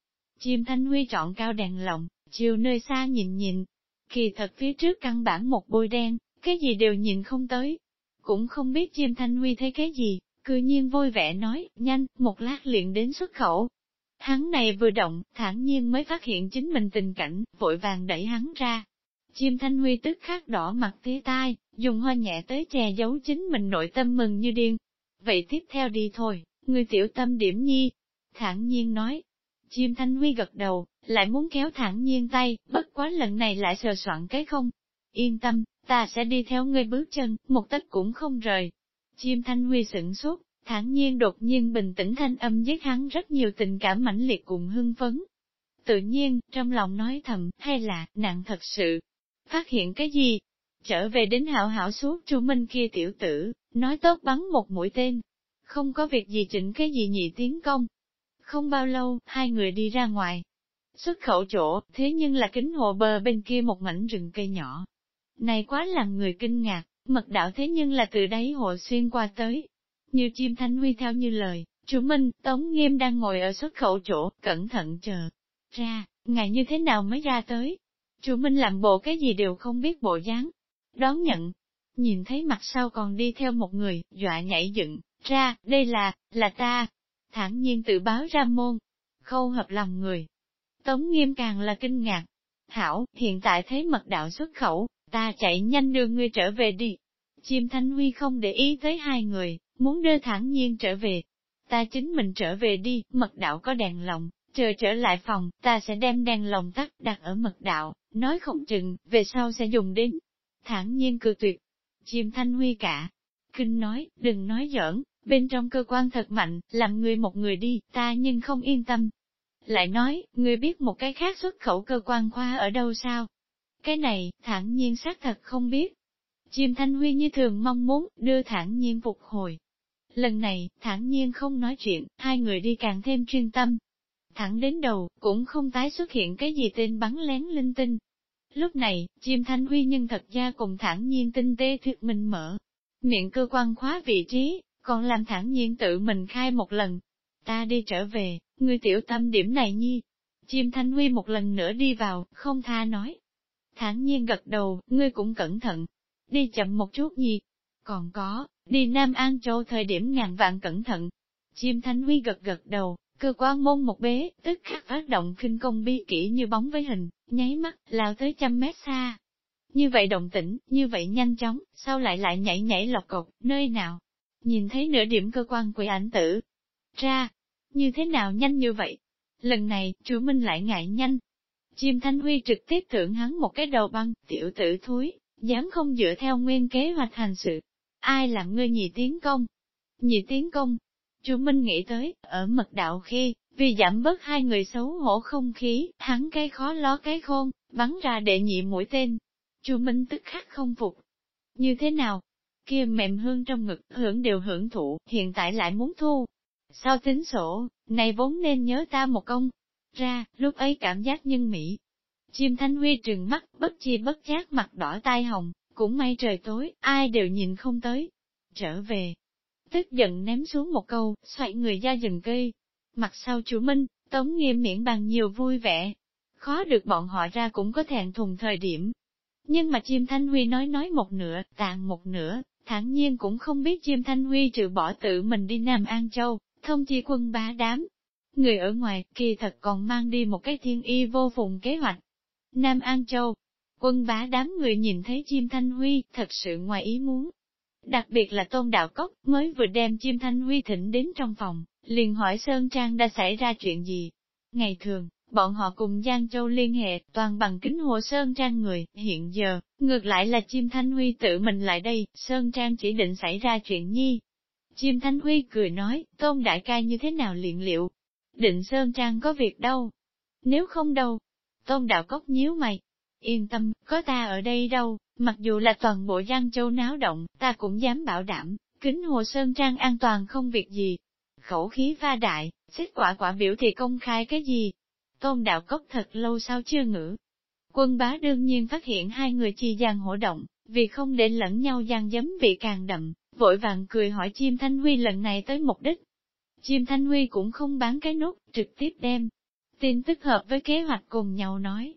Chim Thanh Huy chọn cao đèn lồng, chiều nơi xa nhìn nhìn. Kỳ thật phía trước căn bản một bôi đen, cái gì đều nhìn không tới. Cũng không biết chim Thanh Huy thấy cái gì, cư nhiên vui vẻ nói, nhanh, một lát liền đến xuất khẩu. Hắn này vừa động, thản nhiên mới phát hiện chính mình tình cảnh, vội vàng đẩy hắn ra. Chim Thanh Huy tức khắc đỏ mặt tía tai, dùng hoa nhẹ tới che giấu chính mình nội tâm mừng như điên. Vậy tiếp theo đi thôi, người tiểu tâm điểm nhi. Thản nhiên nói. Chim Thanh Huy gật đầu, lại muốn kéo thẳng nhiên tay, bất quá lần này lại sờ soạn cái không. Yên tâm, ta sẽ đi theo ngươi bước chân, một tấc cũng không rời. Chim Thanh Huy sửng sốt, thản nhiên đột nhiên bình tĩnh thanh âm giết hắn rất nhiều tình cảm mãnh liệt cùng hưng phấn. Tự nhiên, trong lòng nói thầm, hay là, nặng thật sự. Phát hiện cái gì? Trở về đến hảo hảo suốt chu minh kia tiểu tử, nói tốt bắn một mũi tên. Không có việc gì chỉnh cái gì nhị tiến công. Không bao lâu, hai người đi ra ngoài. Xuất khẩu chỗ, thế nhưng là kính hồ bờ bên kia một mảnh rừng cây nhỏ. Này quá làm người kinh ngạc, mật đạo thế nhưng là từ đáy hồ xuyên qua tới, như chim thanh huy theo như lời, chủ Minh, Tống Nghiêm đang ngồi ở xuất khẩu chỗ, cẩn thận chờ. Ra, ngày như thế nào mới ra tới? Chủ Minh làm bộ cái gì đều không biết bộ dáng. Đón nhận, nhìn thấy mặt sau còn đi theo một người, dọa nhảy dựng, ra, đây là, là ta thản nhiên tự báo ra môn, khâu hợp lòng người. Tống Nghiêm càng là kinh ngạc. Hảo, hiện tại thấy mật đạo xuất khẩu, ta chạy nhanh đưa ngươi trở về đi. Chim Thanh Huy không để ý tới hai người, muốn đưa thẳng nhiên trở về. Ta chính mình trở về đi, mật đạo có đèn lồng, chờ trở lại phòng, ta sẽ đem đèn lồng tắt đặt ở mật đạo, nói không chừng, về sau sẽ dùng đến. Thẳng nhiên cự tuyệt. Chim thanh huy cả. Kinh nói, đừng nói giỡn, bên trong cơ quan thật mạnh, làm người một người đi, ta nhưng không yên tâm. Lại nói, người biết một cái khác xuất khẩu cơ quan khoa ở đâu sao? Cái này, thản nhiên xác thật không biết. Chim thanh huy như thường mong muốn, đưa thản nhiên phục hồi, Lần này, thản nhiên không nói chuyện, hai người đi càng thêm chuyên tâm. Thẳng đến đầu, cũng không tái xuất hiện cái gì tên bắn lén linh tinh. Lúc này, chim thanh huy nhân thật ra cùng thản nhiên tinh tế thuyết minh mở. Miệng cơ quan khóa vị trí, còn làm thẳng nhiên tự mình khai một lần. Ta đi trở về, ngươi tiểu tâm điểm này nhi. Chim thanh huy một lần nữa đi vào, không tha nói. Thẳng nhiên gật đầu, ngươi cũng cẩn thận. Đi chậm một chút nhi. Còn có, Đi Nam An Châu thời điểm ngàn vạn cẩn thận. Chim Thanh Huy gật gật đầu, cơ quan môn một bế, tức khắc phát động khinh công bi kỹ như bóng với hình, nháy mắt, lao tới trăm mét xa. Như vậy động tĩnh, như vậy nhanh chóng, sao lại lại nhảy nhảy lọc cột, nơi nào? Nhìn thấy nửa điểm cơ quan quỷ ảnh tử. Ra, như thế nào nhanh như vậy? Lần này, chúa Minh lại ngại nhanh. Chim Thanh Huy trực tiếp thưởng hắn một cái đầu băng, tiểu tử thúi, dám không dựa theo nguyên kế hoạch hành sự, Ai làm ngươi nhị tiến công? Nhị tiến công. Chu Minh nghĩ tới, ở mật đạo khi, vì giảm bớt hai người xấu hổ không khí, hắn cái khó ló cái khôn, bắn ra đệ nhị mũi tên. Chu Minh tức khắc không phục. Như thế nào? Kia mềm hương trong ngực, hưởng đều hưởng thụ, hiện tại lại muốn thu. Sao tính sổ, này vốn nên nhớ ta một công. Ra, lúc ấy cảm giác nhân mỹ. Chim Thanh Huy trừng mắt, bất chi bất giác mặt đỏ tai hồng, cũng may trời tối, ai đều nhìn không tới. Trở về, tức giận ném xuống một câu, xoay người ra rừng cây. Mặt sau chủ Minh, Tống nghiêm miệng bằng nhiều vui vẻ. Khó được bọn họ ra cũng có thẹn thùng thời điểm. Nhưng mà chim Thanh Huy nói nói một nửa, tàn một nửa, thản nhiên cũng không biết chim Thanh Huy trừ bỏ tự mình đi Nam An Châu, thông chi quân bá đám. Người ở ngoài kỳ thật còn mang đi một cái thiên y vô phùng kế hoạch. Nam An Châu, Quân bá đám người nhìn thấy chim thanh huy, thật sự ngoài ý muốn. Đặc biệt là tôn đạo cốc, mới vừa đem chim thanh huy thỉnh đến trong phòng, liền hỏi Sơn Trang đã xảy ra chuyện gì. Ngày thường, bọn họ cùng Giang Châu liên hệ, toàn bằng kính hồ Sơn Trang người, hiện giờ, ngược lại là chim thanh huy tự mình lại đây, Sơn Trang chỉ định xảy ra chuyện nhi. Chim thanh huy cười nói, tôn đại ca như thế nào liền liệu? Định Sơn Trang có việc đâu? Nếu không đâu? Tôn đạo cốc nhíu mày, Yên tâm, có ta ở đây đâu, mặc dù là toàn bộ Giang Châu náo động, ta cũng dám bảo đảm, kính hồ Sơn Trang an toàn không việc gì. khẩu khí pha đại, xích quả quả biểu thì công khai cái gì. Tôn đạo cốc thật lâu sau chưa ngữ. Quân bá đương nhiên phát hiện hai người chi gian hổ động, vì không để lẫn nhau gian dấm bị càng đậm, vội vàng cười hỏi chim Thanh Huy lần này tới mục đích. Chim Thanh Huy cũng không bán cái nút, trực tiếp đem. Tin tức hợp với kế hoạch cùng nhau nói.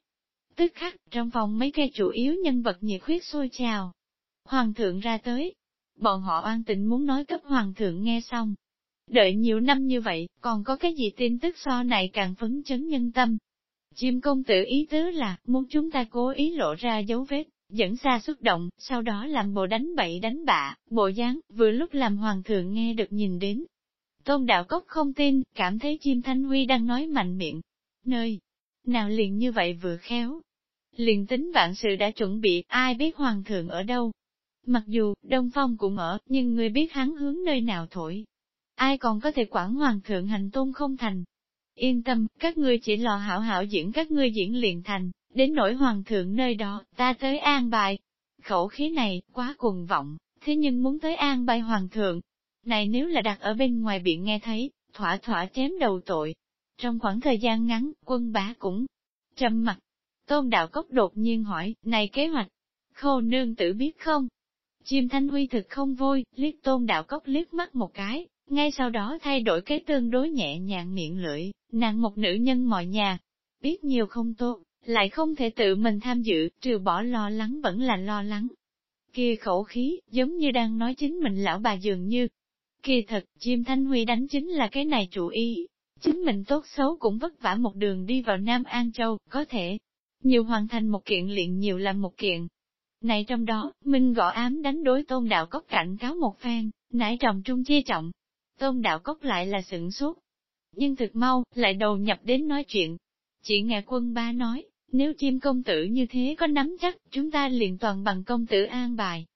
Tức khắc, trong phòng mấy cây chủ yếu nhân vật nhiệt huyết sôi trào. Hoàng thượng ra tới. Bọn họ an tịnh muốn nói cấp hoàng thượng nghe xong. Đợi nhiều năm như vậy, còn có cái gì tin tức so này càng phấn chấn nhân tâm. Chim công tử ý tứ là, muốn chúng ta cố ý lộ ra dấu vết, dẫn xa xúc động, sau đó làm bộ đánh bậy đánh bạ, bộ dáng, vừa lúc làm hoàng thượng nghe được nhìn đến. Tôn đạo cốc không tin, cảm thấy chim thanh huy đang nói mạnh miệng. Nơi, nào liền như vậy vừa khéo. Liền tính vạn sự đã chuẩn bị, ai biết hoàng thượng ở đâu. Mặc dù, Đông Phong cũng ở, nhưng người biết hắn hướng nơi nào thổi. Ai còn có thể quản hoàng thượng hành tôn không thành. Yên tâm, các ngươi chỉ lò hảo hảo diễn các ngươi diễn liền thành, đến nỗi hoàng thượng nơi đó, ta tới an bài. Khẩu khí này, quá cuồng vọng, thế nhưng muốn tới an bài hoàng thượng. Này nếu là đặt ở bên ngoài biển nghe thấy, thỏa thỏa chém đầu tội. Trong khoảng thời gian ngắn, quân bá cũng trầm mặt. Tôn đạo cốc đột nhiên hỏi, này kế hoạch, khô nương tử biết không? Chim thanh huy thực không vui, liếc tôn đạo cốc liếc mắt một cái, ngay sau đó thay đổi cái tương đối nhẹ nhàng miệng lưỡi, nàng một nữ nhân mọi nhà. Biết nhiều không tốt, lại không thể tự mình tham dự, trừ bỏ lo lắng vẫn là lo lắng. Kia khẩu khí, giống như đang nói chính mình lão bà dường như. Kỳ thật, chim thanh huy đánh chính là cái này chủ ý. Chính mình tốt xấu cũng vất vả một đường đi vào Nam An Châu, có thể nhiều hoàn thành một kiện luyện nhiều làm một kiện. Này trong đó, Minh gõ ám đánh đối tôn đạo cốc cảnh cáo một phen, nãy trọng trung chia trọng. Tôn đạo cốc lại là sửng sốt. Nhưng thực mau, lại đầu nhập đến nói chuyện. Chỉ nghe quân ba nói, nếu chim công tử như thế có nắm chắc, chúng ta liền toàn bằng công tử an bài.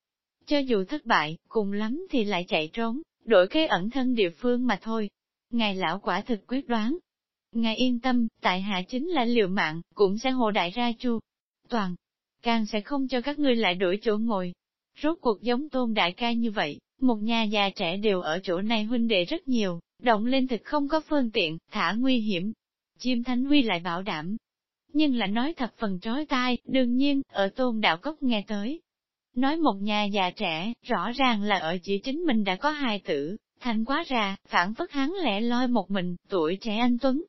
Cho dù thất bại, cùng lắm thì lại chạy trốn, đổi cái ẩn thân địa phương mà thôi. Ngài lão quả thực quyết đoán. Ngài yên tâm, tại hạ chính là liều mạng, cũng sẽ hồ đại ra chu. Toàn, càng sẽ không cho các ngươi lại đổi chỗ ngồi. Rốt cuộc giống tôn đại ca như vậy, một nhà già trẻ đều ở chỗ này huynh đệ rất nhiều, động lên thực không có phương tiện, thả nguy hiểm. Chim Thánh Huy lại bảo đảm, nhưng là nói thật phần trói tai, đương nhiên, ở tôn đạo cốc nghe tới. Nói một nhà già trẻ, rõ ràng là ở chỉ chính mình đã có hai tử, thành quá ra, phản phất hắn lẻ loi một mình, tuổi trẻ anh Tuấn.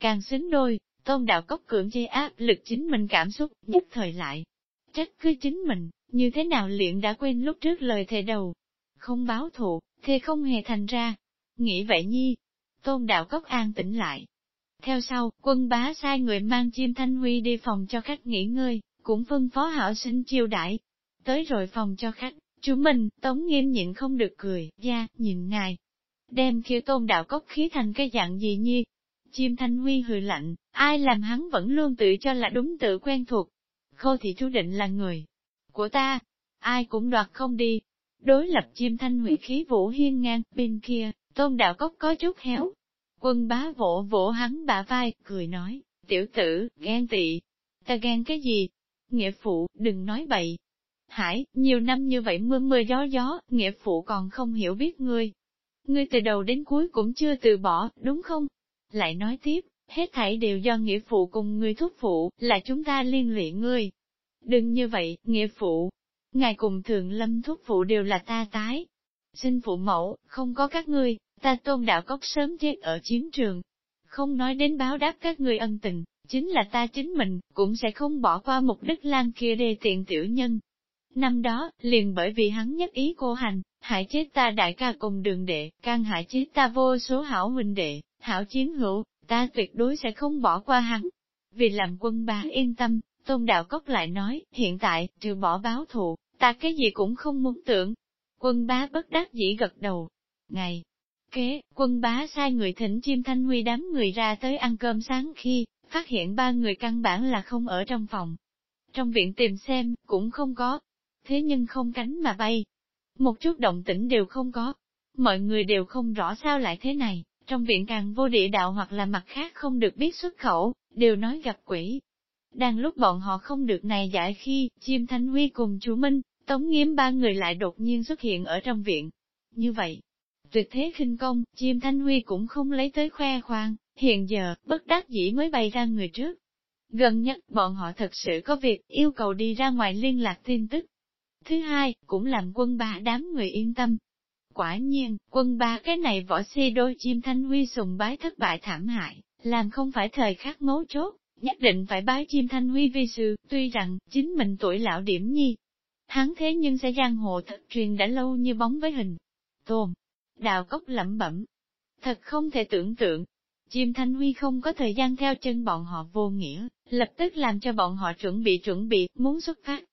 Càng xứng đôi, tôn đạo cốc cưỡng chế áp lực chính mình cảm xúc, nhất thời lại. Trách cứ chính mình, như thế nào luyện đã quên lúc trước lời thề đầu. Không báo thù, thì không hề thành ra. Nghĩ vậy nhi, tôn đạo cốc an tĩnh lại, theo sau, quân bá sai người mang chim thanh huy đi phòng cho khách nghỉ ngơi, cũng phân phó hảo sinh chiêu đãi. Tới rồi phòng cho khách, chú mình, tống nghiêm nhịn không được cười, da, nhìn ngài. Đem kia tôn đạo cốc khí thành cái dạng gì nhi. Chim thanh huy hừ lạnh, ai làm hắn vẫn luôn tự cho là đúng tự quen thuộc. Khô thì chú định là người của ta, ai cũng đoạt không đi. Đối lập chim thanh hủy khí vũ hiên ngang, bên kia, tôn đạo cốc có chút héo, Quân bá vỗ vỗ hắn bả vai, cười nói, tiểu tử, ghen tị. Ta ghen cái gì? Nghĩa phụ, đừng nói bậy. Hải, nhiều năm như vậy mưa mưa gió gió, nghĩa phụ còn không hiểu biết ngươi. Ngươi từ đầu đến cuối cũng chưa từ bỏ, đúng không? Lại nói tiếp, hết thảy đều do nghĩa phụ cùng ngươi thúc phụ, là chúng ta liên lụy ngươi. Đừng như vậy, nghĩa phụ. Ngài cùng thượng lâm thúc phụ đều là ta tái. Xin phụ mẫu, không có các ngươi, ta tôn đạo cốc sớm chết ở chiến trường. Không nói đến báo đáp các ngươi ân tình, chính là ta chính mình, cũng sẽ không bỏ qua mục đích lan kia đê tiện tiểu nhân. Năm đó, liền bởi vì hắn nhất ý cô hành, hại chết ta đại ca cùng đường đệ, can hại chết ta vô số hảo huynh đệ, hảo chiến hữu, ta tuyệt đối sẽ không bỏ qua hắn. Vì làm quân bá yên tâm, tôn đạo cốc lại nói, hiện tại, trừ bỏ báo thù, ta cái gì cũng không muốn tưởng. Quân bá bất đắc dĩ gật đầu. Ngày kế, quân bá sai người thỉnh chim thanh huy đám người ra tới ăn cơm sáng khi, phát hiện ba người căn bản là không ở trong phòng. Trong viện tìm xem, cũng không có. Thế nhưng không cánh mà bay. Một chút động tĩnh đều không có. Mọi người đều không rõ sao lại thế này, trong viện càng vô địa đạo hoặc là mặt khác không được biết xuất khẩu, đều nói gặp quỷ. Đang lúc bọn họ không được này giải khi, chim thanh huy cùng chú Minh, Tống Nghiêm ba người lại đột nhiên xuất hiện ở trong viện. Như vậy, tuyệt thế khinh công, chim thanh huy cũng không lấy tới khoe khoang, hiện giờ, bất đắc dĩ mới bày ra người trước. Gần nhất, bọn họ thật sự có việc, yêu cầu đi ra ngoài liên lạc tin tức. Thứ hai, cũng làm quân ba đám người yên tâm. Quả nhiên, quân ba cái này võ si đôi chim thanh huy sùng bái thất bại thảm hại, làm không phải thời khắc mấu chốt, nhất định phải bái chim thanh huy vi sư, tuy rằng, chính mình tuổi lão điểm nhi. Hắn thế nhưng sẽ giang hồ thật truyền đã lâu như bóng với hình. Tồn, đào cốc lẩm bẩm. Thật không thể tưởng tượng. Chim thanh huy không có thời gian theo chân bọn họ vô nghĩa, lập tức làm cho bọn họ chuẩn bị chuẩn bị, muốn xuất phát.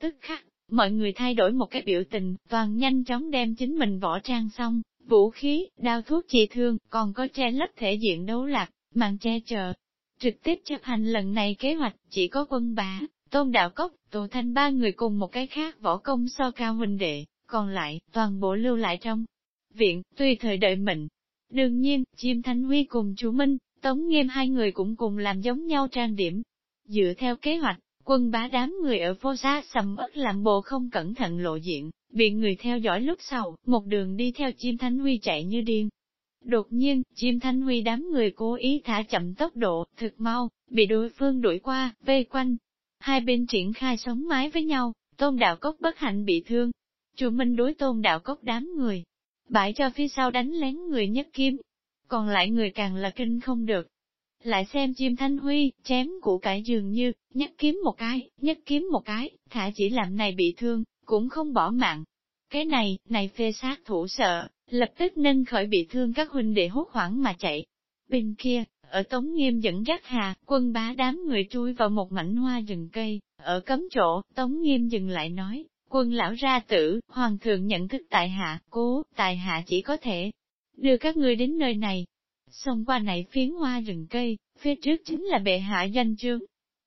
Tức khắc, mọi người thay đổi một cái biểu tình, toàn nhanh chóng đem chính mình võ trang xong, vũ khí, đao thuốc trị thương, còn có che lấp thể diện đấu lạc, màn che chờ. Trực tiếp chấp hành lần này kế hoạch, chỉ có quân bá, tôn đạo cốc, tổ thanh ba người cùng một cái khác võ công so cao huynh đệ, còn lại, toàn bộ lưu lại trong viện, tùy thời đợi mệnh. Đương nhiên, chim thanh huy cùng chú Minh, tống nghiêm hai người cũng cùng làm giống nhau trang điểm. Dựa theo kế hoạch, quân bá đám người ở phố xa sầm ớt làm bộ không cẩn thận lộ diện, bị người theo dõi lúc sau, một đường đi theo chim thanh huy chạy như điên. Đột nhiên, chim thanh huy đám người cố ý thả chậm tốc độ, thực mau, bị đối phương đuổi qua, vây quanh. Hai bên triển khai sống mái với nhau, tôn đạo cốc bất hạnh bị thương. Chủ Minh đối tôn đạo cốc đám người, bãi cho phía sau đánh lén người nhất kim. Còn lại người càng là kinh không được. Lại xem chim thanh huy, chém củ cải dường như, nhất kiếm một cái, nhất kiếm một cái, thả chỉ làm này bị thương, cũng không bỏ mạng. Cái này, này phê sát thủ sợ, lập tức nâng khởi bị thương các huynh đệ hốt hoảng mà chạy. Bên kia, ở Tống Nghiêm dẫn dắt hà, quân bá đám người chui vào một mảnh hoa rừng cây, ở cấm chỗ, Tống Nghiêm dừng lại nói, quân lão ra tử, hoàng thượng nhận thức tại hạ, cố, tại hạ chỉ có thể đưa các ngươi đến nơi này. Xông qua này phiến hoa rừng cây, phía trước chính là bệ hạ danh chương.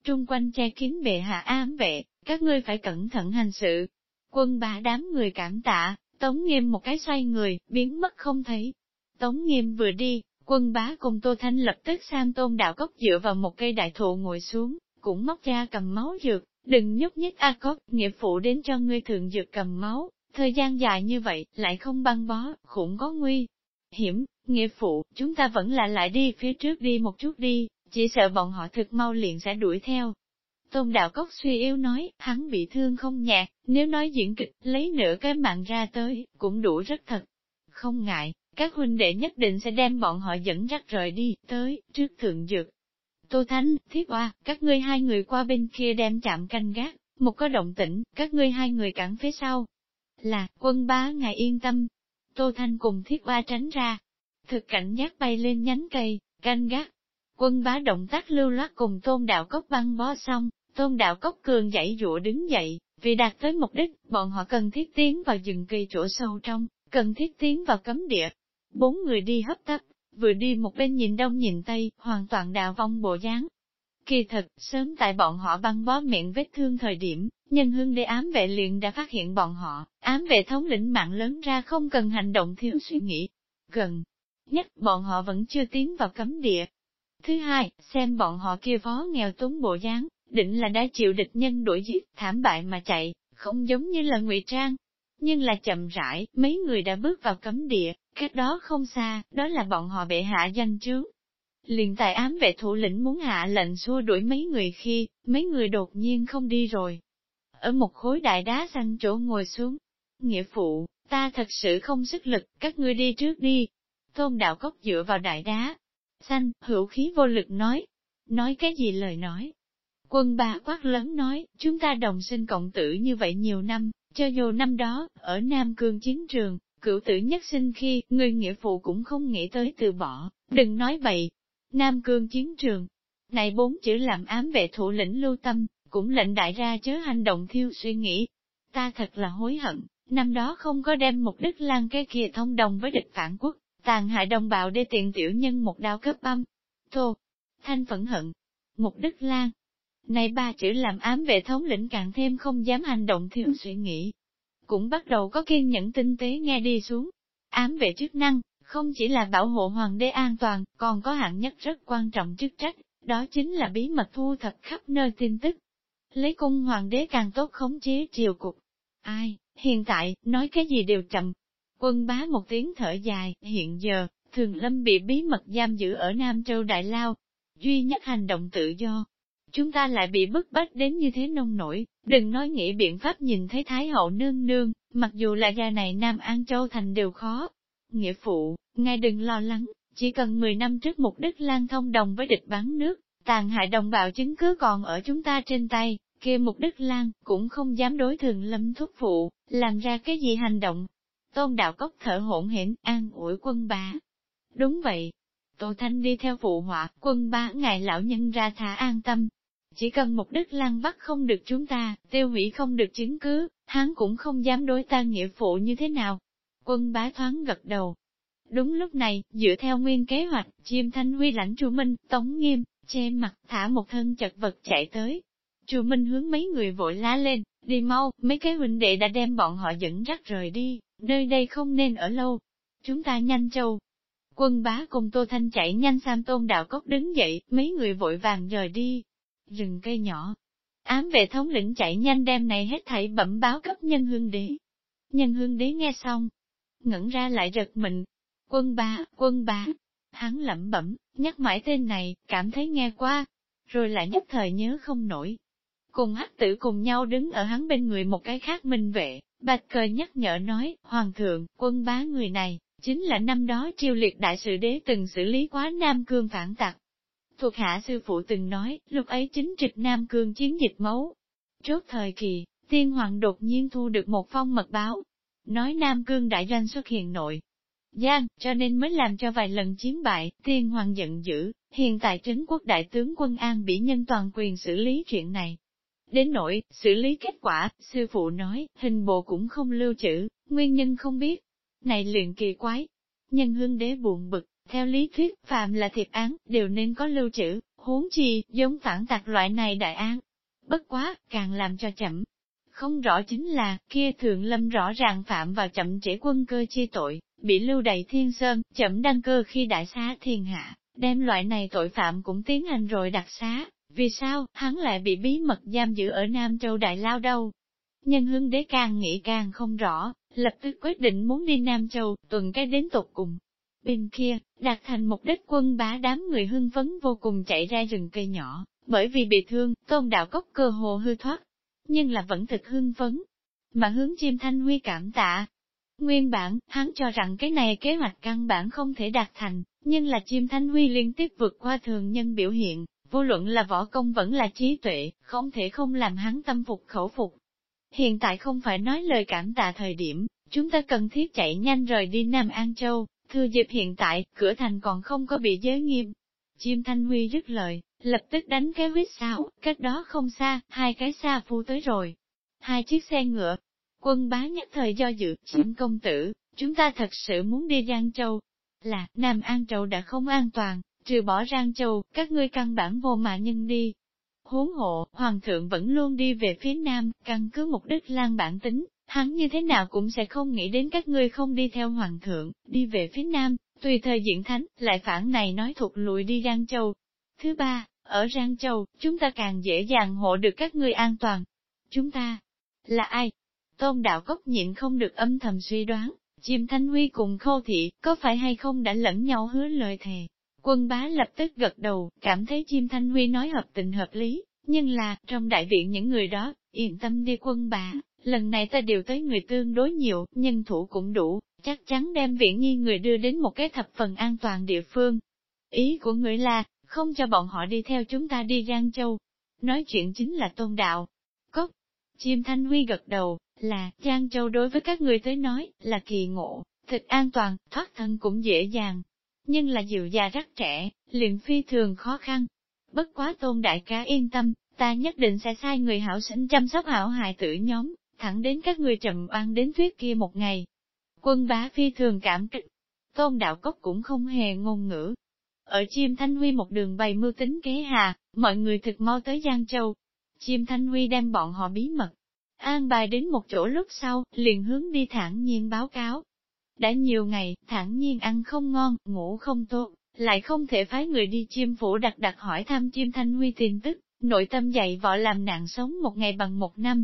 Trung quanh che kín bệ hạ ám vệ, các ngươi phải cẩn thận hành sự. Quân bá đám người cảm tạ, Tống Nghiêm một cái xoay người, biến mất không thấy. Tống Nghiêm vừa đi, quân bá cùng Tô Thanh lập tức sang tôn đạo cốc dựa vào một cây đại thụ ngồi xuống, cũng móc ra cầm máu dược, đừng nhúc nhích A Cốc, nghĩa phụ đến cho ngươi thượng dược cầm máu, thời gian dài như vậy, lại không băng bó, cũng có nguy. Hiểm, nghĩa phụ, chúng ta vẫn là lại đi phía trước đi một chút đi, chỉ sợ bọn họ thực mau liền sẽ đuổi theo. Tôn Đạo Cốc suy yếu nói, hắn bị thương không nhạt, nếu nói diễn kịch, lấy nửa cái mạng ra tới, cũng đủ rất thật. Không ngại, các huynh đệ nhất định sẽ đem bọn họ dẫn dắt rời đi, tới, trước thượng dược, Tô Thánh, Thiết Hoa, các ngươi hai người qua bên kia đem chạm canh gác, một có động tĩnh, các ngươi hai người cản phía sau. Là, quân bá ngài yên tâm. Tô Thanh cùng Thiết Hoa tránh ra. Thực cảnh giác bay lên nhánh cây, canh gác. Quân bá động tác lưu loát cùng tôn đạo cốc băng bó xong, tôn đạo cốc cường dãy dụa đứng dậy, vì đạt tới mục đích, bọn họ cần thiết tiến vào rừng cây chỗ sâu trong, cần thiết tiến vào cấm địa. Bốn người đi hấp tấp, vừa đi một bên nhìn đông nhìn tây, hoàn toàn đào vong bộ dáng. Kỳ thật, sớm tại bọn họ băng bó miệng vết thương thời điểm, nhân hương để ám vệ liền đã phát hiện bọn họ, ám vệ thống lĩnh mạng lớn ra không cần hành động thiếu suy nghĩ. Gần nhất, bọn họ vẫn chưa tiến vào cấm địa. Thứ hai, xem bọn họ kia phó nghèo túng bộ dáng, định là đã chịu địch nhân đuổi giết, thảm bại mà chạy, không giống như là ngụy trang. Nhưng là chậm rãi, mấy người đã bước vào cấm địa, Cách đó không xa, đó là bọn họ bệ hạ danh chướng. Liền tại ám vệ thủ lĩnh muốn hạ lệnh xua đuổi mấy người khi, mấy người đột nhiên không đi rồi. Ở một khối đại đá xanh chỗ ngồi xuống. Nghĩa phụ, ta thật sự không sức lực, các ngươi đi trước đi. Tôn đạo cốc dựa vào đại đá. Xanh, hữu khí vô lực nói. Nói cái gì lời nói? Quân bà quát lớn nói, chúng ta đồng sinh cộng tử như vậy nhiều năm, cho dù năm đó, ở Nam Cương chiến trường, Cửu tử nhất sinh khi, người nghĩa phụ cũng không nghĩ tới từ bỏ, đừng nói vậy, Nam cương chiến trường, này bốn chữ làm ám vệ thủ lĩnh lưu tâm, cũng lệnh đại ra chớ hành động thiêu suy nghĩ. Ta thật là hối hận, năm đó không có đem một đích lan cái kia thông đồng với địch phản quốc, tàn hại đồng bào để tiện tiểu nhân một đao cấp băm. Thô, thanh phẫn hận, một đích lan. Này ba chữ làm ám vệ thống lĩnh càng thêm không dám hành động thiêu suy nghĩ, cũng bắt đầu có kiên nhẫn tinh tế nghe đi xuống. Ám vệ chức năng, không chỉ là bảo hộ hoàng đế an toàn, còn có hạng nhất rất quan trọng chức trách, đó chính là bí mật thu thập khắp nơi tin tức. Lấy cung hoàng đế càng tốt khống chế triều cục. Ai, hiện tại, nói cái gì đều chậm. Quân bá một tiếng thở dài, hiện giờ, thường lâm bị bí mật giam giữ ở Nam Châu Đại Lao. Duy nhất hành động tự do. Chúng ta lại bị bức bách đến như thế nông nổi, đừng nói nghĩ biện pháp nhìn thấy Thái hậu nương nương, mặc dù là gia này Nam An Châu Thành đều khó. Nghĩa phụ, ngài đừng lo lắng, chỉ cần 10 năm trước mục đích lan thông đồng với địch bán nước, tàn hại đồng bào chứng cứ còn ở chúng ta trên tay, kia mục đích lan cũng không dám đối thường lâm thúc phụ, làm ra cái gì hành động. Tôn đạo cốc thở hỗn hển an ủi quân bá. Đúng vậy. Tô Thanh đi theo phụ họa, quân bá ngài lão nhân ra thả an tâm. Chỉ cần mục đích lăng bắt không được chúng ta, tiêu hủy không được chứng cứ, hắn cũng không dám đối ta nghĩa phụ như thế nào. Quân bá thoáng gật đầu, Đúng lúc này, dựa theo nguyên kế hoạch, chim thanh huy lãnh Chu Minh, tống nghiêm, che mặt, thả một thân chật vật chạy tới. Chu Minh hướng mấy người vội lá lên, đi mau, mấy cái huynh đệ đã đem bọn họ dẫn rắc rời đi, nơi đây không nên ở lâu. Chúng ta nhanh châu. Quân bá cùng Tô Thanh chạy nhanh sang tôn đạo cốc đứng dậy, mấy người vội vàng rời đi. Rừng cây nhỏ. Ám vệ thống lĩnh chạy nhanh đem này hết thảy bẩm báo cấp nhân hương đế. Nhân hương đế nghe xong, ngẩn ra lại giật mình, Quân bá, quân bá. Hắn lẩm bẩm, nhắc mãi tên này, cảm thấy nghe qua, rồi lại nhất thời nhớ không nổi. Cùng hắc tử cùng nhau đứng ở hắn bên người một cái khác minh vệ, bạch cờ nhắc nhở nói, Hoàng thượng, quân bá người này, chính là năm đó triều liệt đại sự đế từng xử lý quá Nam Cương phản tặc. Thuộc hạ sư phụ từng nói, lúc ấy chính trịch Nam Cương chiến dịch máu. Trước thời kỳ, tiên hoàng đột nhiên thu được một phong mật báo, nói Nam Cương đại doanh xuất hiện nội, Giang, cho nên mới làm cho vài lần chiến bại, tiên hoàng giận dữ, hiện tại trấn quốc đại tướng quân An bị nhân toàn quyền xử lý chuyện này. Đến nỗi, xử lý kết quả, sư phụ nói, hình bộ cũng không lưu trữ, nguyên nhân không biết. Này liền kỳ quái. Nhân hương đế buồn bực, theo lý thuyết, phạm là thiệt án, đều nên có lưu trữ, huống chi, giống phản tạc loại này đại án. Bất quá, càng làm cho chậm. Không rõ chính là, kia thượng lâm rõ ràng phạm vào chậm trễ quân cơ chi tội, bị lưu đầy thiên sơn, chậm đăng cơ khi đại xá thiên hạ, đem loại này tội phạm cũng tiến hành rồi đặc xá, vì sao hắn lại bị bí mật giam giữ ở Nam Châu Đại Lao đâu? Nhân hương đế càng nghĩ càng không rõ, lập tức quyết định muốn đi Nam Châu, tuần cái đến tục cùng. Bên kia, đạt thành mục đích quân bá đám người hưng phấn vô cùng chạy ra rừng cây nhỏ, bởi vì bị thương, tôn đạo cốc cơ hồ hư thoát, nhưng là vẫn thực hưng phấn. Mà hướng chim thanh huy cảm tạ, Nguyên bản, hắn cho rằng cái này kế hoạch căn bản không thể đạt thành, nhưng là chim thanh huy liên tiếp vượt qua thường nhân biểu hiện, vô luận là võ công vẫn là trí tuệ, không thể không làm hắn tâm phục khẩu phục. Hiện tại không phải nói lời cảm tạ thời điểm, chúng ta cần thiết chạy nhanh rời đi Nam An Châu, thừa dịp hiện tại, cửa thành còn không có bị giới nghiêm. Chim thanh huy dứt lời, lập tức đánh cái huyết sao, cách đó không xa, hai cái xa phu tới rồi. Hai chiếc xe ngựa, Quân bá nhất thời do dự, chim công tử, chúng ta thật sự muốn đi Giang Châu. Là, Nam An Châu đã không an toàn, trừ bỏ Giang Châu, các ngươi căn bản vô mà nhân đi. Huống hộ, Hoàng thượng vẫn luôn đi về phía Nam, căn cứ mục đích lan bản tính, hắn như thế nào cũng sẽ không nghĩ đến các ngươi không đi theo Hoàng thượng, đi về phía Nam, tùy thời diễn thánh, lại phản này nói thuộc lùi đi Giang Châu. Thứ ba, ở Giang Châu, chúng ta càng dễ dàng hộ được các ngươi an toàn. Chúng ta, là ai? Tôn đạo cốc nhịn không được âm thầm suy đoán, chim thanh huy cùng khâu thị, có phải hay không đã lẫn nhau hứa lời thề. Quân bá lập tức gật đầu, cảm thấy chim thanh huy nói hợp tình hợp lý, nhưng là, trong đại viện những người đó, yên tâm đi quân bá, lần này ta điều tới người tương đối nhiều, nhân thủ cũng đủ, chắc chắn đem viện nhi người đưa đến một cái thập phần an toàn địa phương. Ý của người là, không cho bọn họ đi theo chúng ta đi Giang Châu. Nói chuyện chính là tôn đạo. Cốc, chim thanh huy gật đầu, là, Giang Châu đối với các người tới nói, là kỳ ngộ, thật an toàn, thoát thân cũng dễ dàng. Nhưng là dịu già rất trẻ, liền phi thường khó khăn. Bất quá tôn đại ca yên tâm, ta nhất định sẽ sai người hảo sinh chăm sóc hảo hại tử nhóm, thẳng đến các người trầm oan đến tuyết kia một ngày. Quân bá phi thường cảm kích, tôn đạo cốc cũng không hề ngôn ngữ. Ở chim thanh huy một đường bày mưu tính kế hà, mọi người thực mau tới Giang Châu. Chim thanh huy đem bọn họ bí mật, An bài đến một chỗ lúc sau, liền hướng đi thẳng nhiên báo cáo. Đã nhiều ngày, thẳng nhiên ăn không ngon, ngủ không tốt, lại không thể phái người đi chim phủ đặt đặt hỏi thăm chim thanh huy tin tức, nội tâm dạy vợ làm nạn sống một ngày bằng một năm.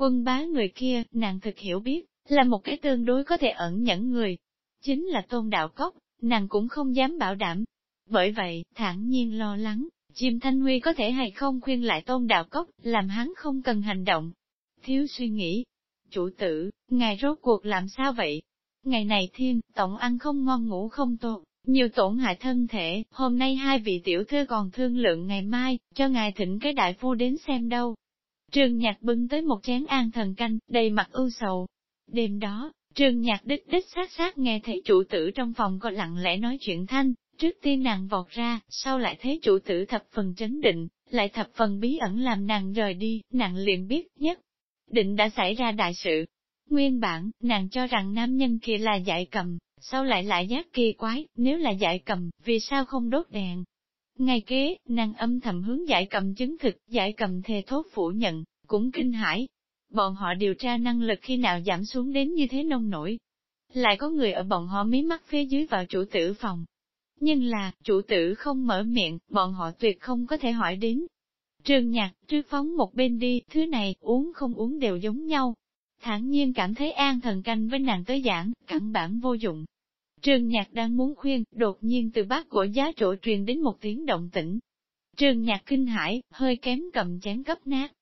Quân bá người kia, nàng thực hiểu biết, là một cái tương đối có thể ẩn nhẫn người. Chính là tôn đạo cốc, nàng cũng không dám bảo đảm. Bởi vậy, thản nhiên lo lắng, chim thanh huy có thể hay không khuyên lại tôn đạo cốc, làm hắn không cần hành động. Thiếu suy nghĩ. Chủ tử, ngài rốt cuộc làm sao vậy? Ngày này thiên, tổng ăn không ngon ngủ không tốt, nhiều tổn hại thân thể, hôm nay hai vị tiểu thư còn thương lượng ngày mai, cho ngài thỉnh cái đại phu đến xem đâu. Trương nhạc bưng tới một chén an thần canh, đầy mặt ưu sầu. Đêm đó, Trương nhạc đích đích sát sát nghe thấy chủ tử trong phòng có lặng lẽ nói chuyện thanh, trước tiên nàng vọt ra, sau lại thấy chủ tử thập phần chấn định, lại thập phần bí ẩn làm nàng rời đi, nàng liền biết nhất. Định đã xảy ra đại sự. Nguyên bản, nàng cho rằng nam nhân kia là dạy cầm, sau lại lại giác kỳ quái, nếu là giải cầm, vì sao không đốt đèn? Ngày kế, nàng âm thầm hướng giải cầm chứng thực, giải cầm thề thốt phủ nhận, cũng kinh hãi. Bọn họ điều tra năng lực khi nào giảm xuống đến như thế nông nổi. Lại có người ở bọn họ mí mắt phía dưới vào chủ tử phòng. Nhưng là, chủ tử không mở miệng, bọn họ tuyệt không có thể hỏi đến. Trường nhạc, trước phóng một bên đi, thứ này, uống không uống đều giống nhau, thản nhiên cảm thấy an thần canh với nàng tới giảng, căn bản vô dụng. Trương nhạc đang muốn khuyên, đột nhiên từ bát của giá trổ truyền đến một tiếng động tĩnh. Trương nhạc kinh hãi, hơi kém cầm chén cấp nát.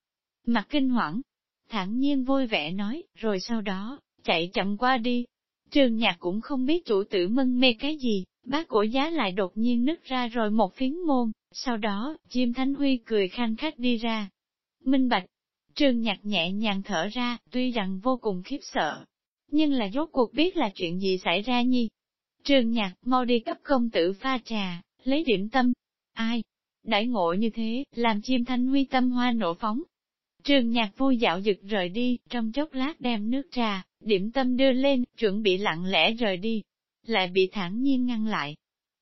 Mặt kinh hoảng, thản nhiên vui vẻ nói, rồi sau đó, chạy chậm qua đi. Trương nhạc cũng không biết chủ tử mân mê cái gì, bát của giá lại đột nhiên nứt ra rồi một phiến môn, sau đó, chim thánh huy cười khanh khách đi ra. Minh bạch, Trương Nhạc nhẹ nhàng thở ra, tuy rằng vô cùng khiếp sợ, nhưng là rốt cuộc biết là chuyện gì xảy ra nhi. Trương Nhạc mau đi cấp công tử pha trà, lấy điểm tâm. Ai? Đãi ngộ như thế, làm chim thanh huy tâm hoa nổ phóng. Trương Nhạc vui dạo dực rời đi, trong chốc lát đem nước trà, điểm tâm đưa lên, chuẩn bị lặng lẽ rời đi. Lại bị thản nhiên ngăn lại.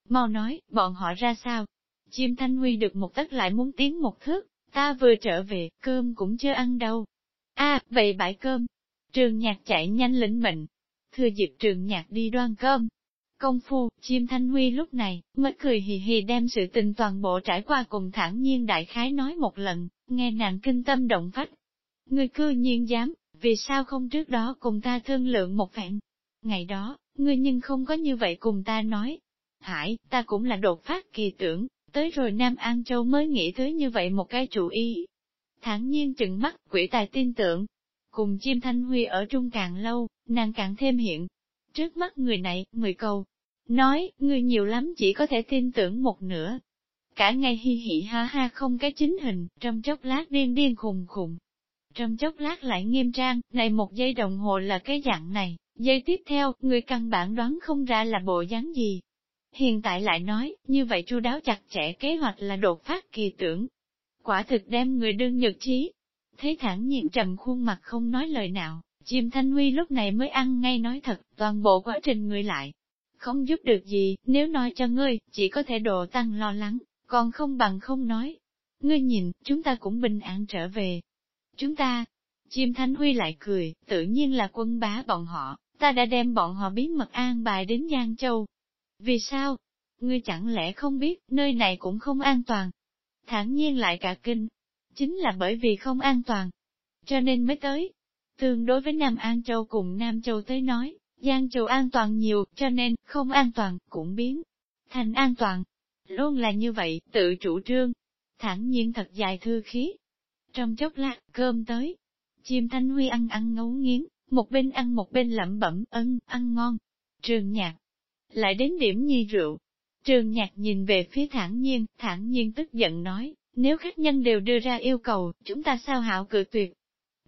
Mau nói, bọn họ ra sao? Chim thanh huy được một tất lại muốn tiến một thước, Ta vừa trở về, cơm cũng chưa ăn đâu. a vậy bãi cơm. Trường nhạc chạy nhanh lĩnh mệnh. thưa dịp trường nhạc đi đoan cơm. Công phu, chim thanh huy lúc này, mới cười hì hì đem sự tình toàn bộ trải qua cùng thản nhiên đại khái nói một lần, nghe nàng kinh tâm động phách. Ngươi cư nhiên dám, vì sao không trước đó cùng ta thương lượng một phản? Ngày đó, ngươi nhưng không có như vậy cùng ta nói. Hải, ta cũng là đột phát kỳ tưởng, tới rồi Nam An Châu mới nghĩ tới như vậy một cái chủ ý. Thẳng nhiên chừng mắt, quỷ tài tin tưởng. Cùng chim thanh huy ở trung càng lâu, nàng càng thêm hiện. Trước mắt người này, người cầu. Nói, người nhiều lắm chỉ có thể tin tưởng một nửa. Cả ngày hi hi ha ha không cái chính hình, trong chốc lát điên điên khùng khùng. Trong chốc lát lại nghiêm trang, này một giây đồng hồ là cái dạng này, giây tiếp theo, người căn bản đoán không ra là bộ dáng gì, Hiện tại lại nói, như vậy chu đáo chặt chẽ kế hoạch là đột phát kỳ tưởng. Quả thực đem người đương nhật trí. Thấy thẳng nhiên trầm khuôn mặt không nói lời nào, chim thanh huy lúc này mới ăn ngay nói thật, toàn bộ quá trình người lại. Không giúp được gì, nếu nói cho ngươi, chỉ có thể độ tăng lo lắng, còn không bằng không nói. Ngươi nhìn, chúng ta cũng bình an trở về. Chúng ta, chim Thánh huy lại cười, tự nhiên là quân bá bọn họ, ta đã đem bọn họ bí mật an bài đến Giang Châu, vì sao? Ngươi chẳng lẽ không biết, nơi này cũng không an toàn. Thản nhiên lại cả kinh. Chính là bởi vì không an toàn. Cho nên mới tới. Tương đối với Nam An Châu cùng Nam Châu tới nói, Giang Châu an toàn nhiều, cho nên, không an toàn, cũng biến. Thành an toàn. Luôn là như vậy, tự chủ trương. Thản nhiên thật dài thư khí. Trong chốc lát, cơm tới. Chim Thanh Huy ăn ăn ngấu nghiến, một bên ăn một bên lẩm bẩm, ân, ăn ngon. Trường nhạc, lại đến điểm nhi rượu. Trường nhạc nhìn về phía thản nhiên, thản nhiên tức giận nói, nếu khách nhân đều đưa ra yêu cầu, chúng ta sao hảo cự tuyệt.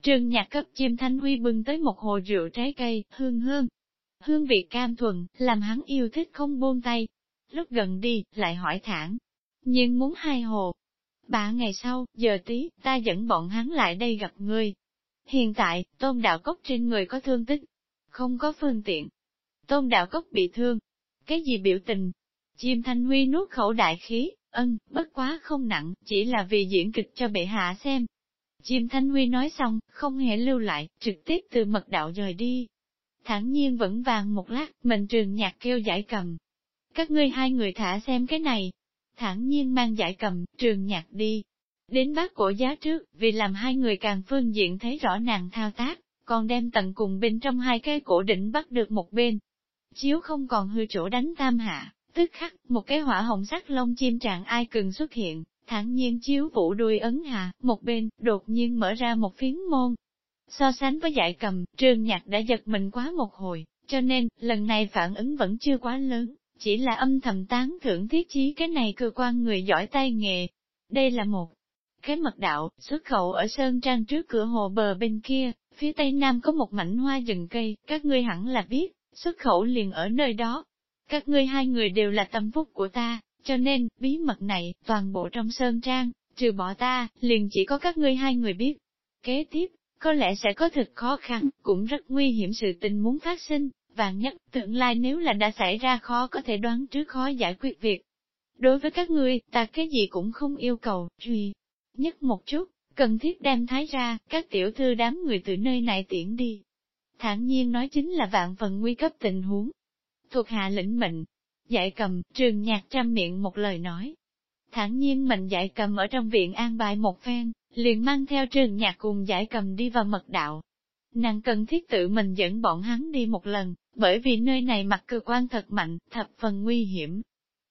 Trường nhạc cấp chim thanh huy bưng tới một hồ rượu trái cây, hương hương. Hương vị cam thuần, làm hắn yêu thích không buông tay. Lúc gần đi, lại hỏi thẳng, nhưng muốn hai hồ. Ba ngày sau, giờ tí, ta dẫn bọn hắn lại đây gặp ngươi. Hiện tại, tôn đạo cốc trên người có thương tích, không có phương tiện. Tôn đạo cốc bị thương, cái gì biểu tình? Chim Thanh Huy nuốt khẩu đại khí, ân, bất quá không nặng, chỉ là vì diễn kịch cho bệ hạ xem. Chim Thanh Huy nói xong, không hề lưu lại, trực tiếp từ mật đạo rời đi. Thẳng nhiên vẫn vàng một lát, mình trường nhạc kêu giải cầm. Các ngươi hai người thả xem cái này. Thẳng nhiên mang giải cầm, trường nhạc đi. Đến bác cổ giá trước, vì làm hai người càng phương diện thấy rõ nàng thao tác, còn đem tận cùng bên trong hai cái cổ đỉnh bắt được một bên. Chiếu không còn hư chỗ đánh tam hạ, tức khắc, một cái hỏa hồng sắc lông chim trạng ai cần xuất hiện, thẳng nhiên chiếu vũ đuôi ấn hạ, một bên, đột nhiên mở ra một phiến môn. So sánh với dạy cầm, trường nhạc đã giật mình quá một hồi, cho nên, lần này phản ứng vẫn chưa quá lớn, chỉ là âm thầm tán thưởng thiết chí cái này cơ quan người giỏi tay nghề. Đây là một cái mật đạo, xuất khẩu ở Sơn Trang trước cửa hồ bờ bên kia, phía tây nam có một mảnh hoa rừng cây, các ngươi hẳn là biết, xuất khẩu liền ở nơi đó. Các ngươi hai người đều là tâm phúc của ta, cho nên, bí mật này, toàn bộ trong Sơn Trang, trừ bỏ ta, liền chỉ có các ngươi hai người biết. Kế tiếp, có lẽ sẽ có thực khó khăn, cũng rất nguy hiểm sự tình muốn phát sinh, vạn nhất, tương lai nếu là đã xảy ra khó có thể đoán trước khó giải quyết việc. Đối với các ngươi, ta cái gì cũng không yêu cầu, duy nhất một chút, cần thiết đem thái ra, các tiểu thư đám người từ nơi này tiễn đi. Thản nhiên nói chính là vạn phần nguy cấp tình huống. Thuộc hạ lĩnh mệnh, dạy cầm, trường nhạc trăm miệng một lời nói. Thản nhiên mình dạy cầm ở trong viện an bài một phen, liền mang theo trường nhạc cùng giải cầm đi vào mật đạo. Nàng cần thiết tự mình dẫn bọn hắn đi một lần, bởi vì nơi này mặt cơ quan thật mạnh, thập phần nguy hiểm.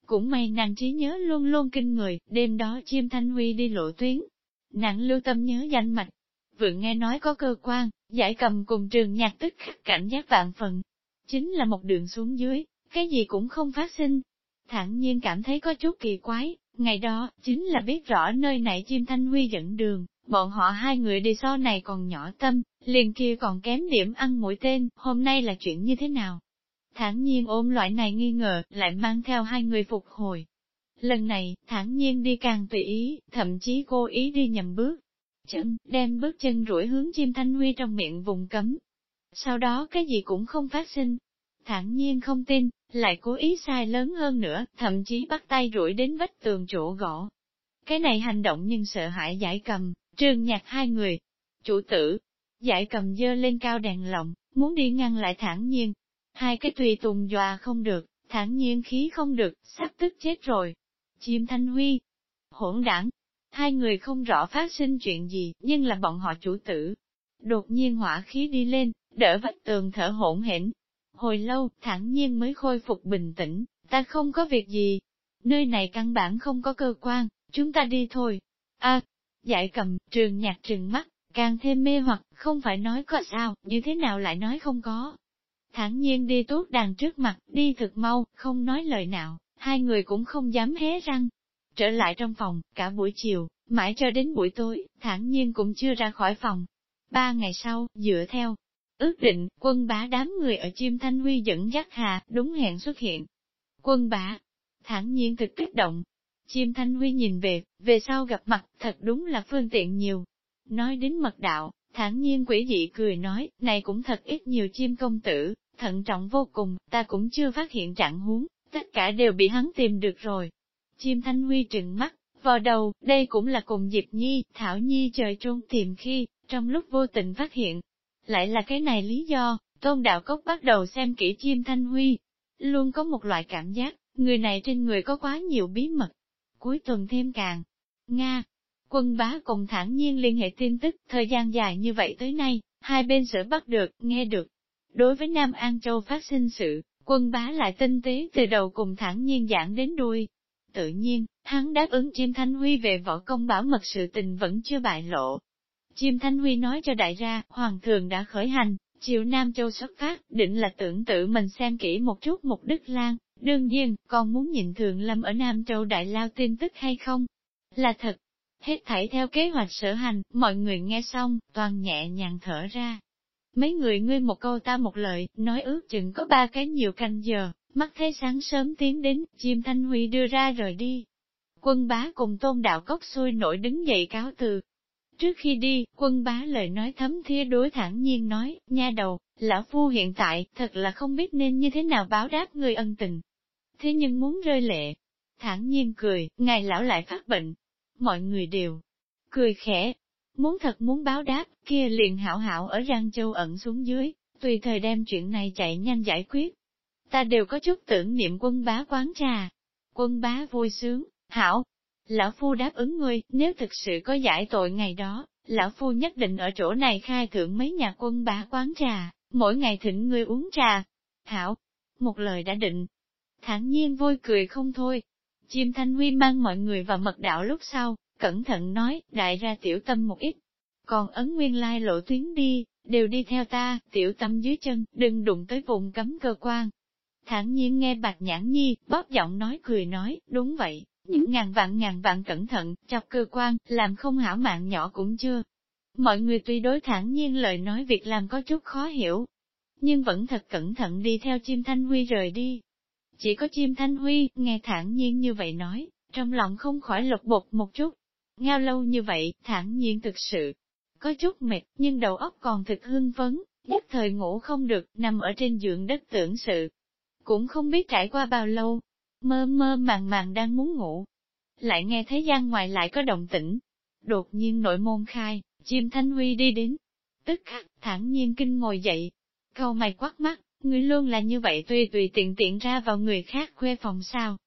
Cũng may nàng trí nhớ luôn luôn kinh người, đêm đó chim thanh huy đi lộ tuyến. Nàng lưu tâm nhớ danh mạch. Vừa nghe nói có cơ quan, giải cầm cùng trường nhạc tức khắc cảnh giác vạn phần. Chính là một đường xuống dưới, cái gì cũng không phát sinh. Thẳng nhiên cảm thấy có chút kỳ quái, ngày đó, chính là biết rõ nơi này chim thanh huy dẫn đường, bọn họ hai người đi so này còn nhỏ tâm, liền kia còn kém điểm ăn mũi tên, hôm nay là chuyện như thế nào? Thản nhiên ôm loại này nghi ngờ, lại mang theo hai người phục hồi. Lần này, thản nhiên đi càng tùy ý, thậm chí cố ý đi nhầm bước. Chân, đem bước chân rủi hướng chim thanh huy trong miệng vùng cấm. Sau đó cái gì cũng không phát sinh. Thản nhiên không tin, lại cố ý sai lớn hơn nữa, thậm chí bắt tay rủi đến vách tường chỗ gõ. Cái này hành động nhưng sợ hãi giải cầm, trương nhạc hai người. Chủ tử, giải cầm dơ lên cao đèn lồng, muốn đi ngăn lại thản nhiên. Hai cái tùy tùng dọa không được, thản nhiên khí không được, sắp tức chết rồi. Chim thanh huy, hỗn đảng, hai người không rõ phát sinh chuyện gì, nhưng là bọn họ chủ tử. Đột nhiên hỏa khí đi lên, đỡ vách tường thở hỗn hển. Hồi lâu, thản nhiên mới khôi phục bình tĩnh, ta không có việc gì. Nơi này căn bản không có cơ quan, chúng ta đi thôi. à, giải cầm, trường nhạc trừng mắt, càng thêm mê hoặc, không phải nói có sao, như thế nào lại nói không có. Thẳng nhiên đi tốt đàn trước mặt, đi thực mau, không nói lời nào, hai người cũng không dám hé răng. Trở lại trong phòng, cả buổi chiều, mãi cho đến buổi tối, thản nhiên cũng chưa ra khỏi phòng. Ba ngày sau, dựa theo ước định, quân bá đám người ở chim thanh huy dẫn dắt hà, đúng hẹn xuất hiện. Quân bá, thản nhiên thực kích động. Chim thanh huy nhìn về, về sau gặp mặt, thật đúng là phương tiện nhiều, Nói đến mật đạo, thản nhiên quỷ dị cười nói, này cũng thật ít nhiều chim công tử, thận trọng vô cùng, ta cũng chưa phát hiện trạng huống, tất cả đều bị hắn tìm được rồi. Chim thanh huy trừng mắt, vào đầu, đây cũng là cùng Diệp Nhi, Thảo Nhi trời trung tìm khi, trong lúc vô tình phát hiện. Lại là cái này lý do, tôn đạo cốc bắt đầu xem kỹ chim thanh huy. Luôn có một loại cảm giác, người này trên người có quá nhiều bí mật. Cuối tuần thêm càng. Nga, Quân bá cùng thản nhiên liên hệ tin tức, thời gian dài như vậy tới nay, hai bên sở bắt được, nghe được. Đối với Nam An Châu phát sinh sự, quân bá lại tinh tế từ đầu cùng thản nhiên giảng đến đuôi. Tự nhiên, hắn đáp ứng chim Thanh Huy về võ công bảo mật sự tình vẫn chưa bại lộ. Chim Thanh Huy nói cho đại gia, Hoàng thường đã khởi hành, chiều Nam Châu xuất phát, định là tưởng tự mình xem kỹ một chút mục Đức Lan, đương nhiên, còn muốn nhìn Thường Lâm ở Nam Châu Đại Lao tin tức hay không? Là thật, Hết thảy theo kế hoạch sở hành, mọi người nghe xong, toàn nhẹ nhàng thở ra. Mấy người ngươi một câu ta một lời, nói ước chừng có ba cái nhiều canh giờ, mắt thấy sáng sớm tiến đến, chim thanh huy đưa ra rời đi. Quân bá cùng tôn đạo cốc xuôi nổi đứng dậy cáo từ. Trước khi đi, quân bá lời nói thấm thía đối thẳng nhiên nói, nha đầu, lão phu hiện tại, thật là không biết nên như thế nào báo đáp người ân tình. Thế nhưng muốn rơi lệ. Thẳng nhiên cười, ngài lão lại phát bệnh, mọi người đều cười khẽ. Muốn thật muốn báo đáp, kia liền hảo hảo ở Giang Châu ẩn xuống dưới, tùy thời đem chuyện này chạy nhanh giải quyết. Ta đều có chút tưởng niệm quân bá quán trà. Quân bá vui sướng, hảo. Lão Phu đáp ứng ngươi, nếu thực sự có giải tội ngày đó, Lão Phu nhất định ở chỗ này khai thưởng mấy nhà quân bá quán trà, mỗi ngày thỉnh ngươi uống trà. Hảo, một lời đã định. thản nhiên vui cười không thôi. Chim Thanh Huy mang mọi người vào mật đạo lúc sau, cẩn thận nói, đại ra tiểu tâm một ít. Còn ấn nguyên lai lộ tuyến đi, đều đi theo ta, tiểu tâm dưới chân, đừng đụng tới vùng cấm cơ quan. Thản nhiên nghe bạch nhãn nhi, bóp giọng nói cười nói, đúng vậy, những ngàn vạn ngàn vạn cẩn thận, chọc cơ quan, làm không hảo mạng nhỏ cũng chưa. Mọi người tuy đối thản nhiên lời nói việc làm có chút khó hiểu, nhưng vẫn thật cẩn thận đi theo chim thanh huy rời đi. Chỉ có chim thanh huy, nghe thản nhiên như vậy nói, trong lòng không khỏi lột bột một chút. Ngao lâu như vậy, thản nhiên thực sự, có chút mệt, nhưng đầu óc còn thực hưng phấn, nhất thời ngủ không được, nằm ở trên giường đất tưởng sự. Cũng không biết trải qua bao lâu, mơ mơ màng màng đang muốn ngủ. Lại nghe thấy gian ngoài lại có động tĩnh. Đột nhiên nội môn khai, chim thanh huy đi đến. Tức khắc, thản nhiên kinh ngồi dậy. Câu mày quát mắt, người luôn là như vậy tùy tùy tiện tiện ra vào người khác khuê phòng sao.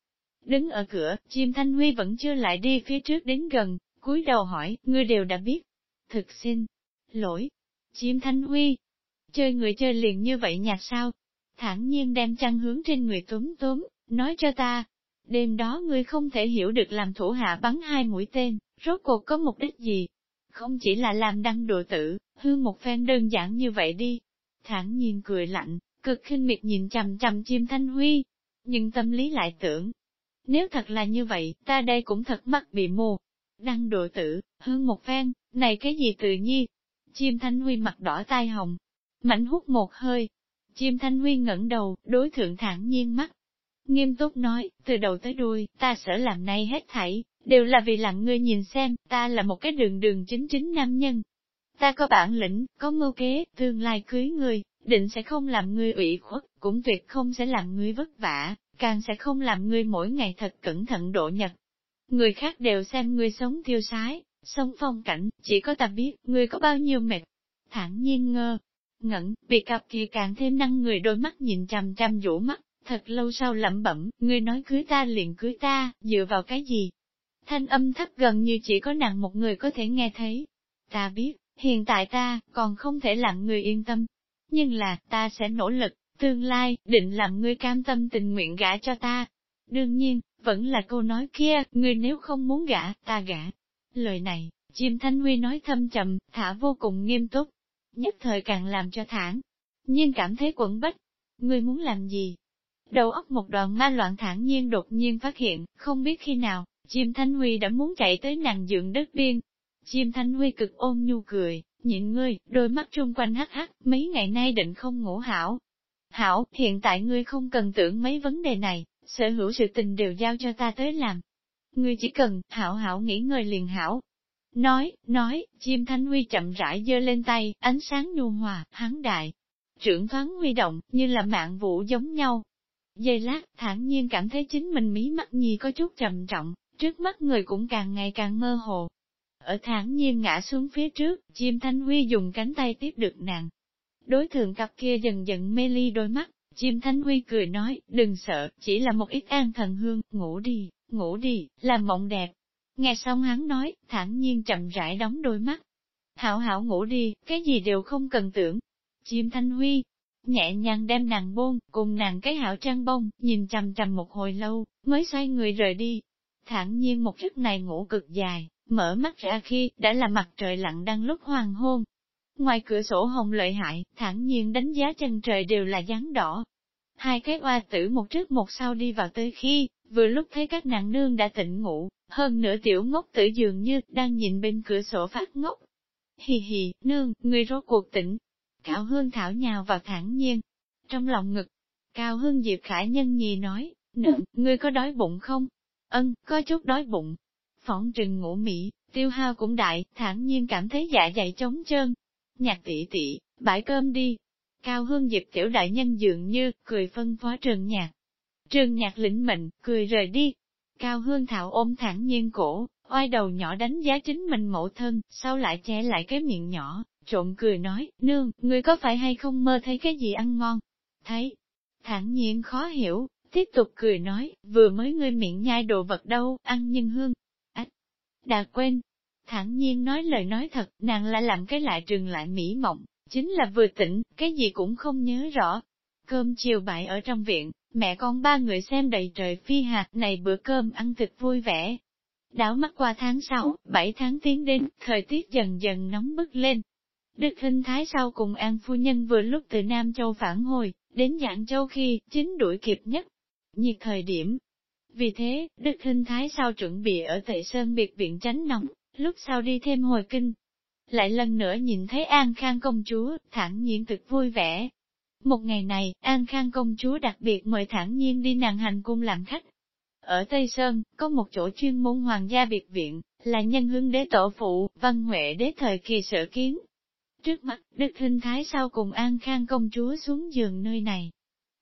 Đứng ở cửa, chim thanh huy vẫn chưa lại đi phía trước đến gần, cúi đầu hỏi, ngươi đều đã biết. Thực xin, lỗi, chim thanh huy, chơi người chơi liền như vậy nhạt sao? Thẳng nhiên đem chăn hướng trên người túm túm, nói cho ta, đêm đó ngươi không thể hiểu được làm thủ hạ bắn hai mũi tên, rốt cuộc có mục đích gì. Không chỉ là làm đăng độ tử, hư một phen đơn giản như vậy đi. Thẳng nhiên cười lạnh, cực khinh miệt nhìn chằm chằm chim thanh huy. Nhưng tâm lý lại tưởng, nếu thật là như vậy, ta đây cũng thật mắt bị mù. Đăng độ tử, hương một phen, này cái gì tự nhiên? Chim thanh huy mặt đỏ tai hồng, mạnh hút một hơi. Chim thanh huy ngẩng đầu, đối thượng thản nhiên mắt, Nghiêm túc nói, từ đầu tới đuôi, ta sợ làm nay hết thảy, đều là vì làm ngươi nhìn xem, ta là một cái đường đường chính chính nam nhân. Ta có bản lĩnh, có mưu kế, tương lai cưới ngươi, định sẽ không làm ngươi ủy khuất, cũng tuyệt không sẽ làm ngươi vất vả, càng sẽ không làm ngươi mỗi ngày thật cẩn thận độ nhật. Người khác đều xem ngươi sống tiêu sái, sống phong cảnh, chỉ có ta biết, ngươi có bao nhiêu mệt. Thẳng nhiên ngơ, ngẩn, bị cặp kia càng thêm năng người đôi mắt nhìn chằm chằm vũ mắt, Thật lâu sau lẩm bẩm, ngươi nói cưới ta liền cưới ta, dựa vào cái gì? Thanh âm thấp gần như chỉ có nàng một người có thể nghe thấy. Ta biết, hiện tại ta, còn không thể làm người yên tâm. Nhưng là, ta sẽ nỗ lực, tương lai, định làm ngươi cam tâm tình nguyện gả cho ta. Đương nhiên, vẫn là câu nói kia, ngươi nếu không muốn gả, ta gả. Lời này, chim Thanh Huy nói thâm trầm, thả vô cùng nghiêm túc. Nhất thời càng làm cho thản. Nhưng cảm thấy quẩn bách. Ngươi muốn làm gì? Đầu óc một đoàn ma loạn thản nhiên đột nhiên phát hiện, không biết khi nào, chim Thanh Huy đã muốn chạy tới nàng dưỡng đất biên. Chim Thanh Huy cực ôn nhu cười, nhịn ngươi, đôi mắt trung quanh hắc hắc, mấy ngày nay định không ngủ hảo. Hảo, hiện tại ngươi không cần tưởng mấy vấn đề này, sở hữu sự tình đều giao cho ta tới làm. Ngươi chỉ cần, hảo hảo nghỉ ngơi liền hảo. Nói, nói, chim Thanh Huy chậm rãi giơ lên tay, ánh sáng nhu hòa, hắn đại. Trưởng thoáng huy động, như là mạng vũ giống nhau, Giây lát, thản nhiên cảm thấy chính mình mí mắt nhi có chút trầm trọng, trước mắt người cũng càng ngày càng mơ hồ. Ở thản nhiên ngã xuống phía trước, chim thanh huy dùng cánh tay tiếp được nàng. Đối tượng cặp kia dần dần mê ly đôi mắt, chim thanh huy cười nói, đừng sợ, chỉ là một ít an thần hương, ngủ đi, ngủ đi, làm mộng đẹp. Nghe xong hắn nói, thản nhiên chậm rãi đóng đôi mắt. Hảo hảo ngủ đi, cái gì đều không cần tưởng. Chim thanh huy, nhẹ nhàng đem nàng buông, cùng nàng cái hảo trang bông, nhìn chằm chằm một hồi lâu, mới xoay người rời đi. Thẳng nhiên một giấc này ngủ cực dài, mở mắt ra khi, đã là mặt trời lặn đang lúc hoàng hôn. Ngoài cửa sổ hồng lợi hại, thẳng nhiên đánh giá chân trời đều là dáng đỏ. Hai cái oa tử một trước một sau đi vào tới khi, vừa lúc thấy các nàng nương đã tỉnh ngủ, hơn nửa tiểu ngốc tử dường như đang nhìn bên cửa sổ phát ngốc. Hì hì, nương, người rốt cuộc tỉnh, Cao Hương Thảo nhào vào thẳng nhiên. Trong lòng ngực, Cao Hương Diệp Khải Nhân nhì nói, nữ, ngươi có đói bụng không? Ân, có chút đói bụng. Phỏng trừng ngủ mỹ, tiêu hao cũng đại, thản nhiên cảm thấy dạ dày trống trơn. Nhạc tỷ tỷ, bãi cơm đi. Cao Hương Diệp tiểu đại nhân dường như, cười phân phó trường nhạc. Trường nhạc lĩnh mệnh, cười rời đi. Cao Hương Thảo ôm thẳng nhiên cổ, oai đầu nhỏ đánh giá chính mình mẫu thân, sau lại che lại cái miệng nhỏ, trộn cười nói, nương, ngươi có phải hay không mơ thấy cái gì ăn ngon? Thấy, thản nhiên khó hiểu, tiếp tục cười nói, vừa mới ngươi miệng nhai đồ vật đâu, ăn nhân hương. Ách, đã quên. thản nhiên nói lời nói thật, nàng lại làm cái lại trường lại mỹ mộng, chính là vừa tỉnh, cái gì cũng không nhớ rõ. Cơm chiều bại ở trong viện, mẹ con ba người xem đầy trời phi hạt này bữa cơm ăn thịt vui vẻ. Đảo mắt qua tháng 6, 7 tháng tiến đến, thời tiết dần dần nóng bức lên. Đức Hinh Thái sau cùng An Phu Nhân vừa lúc từ Nam Châu phản hồi, đến Dạng Châu khi, chính đuổi kịp nhất. Nhiệt thời điểm. Vì thế, Đức Hinh Thái sau chuẩn bị ở Tệ Sơn biệt viện tránh nóng, lúc sau đi thêm hồi kinh. Lại lần nữa nhìn thấy An Khang công chúa, thẳng nhiên thực vui vẻ. Một ngày này, An Khang công chúa đặc biệt mời thẳng nhiên đi nàng hành cung làm khách. Ở Tây Sơn, có một chỗ chuyên môn hoàng gia biệt viện, là nhân hương đế tổ phụ, văn huệ đế thời kỳ sở kiến. Trước mặt, Đức Hinh Thái sau cùng An Khang công chúa xuống giường nơi này.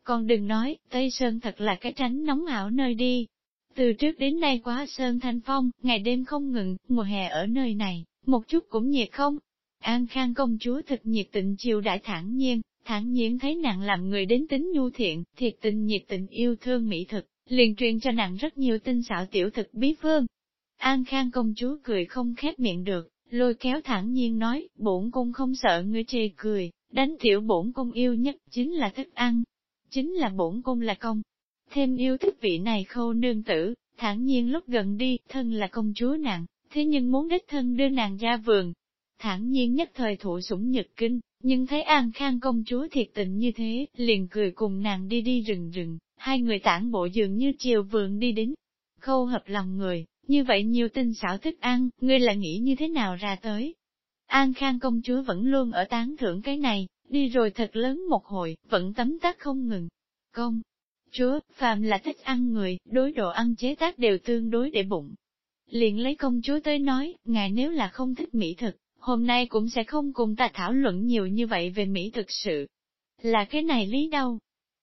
Còn đừng nói, Tây Sơn thật là cái tránh nóng ảo nơi đi. Từ trước đến nay quá Sơn Thanh Phong, ngày đêm không ngừng, mùa hè ở nơi này, một chút cũng nhiệt không. An Khang công chúa thật nhiệt tình chiều đại thản nhiên, thản nhiên thấy nàng làm người đến tính nhu thiện, thiệt tình nhiệt tình yêu thương mỹ thực, liền truyền cho nàng rất nhiều tinh xảo tiểu thực bí phương. An Khang công chúa cười không khép miệng được, lôi kéo thẳng nhiên nói, bổn cung không sợ ngươi chê cười, đánh tiểu bổn cung yêu nhất chính là thức ăn, chính là bổn cung là công. Thêm yêu thích vị này khâu nương tử, thản nhiên lúc gần đi, thân là công chúa nàng, thế nhưng muốn đích thân đưa nàng ra vườn. Thản nhiên nhất thời thụ sủng nhật kinh, nhưng thấy An Khang công chúa thiệt tình như thế, liền cười cùng nàng đi đi rừng rừng, hai người tản bộ dường như chiều vườn đi đến. Khâu hợp lòng người, như vậy nhiều tinh xảo thức ăn, ngươi là nghĩ như thế nào ra tới. An Khang công chúa vẫn luôn ở tán thưởng cái này, đi rồi thật lớn một hồi, vẫn tấm tắc không ngừng. Công, chúa, phàm là thích ăn người, đối độ ăn chế tác đều tương đối để bụng. Liền lấy công chúa tới nói, ngài nếu là không thích mỹ thực, hôm nay cũng sẽ không cùng ta thảo luận nhiều như vậy về mỹ thực sự. Là cái này lý đâu?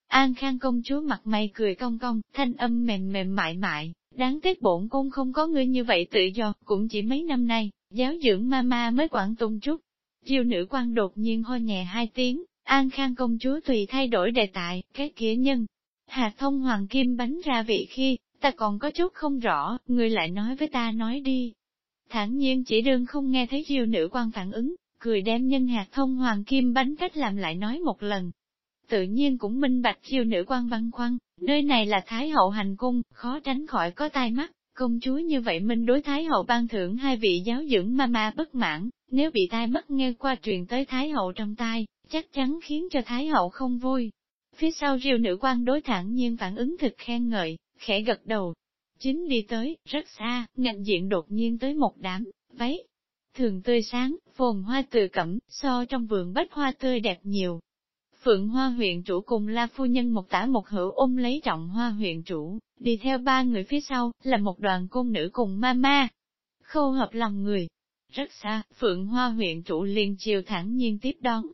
An Khang công chúa mặt mày cười cong cong, thanh âm mềm mềm mại mại, đáng tiếc bổn cung không có ngươi như vậy tự do, cũng chỉ mấy năm nay, giáo dưỡng mama mới quản tung chút. Chiêu nữ quan đột nhiên ho nhẹ hai tiếng, An Khang công chúa tùy thay đổi đề tài, cái kia nhân. Hạt thông hoàng kim bánh ra vị khi, ta còn có chút không rõ, người lại nói với ta nói đi. thản nhiên chỉ đương không nghe thấy chiêu nữ quan phản ứng, cười đem nhân hạt thông hoàng kim bánh cách làm lại nói một lần. Tự nhiên cũng minh bạch chiêu nữ quan văn khoăn, nơi này là Thái hậu hành cung, khó tránh khỏi có tai mắt, công chúa như vậy minh đối Thái hậu ban thưởng hai vị giáo dưỡng ma ma bất mãn, nếu bị tai mắt nghe qua truyền tới Thái hậu trong tai, chắc chắn khiến cho Thái hậu không vui. Phía sau riêu nữ quan đối thẳng nhiên phản ứng thực khen ngợi, khẽ gật đầu. Chính đi tới, rất xa, ngạnh diện đột nhiên tới một đám, váy. Thường tươi sáng, phồn hoa từ cẩm, so trong vườn bách hoa tươi đẹp nhiều. Phượng Hoa huyện chủ cùng La Phu Nhân một tả một hữu ôm lấy trọng hoa huyện chủ, đi theo ba người phía sau, là một đoàn cung nữ cùng ma ma. Khâu hợp lòng người. Rất xa, Phượng Hoa huyện chủ liền chiều thẳng nhiên tiếp đón,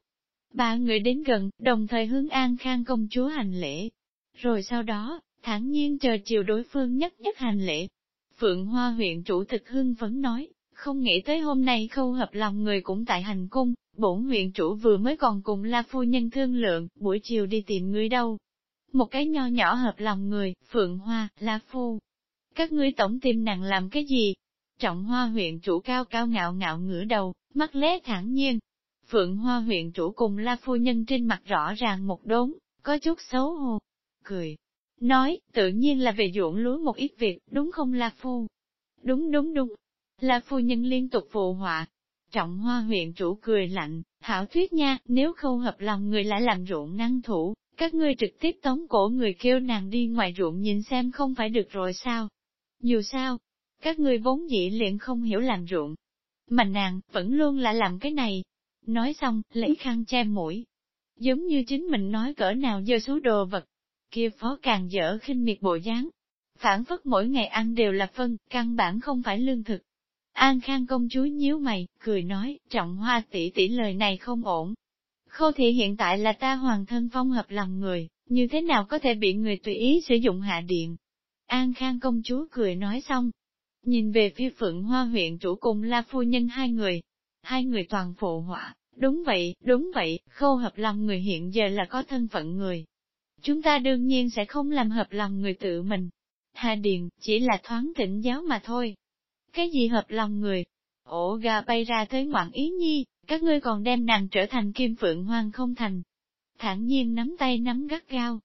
Ba người đến gần, đồng thời hướng an khang công chúa hành lễ. Rồi sau đó, thản nhiên chờ chiều đối phương nhất nhất hành lễ. Phượng Hoa huyện chủ thực hưng vẫn nói, không nghĩ tới hôm nay khâu hợp lòng người cũng tại hành cung, bổn huyện chủ vừa mới còn cùng La Phu Nhân thương lượng, buổi chiều đi tìm ngươi đâu. Một cái nho nhỏ hợp lòng người, Phượng Hoa, La Phu. Các ngươi tổng tìm nàng làm cái gì? Trọng Hoa huyện chủ cao cao ngạo ngạo ngửa đầu, mắt lé thẳng nhiên, Phượng Hoa huyện chủ cùng La Phu Nhân trên mặt rõ ràng một đốn, có chút xấu hổ. Cười, nói, tự nhiên là về ruộng lúa một ít việc, đúng không La Phu? Đúng đúng đúng. La Phu Nhân liên tục phụ họa. Trọng Hoa huyện chủ cười lạnh, hảo thuyết nha, nếu không hợp lòng người lại làm ruộng năng thủ, các ngươi trực tiếp tống cổ người kêu nàng đi ngoài ruộng nhìn xem không phải được rồi sao? Dù sao, các ngươi vốn dĩ liền không hiểu làm ruộng. Mà nàng, vẫn luôn là làm cái này, Nói xong, lấy khăn che mũi. Giống như chính mình nói cỡ nào dơ số đồ vật. Kia phó càng dở khinh miệt bộ dáng. Phản phất mỗi ngày ăn đều là phân, căn bản không phải lương thực. An Khang công chúa nhíu mày, cười nói, trọng hoa tỷ tỷ lời này không ổn. Khâu thị hiện tại là ta hoàng thân phong hợp lòng người, như thế nào có thể bị người tùy ý sử dụng hạ điện. An Khang công chúa cười nói xong, nhìn về phía phượng hoa huyện chủ cùng la phu nhân hai người. Hai người toàn phụ họa, Đúng vậy, đúng vậy, khâu hợp lòng người hiện giờ là có thân phận người. Chúng ta đương nhiên sẽ không làm hợp lòng người tự mình. Hạ điện chỉ là thoáng thỉnh giáo mà thôi. Cái gì hợp lòng người? ổ gà bay ra tới ngoạn ý nhi, các ngươi còn đem nàng trở thành kim phượng hoang không thành. Thản nhiên nắm tay nắm gắt gao.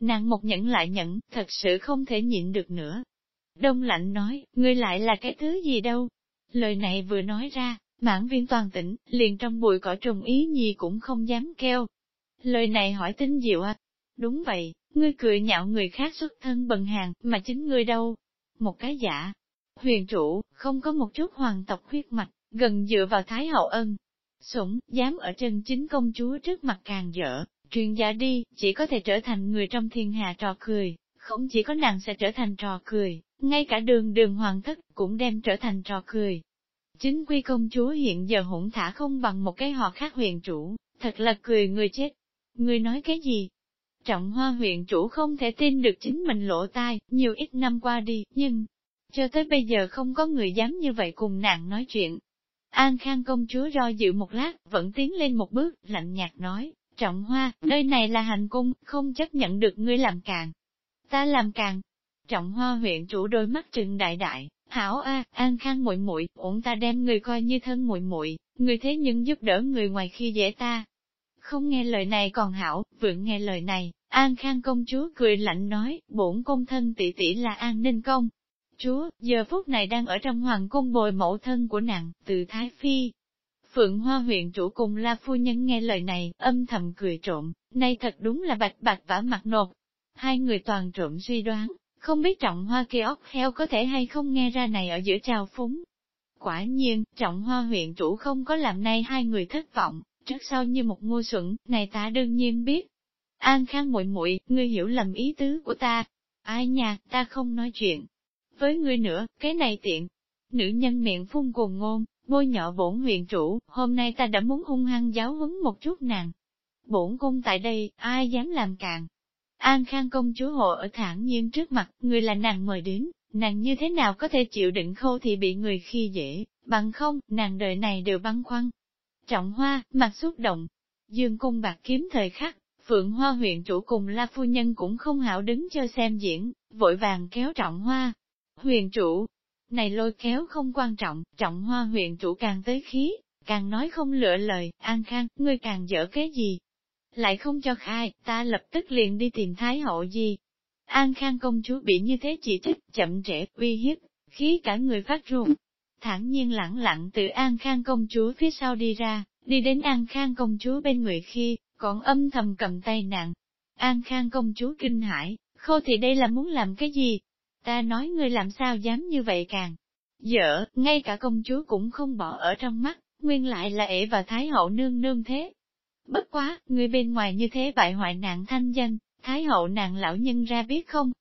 Nàng một nhẫn lại nhẫn, thật sự không thể nhịn được nữa. Đông lạnh nói, ngươi lại là cái thứ gì đâu. Lời này vừa nói ra, mãn viên toàn tỉnh, liền trong bụi cỏ trùng ý nhi cũng không dám kêu. Lời này hỏi tính diệu à? Đúng vậy, ngươi cười nhạo người khác xuất thân bần hàng, mà chính ngươi đâu? Một cái giả. Huyền chủ, không có một chút hoàng tộc huyết mạch, gần dựa vào Thái Hậu ân. Sủng, dám ở chân chính công chúa trước mặt càng dở, truyền giả đi, chỉ có thể trở thành người trong thiên hạ trò cười, không chỉ có nàng sẽ trở thành trò cười, ngay cả đường đường hoàng thất cũng đem trở thành trò cười. Chính quy công chúa hiện giờ hỗn thả không bằng một cái họ khác huyền chủ, thật là cười người chết. Người nói cái gì? Trọng hoa huyện chủ không thể tin được chính mình lộ tai, nhiều ít năm qua đi, nhưng, cho tới bây giờ không có người dám như vậy cùng nàng nói chuyện. An Khang công chúa do dự một lát, vẫn tiến lên một bước, lạnh nhạt nói, trọng hoa, nơi này là hành cung, không chấp nhận được ngươi làm càng. Ta làm càng. Trọng hoa huyện chủ đôi mắt trừng đại đại, hảo a, An Khang muội muội, ổn ta đem người coi như thân muội muội, người thế nhưng giúp đỡ người ngoài khi dễ ta. Không nghe lời này còn hảo, vượng nghe lời này, An Khang công chúa cười lạnh nói, bổn công thân tỷ tỷ là an ninh công. Chúa, giờ phút này đang ở trong hoàng cung bồi mẫu thân của nàng, từ Thái Phi. Phượng Hoa huyện chủ cùng La Phu Nhân nghe lời này, âm thầm cười trộm, nay thật đúng là bạch bạch vả mặt nột. Hai người toàn trộm suy đoán, không biết trọng hoa kia ốc heo có thể hay không nghe ra này ở giữa trào phúng. Quả nhiên, trọng hoa huyện chủ không có làm nay hai người thất vọng, trước sau như một ngu xuẩn, này ta đương nhiên biết, An Khang muội muội, ngươi hiểu lầm ý tứ của ta. Ai nha, ta không nói chuyện. Với ngươi nữa, cái này tiện. Nữ nhân miệng phun cuồng ngôn, bôi nhọ bổn huyện chủ, hôm nay ta đã muốn hung hăng giáo huấn một chút nàng. Bổn cung tại đây, ai dám làm càng. An Khang công chúa hộ ở thản nhiên trước mặt, người là nàng mời đến, nàng như thế nào có thể chịu đựng khâu thì bị người khi dễ, bằng không, nàng đời này đều băng khoăn. Trọng hoa, mặt xúc động, dương cung bạc kiếm thời khắc, Phượng Hoa huyện chủ cùng La Phu Nhân cũng không hảo đứng cho xem diễn, vội vàng kéo trọng hoa. Huyền chủ, này lôi kéo không quan trọng, trọng hoa huyện chủ càng tới khí, càng nói không lựa lời, an khang, ngươi càng dở cái gì. Lại không cho khai, ta lập tức liền đi tìm Thái hậu gì. An khang công chúa bị như thế chỉ trích, chậm trễ, uy hiếp, khí cả người phát ruột. thản nhiên lẳng lặng từ An khang công chúa phía sau đi ra, đi đến An khang công chúa bên người khi, còn âm thầm cầm tay nàng. An Khang công chúa kinh hãi, khô thì đây là muốn làm cái gì? Ta nói ngươi làm sao dám như vậy càng. Dở, ngay cả công chúa cũng không bỏ ở trong mắt, nguyên lại là ể và Thái hậu nương nương thế. Bất quá, người bên ngoài như thế bại hoại nạn thanh danh, Thái hậu nàng lão nhân ra biết không?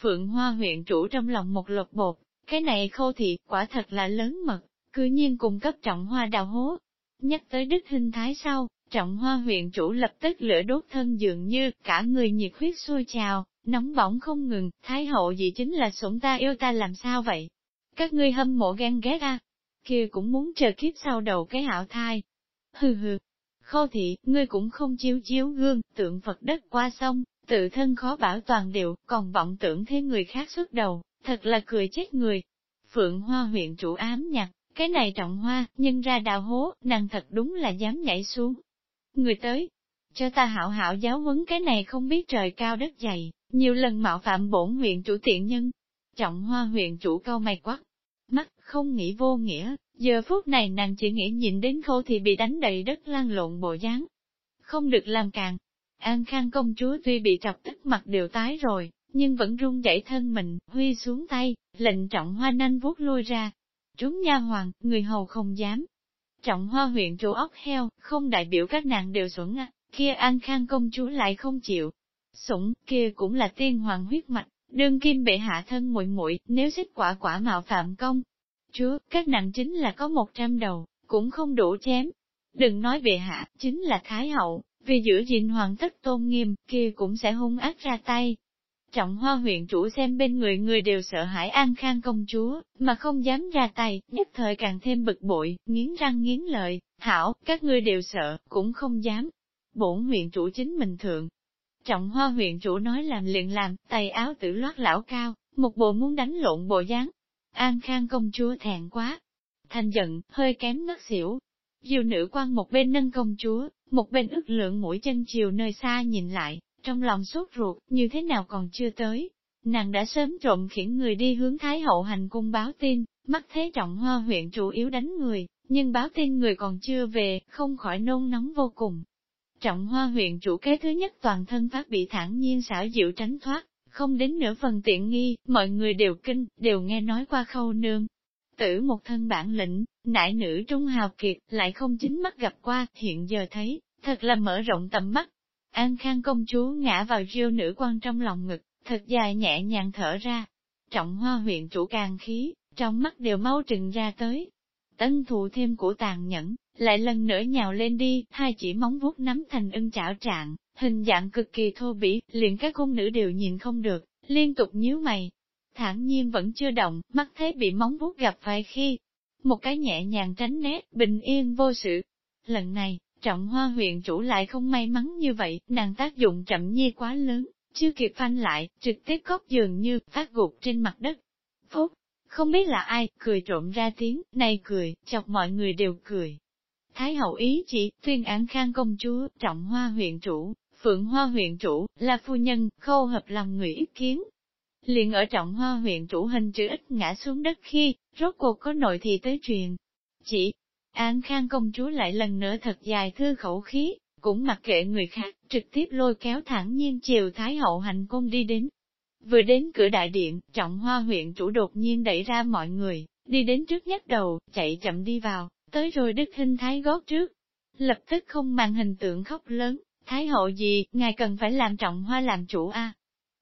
Phượng Hoa huyện chủ trong lòng một lột bột, cái này khô thị, quả thật là lớn mật, cứ nhiên cùng cấp trọng hoa đào hố. Nhắc tới đức hình thái sau, Trọng hoa huyện chủ lập tức lửa đốt thân dường như cả người nhiệt huyết sôi trào, nóng bỏng không ngừng, thái hậu gì chính là sủng ta yêu ta làm sao vậy? Các ngươi hâm mộ ghen ghét à? kia cũng muốn chờ kiếp sau đầu cái hạo thai. Hừ hừ, khô thị, ngươi cũng không chiếu chiếu gương, tượng Phật đất qua sông, tự thân khó bảo toàn đều, còn vọng tưởng thế người khác xuất đầu, thật là cười chết người. Phượng Hoa huyện chủ ám nhặt, cái này trọng hoa, nhân ra đào hố, nàng thật đúng là dám nhảy xuống, người tới, cho ta hảo hảo giáo huấn cái này không biết trời cao đất dày, nhiều lần mạo phạm bổn huyện chủ tiện nhân. Trọng hoa huyện chủ câu mày quắc, mắt không nghĩ vô nghĩa, giờ phút này nàng chỉ nghĩ nhìn đến khâu thì bị đánh đầy đất lan lộn bộ dáng. Không được làm càng. An Khang công chúa tuy bị trọc tức mặt đều tái rồi, nhưng vẫn run dậy thân mình, huy xuống tay, lệnh trọng hoa nanh vuốt lui ra. Trúng nha hoàng, người hầu không dám, Trọng hoa huyện chủ óc heo, không đại biểu các nàng đều xuẩn à, kia an khang công chúa lại không chịu. Sủng, kia cũng là tiên hoàng huyết mạch, đương kim bệ hạ thân muội muội nếu xích quả quả mạo phạm công. Chúa, các nàng chính là có một trăm đầu, cũng không đủ chém. Đừng nói bệ hạ, chính là thái hậu, vì giữ gìn hoàng thất tôn nghiêm, kia cũng sẽ hung ác ra tay. Trọng hoa huyện chủ xem bên người người đều sợ hãi an khang công chúa, mà không dám ra tay, nhất thời càng thêm bực bội, nghiến răng nghiến lợi, hảo, các ngươi đều sợ, cũng không dám. Bổn huyện chủ chính mình thượng. Trọng hoa huyện chủ nói làm liền làm, tay áo tử loát lão cao, một bộ muốn đánh lộn bộ dáng. An khang công chúa thẹn quá. thành giận, hơi kém ngất xỉu. Diều nữ quan một bên nâng công chúa, một bên ức lượng mũi chân chiều nơi xa nhìn lại, trong lòng sốt ruột, như thế nào còn chưa tới. Nàng đã sớm trộm khiển người đi hướng Thái hậu hành cung báo tin, mắt thế trọng hoa huyện chủ yếu đánh người, nhưng báo tin người còn chưa về, không khỏi nôn nóng vô cùng. Trọng hoa huyện chủ kế thứ nhất toàn thân phát bị thản nhiên xảo diệu tránh thoát, không đến nửa phần tiện nghi, mọi người đều kinh, đều nghe nói qua khâu nương. Tử một thân bản lĩnh, nại nữ trung hào kiệt, lại không chính mắt gặp qua, hiện giờ thấy, thật là mở rộng tầm mắt. An khang công chúa ngã vào riêu nữ quan trong lòng ngực, thật dài nhẹ nhàng thở ra. Trọng hoa huyện chủ càng khí, trong mắt đều mau trừng ra tới. Tân thù thêm của tàn nhẫn, lại lần nữa nhào lên đi, hai chỉ móng vuốt nắm thành ưng chảo trạng, hình dạng cực kỳ thô bỉ, liền các cung nữ đều nhìn không được, liên tục nhíu mày. Thản nhiên vẫn chưa động, mắt thấy bị móng vuốt gặp phải khi, một cái nhẹ nhàng tránh né, bình yên vô sự. Lần này, trọng hoa huyện chủ lại không may mắn như vậy, nàng tác dụng chậm nhi quá lớn, chưa kịp phanh lại, trực tiếp cốc dường như, phát gục trên mặt đất. Phúc, không biết là ai, cười trộm ra tiếng, này cười, chọc mọi người đều cười. Thái hậu ý chỉ, tuyên án khang công chúa, trọng hoa huyện chủ, phượng hoa huyện chủ, là phu nhân, khâu hợp lòng người ý kiến. liền ở trọng hoa huyện chủ hình chữ ít ngã xuống đất khi, rốt cuộc có nội thì tới truyền. Chỉ, An Khang công chúa lại lần nữa thật dài thư khẩu khí, cũng mặc kệ người khác, trực tiếp lôi kéo thẳng nhiên chiều Thái hậu hành cung đi đến. Vừa đến cửa đại điện, trọng hoa huyện chủ đột nhiên đẩy ra mọi người, đi đến trước nhất đầu, chạy chậm đi vào, tới rồi đức hình thái gót trước. Lập tức không màn hình tượng khóc lớn, Thái hậu gì, ngài cần phải làm trọng hoa làm chủ a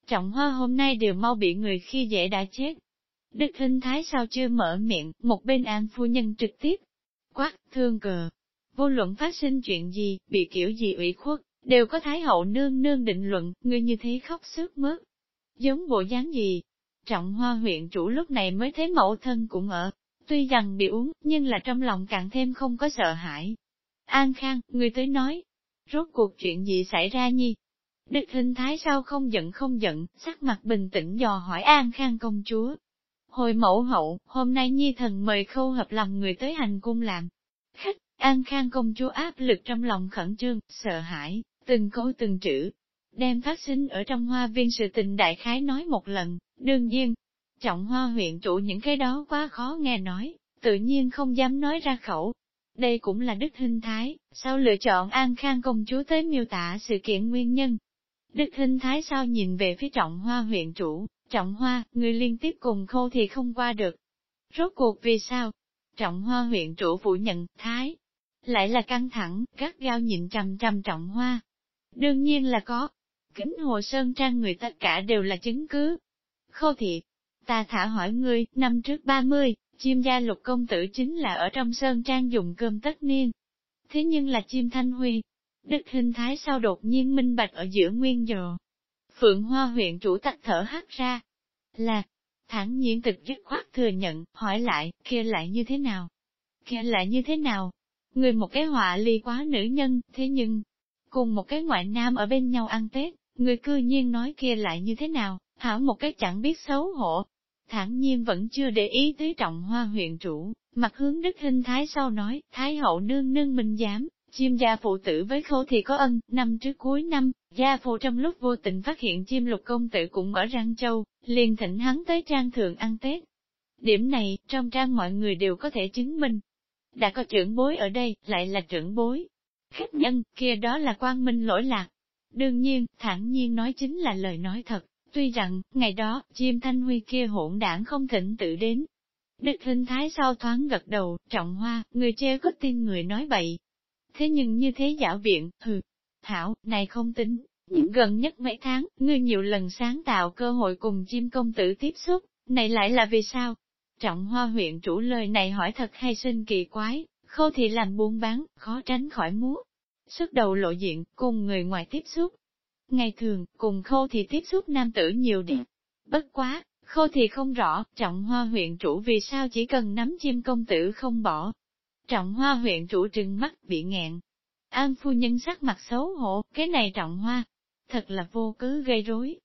Trọng hoa hôm nay đều mau bị người khi dễ đã chết. Đức hình thái sao chưa mở miệng, một bên an phu nhân trực tiếp. Quát, thương cờ. Vô luận phát sinh chuyện gì, bị kiểu gì ủy khuất, đều có thái hậu nương nương định luận, người như thế khóc sướt mướt. Giống bộ dáng gì? Trọng hoa huyện chủ lúc này mới thấy mẫu thân cũng ở, tuy rằng bị uống, nhưng là trong lòng càng thêm không có sợ hãi. An Khang, người tới nói, rốt cuộc chuyện gì xảy ra nhi? Đức hình thái sao không giận không giận, sắc mặt bình tĩnh dò hỏi An Khang công chúa. Hồi mẫu hậu, hôm nay nhi thần mời khâu hợp lòng người tới hành cung làm. Khách, An Khang công chúa áp lực trong lòng khẩn trương, sợ hãi, từng câu từng chữ. Đem phát sinh ở trong hoa viên sự tình đại khái nói một lần, đương nhiên, trọng hoa huyện chủ những cái đó quá khó nghe nói, tự nhiên không dám nói ra khẩu, đây cũng là Đức Hinh Thái, sao lựa chọn An Khang công chúa tới miêu tả sự kiện nguyên nhân. Đức Hinh Thái sao nhìn về phía trọng hoa huyện chủ, trọng hoa, người liên tiếp cùng khô thì không qua được. Rốt cuộc vì sao? Trọng hoa huyện chủ phủ nhận, Thái, lại là căng thẳng, gắt gao nhịn trầm trầm trọng hoa. Đương nhiên là có. Kính hồ sơn trang người tất cả đều là chứng cứ. Khô thiệt, ta thả hỏi ngươi, năm trước 30, chim gia lục công tử chính là ở trong sơn trang dùng cơm tất niên. Thế nhưng là chim thanh huy, đức hình thái sao đột nhiên minh bạch ở giữa nguyên dồ. Phượng Hoa huyện chủ tặc thở hắt ra, là, thẳng nhiên thực dứt khoát thừa nhận, hỏi lại, kia lại như thế nào? Kia lại như thế nào? Người một cái họa ly quá nữ nhân, thế nhưng, cùng một cái ngoại nam ở bên nhau ăn Tết, người cư nhiên nói kia lại như thế nào, hảo một cái chẳng biết xấu hổ, thản nhiên vẫn chưa để ý tới trọng hoa huyện chủ, mặt hướng đức hình thái sau nói, thái hậu nương nương minh dám, chim gia phụ tử với khâu thì có ân, năm trước cuối năm, gia phụ trong lúc vô tình phát hiện chim lục công tử cũng ở Răng Châu, liền thỉnh hắn tới trang thượng ăn Tết. Điểm này, trong trang mọi người đều có thể chứng minh. Đã có trưởng bối ở đây, lại là trưởng bối. Khách nhân, kia đó là quan minh lỗi lạc. Đương nhiên, thẳng nhiên nói chính là lời nói thật. Tuy rằng, ngày đó, chim thanh huy kia hỗn đảng không thỉnh tự đến. Đức hình thái sau thoáng gật đầu, trọng hoa, người chê có tin người nói bậy. Thế nhưng như thế giả viện, hừ, thảo, này không tính, những gần nhất mấy tháng, ngươi nhiều lần sáng tạo cơ hội cùng chim công tử tiếp xúc, này lại là vì sao? Trọng hoa huyện chủ lời này hỏi thật hay sinh kỳ quái, khô thì làm buôn bán, khó tránh khỏi múa. Sức đầu lộ diện, cùng người ngoài tiếp xúc, Ngày thường, cùng khô thì tiếp xúc nam tử nhiều đi. Bất quá, khô thì không rõ, trọng hoa huyện chủ vì sao chỉ cần nắm chim công tử không bỏ. Trọng hoa huyện chủ trừng mắt bị nghẹn. An phu nhân sắc mặt xấu hổ, cái này trọng hoa, thật là vô cứ gây rối.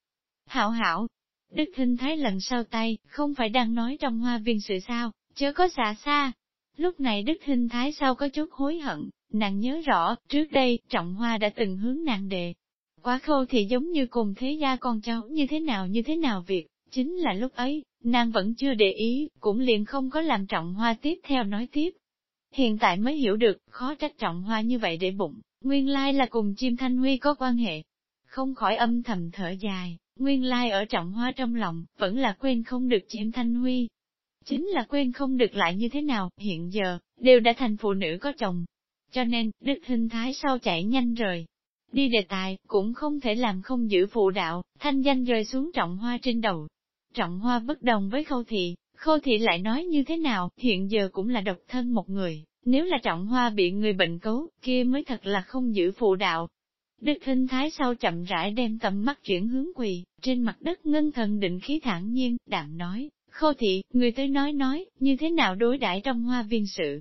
Hảo hảo, Đức Thinh Thái lần sau tay, không phải đang nói trong hoa viên sự sao, chớ có xả xa. Lúc này Đức Thinh Thái sao có chút hối hận, nàng nhớ rõ, trước đây, Trọng Hoa đã từng hướng nàng đề. Quá khâu thì giống như cùng thế gia con cháu như thế nào như thế nào việc, chính là lúc ấy, nàng vẫn chưa để ý, cũng liền không có làm Trọng Hoa tiếp theo nói tiếp. Hiện tại mới hiểu được, khó trách Trọng Hoa như vậy để bụng, nguyên lai là cùng chim thanh huy có quan hệ. Không khỏi âm thầm thở dài, nguyên lai ở Trọng Hoa trong lòng, vẫn là quên không được chim thanh huy, chính là quên không được lại như thế nào, hiện giờ, đều đã thành phụ nữ có chồng. Cho nên, đức hình thái sau chạy nhanh rời. Đi đề tài, cũng không thể làm không giữ phụ đạo, thanh danh rơi xuống trọng hoa trên đầu. Trọng hoa bất đồng với khâu thị, khâu thị lại nói như thế nào, hiện giờ cũng là độc thân một người, nếu là trọng hoa bị người bệnh cấu, kia mới thật là không giữ phụ đạo. Đức hình thái sau chậm rãi đem tầm mắt chuyển hướng quỳ, trên mặt đất ngân thần định khí thản nhiên, đạm nói, Khô thị, người tới nói nói, như thế nào đối đãi trong hoa viên sự.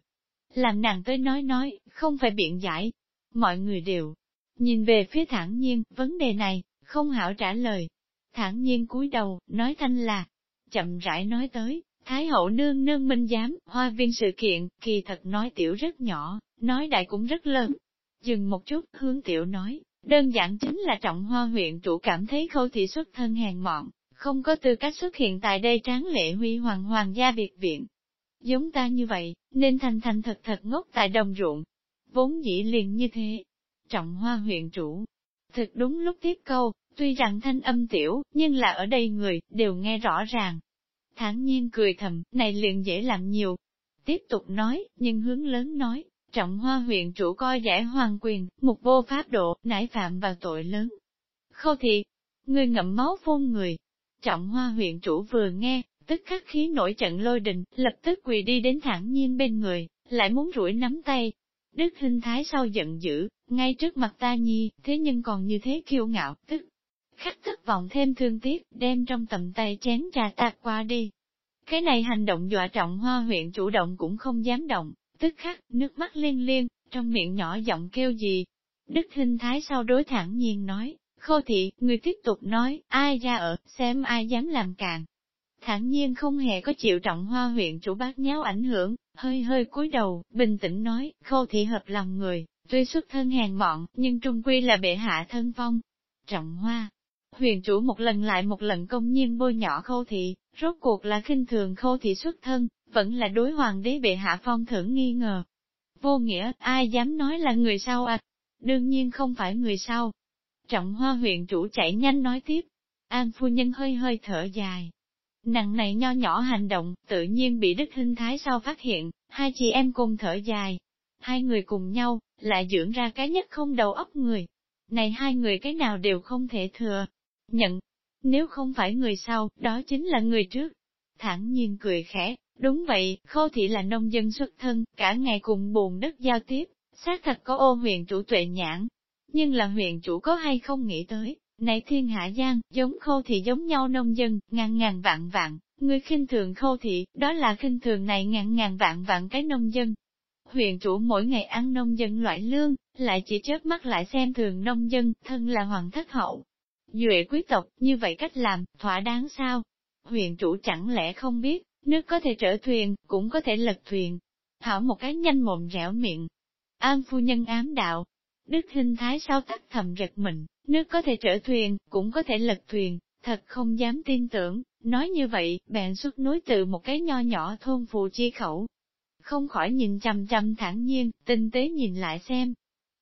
Làm nàng tới nói nói, không phải biện giải. Mọi người đều nhìn về phía thản nhiên, vấn đề này, không hảo trả lời. Thản nhiên cúi đầu, nói thanh là, chậm rãi nói tới, Thái hậu nương nương minh giám, hoa viên sự kiện, kỳ thật nói tiểu rất nhỏ, nói đại cũng rất lớn. Dừng một chút, hướng tiểu nói, đơn giản chính là trọng hoa huyện chủ cảm thấy khâu thị xuất thân hèn mọn, không có tư cách xuất hiện tại đây tráng lệ huy hoàng hoàng gia biệt viện. Giống ta như vậy, nên thành thành thật thật ngốc tại đồng ruộng. Vốn dĩ liền như thế. Trọng hoa huyện chủ. Thực đúng lúc tiếp câu, tuy rằng thanh âm tiểu, nhưng là ở đây người, đều nghe rõ ràng. Thản nhiên cười thầm, này liền dễ làm nhiều. Tiếp tục nói, nhưng hướng lớn nói, trọng hoa huyện chủ coi giải hoàng quyền, một vô pháp độ, nải phạm vào tội lớn. Khâu thị, người ngậm máu phun người, Trọng hoa huyện chủ vừa nghe, tức khắc khí nổi trận lôi đình, lập tức quỳ đi đến thẳng nhiên bên người, lại muốn rủi nắm tay. Đức hình thái sau giận dữ, ngay trước mặt ta nhi, thế nhưng còn như thế kiêu ngạo, tức khắc thất vọng thêm thương tiếc, đem trong tầm tay chén trà tạt qua đi. Cái này hành động dọa trọng hoa huyện chủ động cũng không dám động, tức khắc, nước mắt liên liên, trong miệng nhỏ giọng kêu gì. Đức hình thái sau đối thẳng nhiên nói, Khô thị, người tiếp tục nói, ai ra ở, xem ai dám làm càng thản nhiên không hề có chịu trọng hoa huyện chủ bác nháo ảnh hưởng, hơi hơi cúi đầu, bình tĩnh nói, khô thị hợp lòng người, tuy xuất thân hèn mọn, nhưng trung quy là bệ hạ thân phong. Trọng hoa, huyền chủ một lần lại một lần công nhiên bôi nhỏ khâu thị, rốt cuộc là khinh thường khâu thị xuất thân, vẫn là đối hoàng đế bệ hạ phong thưởng nghi ngờ. Vô nghĩa, ai dám nói là người sau à? Đương nhiên không phải người sau, Trọng hoa huyện chủ chạy nhanh nói tiếp. An phu nhân hơi hơi thở dài. Nặng này nho nhỏ hành động, tự nhiên bị đức hình thái sau phát hiện, hai chị em cùng thở dài. Hai người cùng nhau, lại dưỡng ra cái nhất không đầu óc người. Này hai người cái nào đều không thể thừa. Nhận, nếu không phải người sau, đó chính là người trước. Thẳng nhiên cười khẽ, đúng vậy, khô thị là nông dân xuất thân, cả ngày cùng buồn đất giao tiếp, xác thật có ô huyện chủ tuệ nhãn, nhưng là huyện chủ có hay không nghĩ tới, này thiên hạ giang, giống khâu thị giống nhau nông dân, ngàn ngàn vạn vạn, người khinh thường khâu thị, đó là khinh thường này ngàn ngàn vạn vạn cái nông dân. Huyện chủ mỗi ngày ăn nông dân loại lương, lại chỉ chớp mắt lại xem thường nông dân, thân là hoàng thất hậu. Duệ quý tộc, như vậy cách làm, thỏa đáng sao? Huyện chủ chẳng lẽ không biết, nước có thể trở thuyền, cũng có thể lật thuyền. Thảo một cái nhanh mồm rẻo miệng. An phu nhân ám đạo, Đức hình thái sao tắt thầm giật mình, nước có thể chở thuyền, cũng có thể lật thuyền, thật không dám tin tưởng, nói như vậy, bèn xuất núi từ một cái nho nhỏ thôn phù chi khẩu. Không khỏi nhìn chằm chằm thản nhiên, tinh tế nhìn lại xem.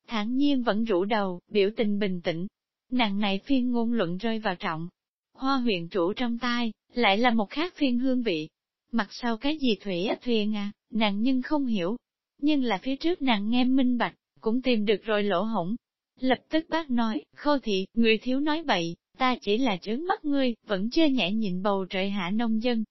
Thản nhiên vẫn rũ đầu, biểu tình bình tĩnh. Nàng này phiên ngôn luận rơi vào trọng. Hoa huyện chủ trong tai, lại là một khác phiên hương vị. Mặt sau cái gì thủy thuyền à, nàng nhưng không hiểu. Nhưng là phía trước nàng nghe minh bạch, cũng tìm được rồi lỗ hổng. Lập tức bác nói, khô thị, người thiếu nói bậy, ta chỉ là trướng mắt ngươi, vẫn chưa nhẹ nhịn bầu trời hạ nông dân.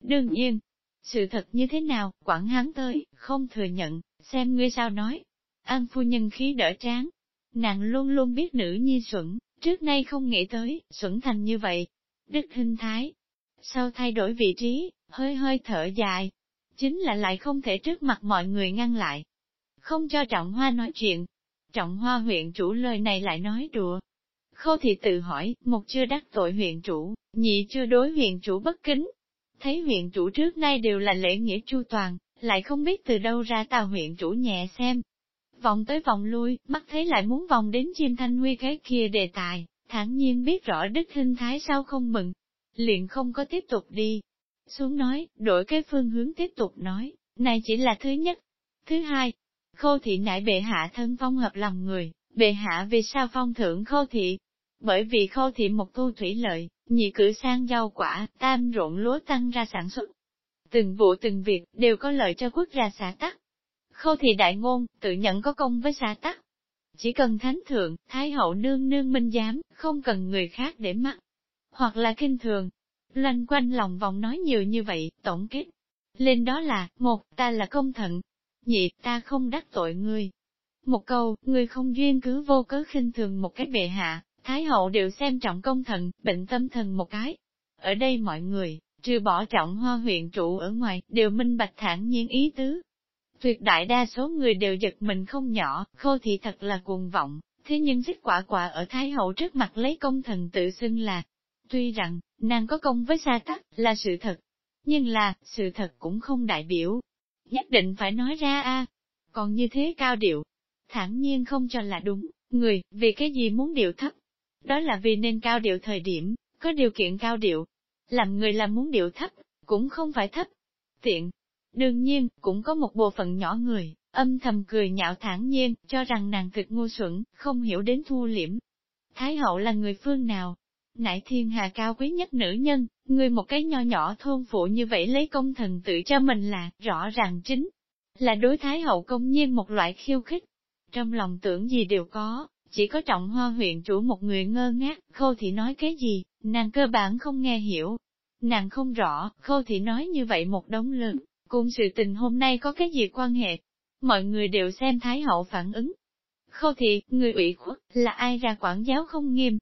Đương nhiên, sự thật như thế nào, quản hắn tới, không thừa nhận, xem ngươi sao nói. An phu nhân khí đỡ tráng, nàng luôn luôn biết nữ nhi xuẩn, trước nay không nghĩ tới, xuẩn thành như vậy. Đức hình thái, sau thay đổi vị trí, hơi hơi thở dài, chính là lại không thể trước mặt mọi người ngăn lại, không cho Trọng Hoa nói chuyện. Trọng Hoa huyện chủ lời này lại nói đùa. Khâu thị tự hỏi, một chưa đắc tội huyện chủ, nhị chưa đối huyện chủ bất kính. Thấy huyện chủ trước nay đều là lễ nghĩa chu toàn, lại không biết từ đâu ra tà huyện chủ nhẹ xem. Vòng tới vòng lui, mắt thấy lại muốn vòng đến chim thanh huy cái kia đề tài, thản nhiên biết rõ đức hình thái sao không mừng. Liền không có tiếp tục đi. Xuống nói, đổi cái phương hướng tiếp tục nói, này chỉ là thứ nhất. Thứ hai, khô thị nại bệ hạ thân phong hợp lòng người, bệ hạ vì sao phong thưởng khô thị? Bởi vì khô thị một thu thủy lợi, nhị cử sang rau quả, tam ruộng lúa tăng ra sản xuất. Từng vụ từng việc, đều có lợi cho quốc gia xã tắc. Khâu thị đại ngôn, tự nhận có công với xã tắc. Chỉ cần thánh thượng, thái hậu nương nương minh giám, không cần người khác để mắt. Hoặc là kinh thường. Loanh quanh lòng vòng nói nhiều như vậy, tổng kết. Lên đó là, một, ta là công thận. Nhị, ta không đắc tội ngươi. Một câu, ngươi không duyên cứ vô cớ khinh thường một cái bệ hạ, Thái hậu đều xem trọng công thần, bệnh tâm thần một cái. Ở đây mọi người, trừ bỏ trọng hoa huyện trụ ở ngoài, đều minh bạch thản nhiên ý tứ. Tuyệt đại đa số người đều giật mình không nhỏ, khô thị thật là cuồng vọng, thế nhưng kết quả quả ở Thái hậu trước mặt lấy công thần tự xưng là. Tuy rằng, nàng có công với sa tắc, là sự thật, nhưng là, sự thật cũng không đại biểu. Nhất định phải nói ra a còn như thế cao điệu, thản nhiên không cho là đúng, người, vì cái gì muốn điệu thấp, đó là vì nên cao điệu thời điểm, có điều kiện cao điệu. Làm người làm muốn điệu thấp, cũng không phải thấp. Tiện. Đương nhiên, cũng có một bộ phận nhỏ người, âm thầm cười nhạo thản nhiên, cho rằng nàng thực ngu xuẩn, không hiểu đến thu liễm. Thái hậu là người phương nào? Nại thiên hà cao quý nhất nữ nhân, người một cái nho nhỏ thôn phụ như vậy lấy công thần tự cho mình là, rõ ràng chính, là đối thái hậu công nhiên một loại khiêu khích. Trong lòng tưởng gì đều có, chỉ có trọng hoa huyện chủ một người ngơ ngác, khâu thị nói cái gì, nàng cơ bản không nghe hiểu. Nàng không rõ, khâu thị nói như vậy một đống lớn, cùng sự tình hôm nay có cái gì quan hệ. Mọi người đều xem Thái Hậu phản ứng. Khâu thị, người ủy khuất, là ai ra quản giáo không nghiêm.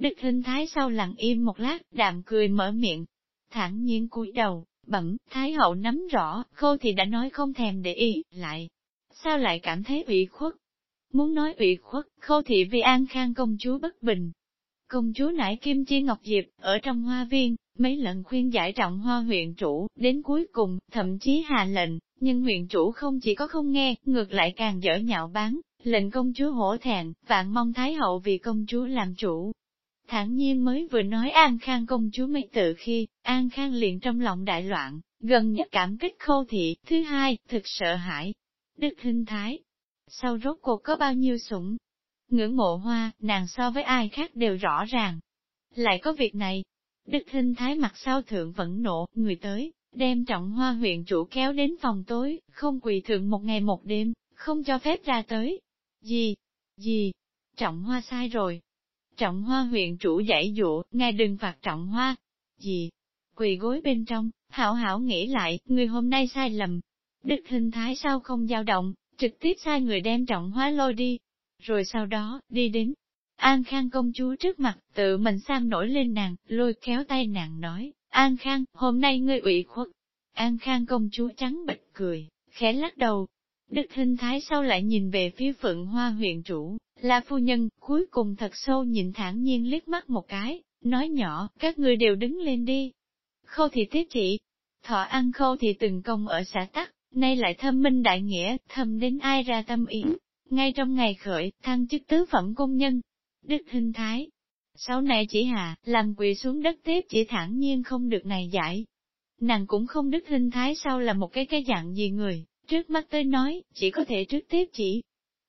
Đức Hinh Thái sau lặng im một lát, đạm cười mở miệng. thản nhiên cúi đầu, bẩm, Thái Hậu nắm rõ, khâu thị đã nói không thèm để ý, lại. Sao lại cảm thấy ủy khuất? Muốn nói ủy khuất, khâu thị vì an khang công chúa bất bình. Công chúa nải Kim Chi Ngọc Diệp, ở trong hoa viên, mấy lần khuyên giải trọng hoa huyện chủ, đến cuối cùng, thậm chí hà lệnh, nhưng huyện chủ không chỉ có không nghe, ngược lại càng dở nhạo bán, lệnh công chúa hổ thẹn, vạn mong Thái hậu vì công chúa làm chủ. Thản nhiên mới vừa nói An Khang công chúa mấy tự khi, An Khang liền trong lòng đại loạn, gần nhất cảm kích khâu thị, thứ hai, thực sợ hãi. Đức hình thái, sau rốt cuộc có bao nhiêu sủng. Ngưỡng mộ hoa, nàng so với ai khác đều rõ ràng. Lại có việc này, Đức Hinh Thái mặt sau thượng vẫn nộ, người tới, đem trọng hoa huyện chủ kéo đến phòng tối, không quỳ thượng một ngày một đêm, không cho phép ra tới. Gì? Gì? Trọng hoa sai rồi. Trọng hoa huyện chủ giải dụ, ngài đừng phạt trọng hoa. Gì? Quỳ gối bên trong, hảo hảo nghĩ lại, người hôm nay sai lầm. Đức hình Thái sao không dao động, trực tiếp sai người đem trọng hóa lôi đi. Rồi sau đó, đi đến An Khang công chúa trước mặt, tự mình sam nổi lên nàng, lôi kéo tay nàng nói, An Khang, hôm nay ngươi ủy khuất. An Khang công chúa trắng bệch cười, khẽ lắc đầu. Đức hình thái sau lại nhìn về phía phượng hoa huyện chủ, là phu nhân, cuối cùng thật sâu nhìn thản nhiên liếc mắt một cái, nói nhỏ, các người đều đứng lên đi. Khâu thì tiếp chỉ, thọ ăn khâu thì từng công ở xã Tắc, nay lại thâm minh đại nghĩa, thâm đến ai ra tâm ý. Ngay trong ngày khởi, thăng chức tứ phẩm công nhân, đức hình thái. Sau này chỉ hạ, làm quỳ xuống đất tiếp chỉ thẳng nhiên không được này giải. Nàng cũng không đức hình thái sau là một cái cái dạng gì người, trước mắt tới nói, chỉ có thể trước tiếp chỉ.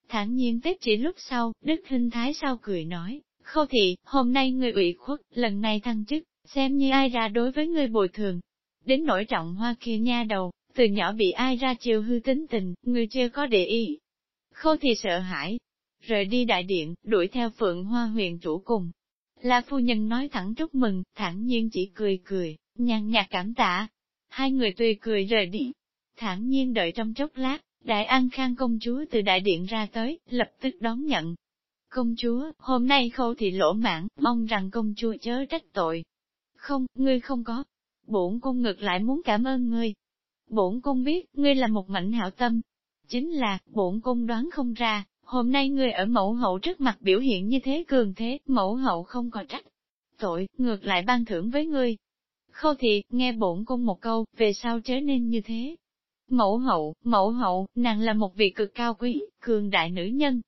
thản nhiên tiếp chỉ lúc sau, đức Hinh thái sau cười nói, khâu thị, hôm nay người ủy khuất, lần này thăng chức, xem như ai ra đối với người bồi thường. Đến nỗi trọng hoa kia nha đầu, từ nhỏ bị ai ra chiều hư tính tình, người chưa có để ý. khâu thị sợ hãi, rời đi đại điện, đuổi theo phượng hoa huyền chủ cùng. La phu nhân nói thẳng chúc mừng, thẳng nhiên chỉ cười cười, nhàn nhạt cảm tạ. Hai người tùy cười rời đi, thản nhiên đợi trong chốc lát, đại an khang công chúa từ đại điện ra tới, lập tức đón nhận. Công chúa, hôm nay khâu thì lỗ mãn, mong rằng công chúa chớ trách tội. Không, ngươi không có. Bổn cung ngược lại muốn cảm ơn ngươi, bổn cung biết, ngươi là một mảnh hảo tâm. Chính là, bổn cung đoán không ra, hôm nay ngươi ở mẫu hậu trước mặt biểu hiện như thế cường thế, mẫu hậu không có trách. Tội, ngược lại ban thưởng với ngươi. Khâu thị, nghe bổn cung một câu, về sao trở nên như thế. Mẫu hậu, mẫu hậu, nàng là một vị cực cao quý, cường đại nữ nhân.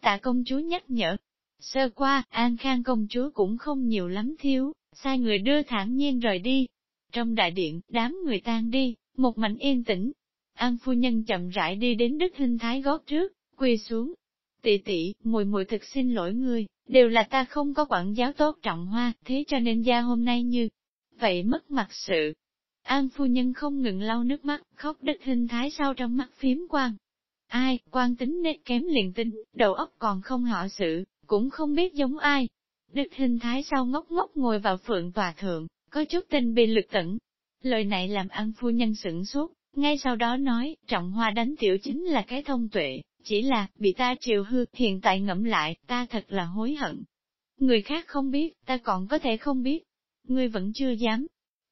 Tạ công chúa nhắc nhở. Sơ qua, An Khang công chúa cũng không nhiều lắm thiếu, sai người đưa thản nhiên rời đi. Trong đại điện, đám người tan đi, một mảnh yên tĩnh. An phu nhân chậm rãi đi đến đức hình thái gót trước, quỳ xuống. Tỷ tỷ, mùi mùi thực xin lỗi ngươi, đều là ta không có quản giáo tốt trọng hoa, thế cho nên gia hôm nay như vậy mất mặt sự. An phu nhân không ngừng lau nước mắt, khóc đứt hình thái sau trong mắt phím quang. Ai, quan tính nết kém liền tính, đầu óc còn không họ sự, cũng không biết giống ai. Đức hình thái sau ngốc ngốc ngồi vào phượng tòa thượng, có chút tình bị lực tận. Lời này làm an phu nhân sửng sốt, ngay sau đó nói, trọng hoa đánh tiểu chính là cái thông tuệ, chỉ là, bị ta triều hư, hiện tại ngẫm lại, ta thật là hối hận. Người khác không biết, ta còn có thể không biết. Ngươi vẫn chưa dám.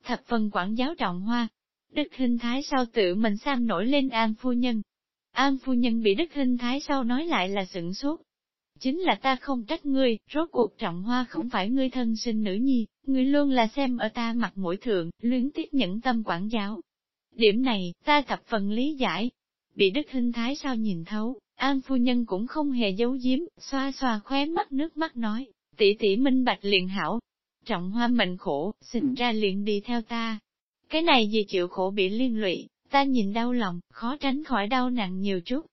Thập phần quản giáo trọng hoa. Đức hình thái sau tự mình sam nổi lên an phu nhân. An phu nhân bị đức hình thái sau nói lại là sửng sốt. Chính là ta không trách ngươi, rốt cuộc trọng hoa không phải ngươi thân sinh nữ nhi, ngươi luôn là xem ở ta mặt mũi thượng, luyến tiếc nhẫn tâm quản giáo. Điểm này, ta thập phần lý giải. Bị đức hình thái sao nhìn thấu, An phu nhân cũng không hề giấu giếm, xoa xoa khóe mắt nước mắt nói, tỷ tỷ minh bạch liền hảo. Trọng hoa mệnh khổ, xin ra liền đi theo ta. Cái này gì chịu khổ bị liên lụy, ta nhìn đau lòng, khó tránh khỏi đau nặng nhiều chút.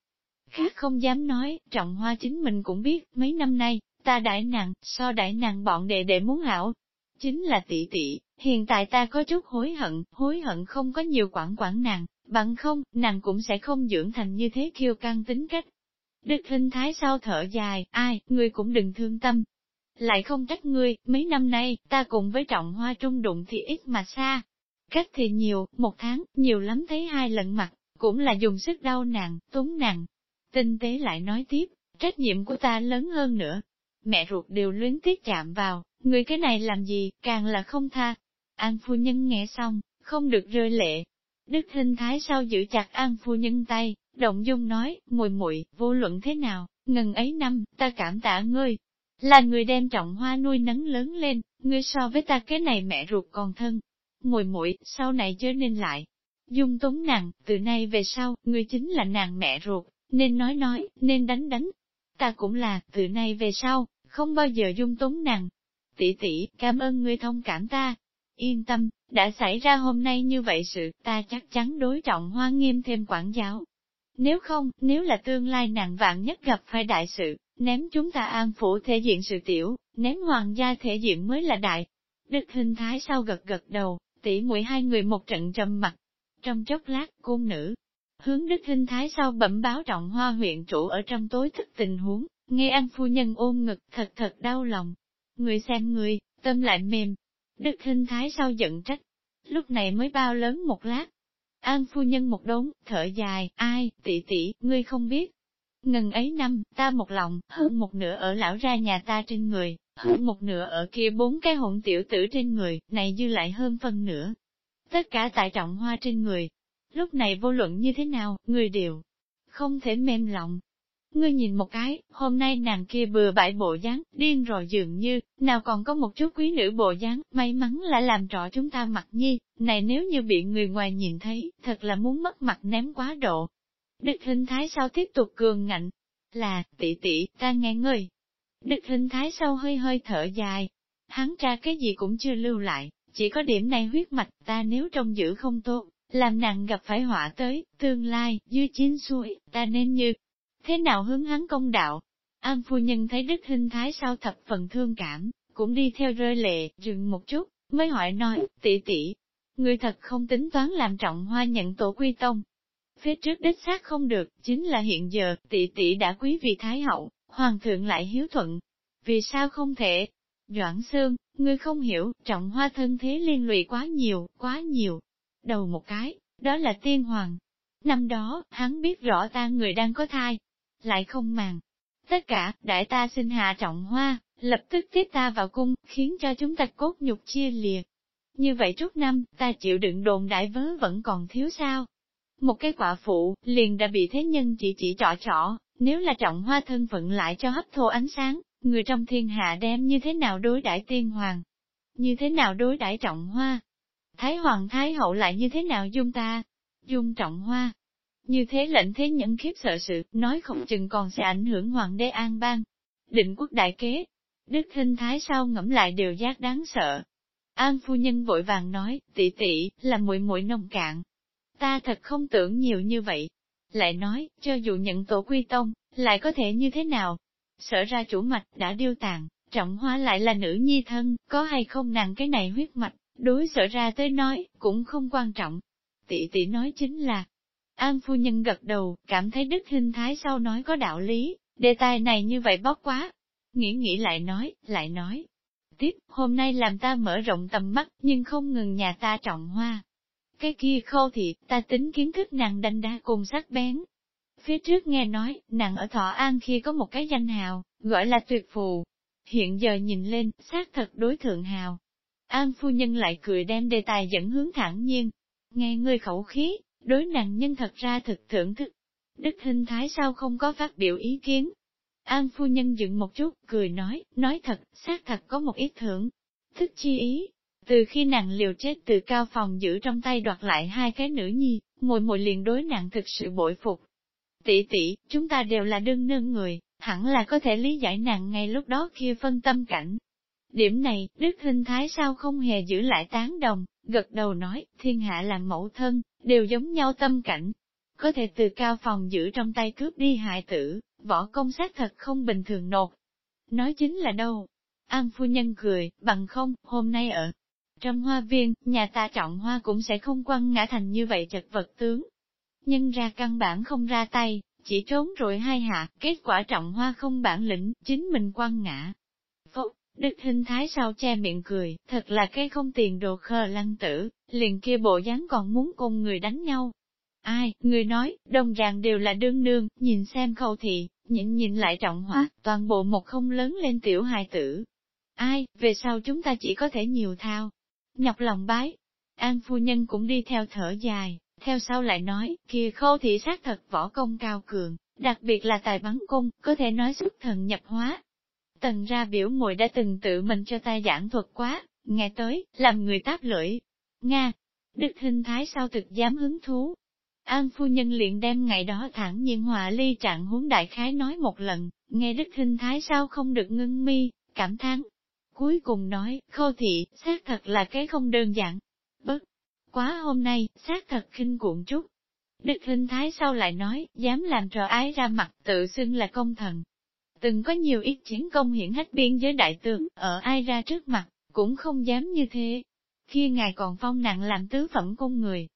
Khác không dám nói, trọng hoa chính mình cũng biết, mấy năm nay, ta đại nặng, so đại nặng bọn đệ đệ muốn hảo. Chính là tỷ tỷ, hiện tại ta có chút hối hận, hối hận không có nhiều quản quản nàng, bằng không, nàng cũng sẽ không dưỡng thành như thế kiêu căng tính cách. Đức hình thái sau thở dài, ai, ngươi cũng đừng thương tâm. Lại không trách ngươi, mấy năm nay, ta cùng với trọng hoa trung đụng thì ít mà xa. Cách thì nhiều, một tháng, nhiều lắm thấy hai lần mặt, cũng là dùng sức đau nàng, tốn nàng. Tinh tế lại nói tiếp, trách nhiệm của ta lớn hơn nữa. Mẹ ruột đều luyến tiếc chạm vào, người cái này làm gì, càng là không tha. An phu nhân nghe xong, không được rơi lệ. Đức hình thái sau giữ chặt An phu nhân tay, Động Dung nói, mùi muội vô luận thế nào, ngần ấy năm, ta cảm tạ ngươi. Là người đem trọng hoa nuôi nấng lớn lên, ngươi so với ta cái này mẹ ruột còn thân. Mùi muội sau này chớ nên lại. Dung túng nàng, từ nay về sau, ngươi chính là nàng mẹ ruột, nên nói nói, nên đánh đánh. Ta cũng là, từ nay về sau, không bao giờ dung túng nàng. Tỷ tỷ, cảm ơn ngươi thông cảm ta. Yên tâm, đã xảy ra hôm nay như vậy sự, ta chắc chắn đối trọng hoa nghiêm thêm quản giáo, nếu không, nếu là tương lai nặng vạn nhất gặp phải đại sự, ném chúng ta an phủ thể diện sự tiểu, ném hoàng gia thể diện mới là đại. Đức hình thái sau gật gật đầu, tỉ mũi hai người một trận trầm mặt. Trong chốc lát, cung nữ, hướng đức hình thái sau bẩm báo trọng hoa huyện chủ ở trong tối thức tình huống, nghe an phu nhân ôm ngực thật thật đau lòng. Người xem người, tâm lại mềm. Đức hình thái sau giận trách. Lúc này mới bao lớn một lát, An phu nhân một đốn thở dài, ai, tỷ tỷ, ngươi không biết. Ngần ấy năm, ta một lòng, hơn một nửa ở lão ra nhà ta trên người, hơn một nửa ở kia bốn cái hỗn tiểu tử trên người, này dư lại hơn phần nửa. Tất cả tại trọng hoa trên người. Lúc này vô luận như thế nào, người đều không thể mềm lòng, Ngươi nhìn một cái, hôm nay nàng kia bừa bãi bộ dáng, điên rồi dường như, nào còn có một chút quý nữ bộ dáng, may mắn là làm trọ chúng ta mặt nhi, này nếu như bị người ngoài nhìn thấy, thật là muốn mất mặt ném quá độ. Đức hình thái sau tiếp tục cường ngạnh, là, tỷ tỷ, ta nghe ngươi. Đức hình thái sau hơi hơi thở dài, hắn ra cái gì cũng chưa lưu lại, chỉ có điểm này huyết mạch ta nếu trông giữ không tốt, làm nặng gặp phải họa tới, tương lai, dưới chín xuôi, ta nên như, thế nào hướng hắn công đạo. An phu nhân thấy đức hình thái sao thập phần thương cảm, cũng đi theo rơi lệ, dừng một chút, mới hỏi nói, tỷ tỷ, người thật không tính toán làm trọng hoa nhận tổ quy tông. Phía trước đích xác không được, chính là hiện giờ, tỷ tỷ đã quý vị thái hậu, hoàng thượng lại hiếu thuận. Vì sao không thể? Doãn sơn ngươi không hiểu, trọng hoa thân thế liên lụy quá nhiều, quá nhiều. Đầu một cái, đó là tiên hoàng. Năm đó, hắn biết rõ ta người đang có thai, lại không màng. Tất cả, đại ta xin hạ trọng hoa, lập tức tiếp ta vào cung, khiến cho chúng ta cốt nhục chia lìa. Như vậy chút năm, ta chịu đựng đồn đại vớ vẫn còn thiếu sao. Một cái quả phụ, liền đã bị thế nhân chỉ chỉ trọ trọ, nếu là trọng hoa thân phận lại cho hấp thô ánh sáng, người trong thiên hạ đem như thế nào đối đãi tiên hoàng? Như thế nào đối đãi trọng hoa? Thái hoàng thái hậu lại như thế nào dung ta? Dung trọng hoa, Như thế lệnh thế những khiếp sợ sự, nói không chừng còn sẽ ảnh hưởng hoàng đế an bang. Định quốc đại kế, đức hình thái sau ngẫm lại đều giác đáng sợ. An phu nhân vội vàng nói, tỷ tỷ, là muội muội nông cạn. Ta thật không tưởng nhiều như vậy. Lại nói, cho dù nhận tổ quy tông, lại có thể như thế nào? Sở ra chủ mạch đã điêu tàn, trọng hóa lại là nữ nhi thân, có hay không nàng cái này huyết mạch, đối sở ra tới nói, cũng không quan trọng. Tỷ tỷ nói chính là, An phu nhân gật đầu, cảm thấy đức hình thái sau nói có đạo lý, đề tài này như vậy bóc quá. Nghĩ nghĩ lại nói, lại nói. Tiếp, hôm nay làm ta mở rộng tầm mắt, nhưng không ngừng nhà ta trọng hoa. Cái kia khâu thì, ta tính kiến thức nàng đanh đa cùng sắc bén. Phía trước nghe nói, nàng ở Thọ An khi có một cái danh hào, gọi là tuyệt phù. Hiện giờ nhìn lên, xác thật đối thượng hào. An phu nhân lại cười đem đề tài dẫn hướng thẳng nhiên. Nghe ngươi khẩu khí, đối nàng nhân thật ra thực thưởng thức. Đức hình thái sao không có phát biểu ý kiến. An phu nhân dựng một chút, cười nói, nói thật, xác thật có một ít thưởng. Thức chi ý, từ khi nàng liều chết từ cao phòng giữ trong tay đoạt lại hai cái nữ nhi, mùi mùi liền đối nàng thực sự bội phục. Tỷ tỷ, chúng ta đều là đương nương người, hẳn là có thể lý giải nàng ngay lúc đó kia phân tâm cảnh. Điểm này, Đức Hình Thái sao không hề giữ lại tán đồng, gật đầu nói, thiên hạ làm mẫu thân, đều giống nhau tâm cảnh. Có thể từ cao phòng giữ trong tay cướp đi hại tử, võ công sát thật không bình thường nột. Nói chính là đâu? An phu nhân cười, bằng không, hôm nay ở trong hoa viên, nhà ta trọng hoa cũng sẽ không quăng ngã thành như vậy chật vật tướng. Nhân ra căn bản không ra tay, chỉ trốn rồi hai hạ, kết quả trọng hoa không bản lĩnh, chính mình quăng ngã. Phúc, Đức hình thái sau che miệng cười, thật là cái không tiền đồ khờ lăng tử, liền kia bộ dáng còn muốn cùng người đánh nhau. Ai, người nói, đồng dạng đều là đương nương, nhìn xem khâu thị, nhìn nhìn lại trọng hóa, toàn bộ một không lớn lên tiểu hài tử. Ai, về sau chúng ta chỉ có thể nhiều thao. Nhọc lòng bái. An phu nhân cũng đi theo thở dài, theo sau lại nói, kia khâu thị xác thật võ công cao cường, đặc biệt là tài bắn cung, có thể nói xuất thần nhập hóa, Tần ra biểu muội đã từng tự mình cho ta giảng thuật quá, nghe tới, làm người táp lưỡi. Nga, đức hình thái sao thực dám hứng thú. An phu nhân liền đem ngày đó thẳng nhiên hòa ly trạng huống đại khái nói một lần, nghe đức hình thái sao không được ngưng mi, cảm thán. Cuối cùng nói, khô thị, xác thật là cái không đơn giản. Bất quá hôm nay, xác thật khinh cuộn chút. Đức hình thái sau lại nói, dám làm trò ái ra mặt tự xưng là công thần, Từng có nhiều ít chiến công hiển hách biên giới đại tướng, ở ai ra trước mặt, cũng không dám như thế. Khi ngài còn phong nặng làm tứ phẩm công người.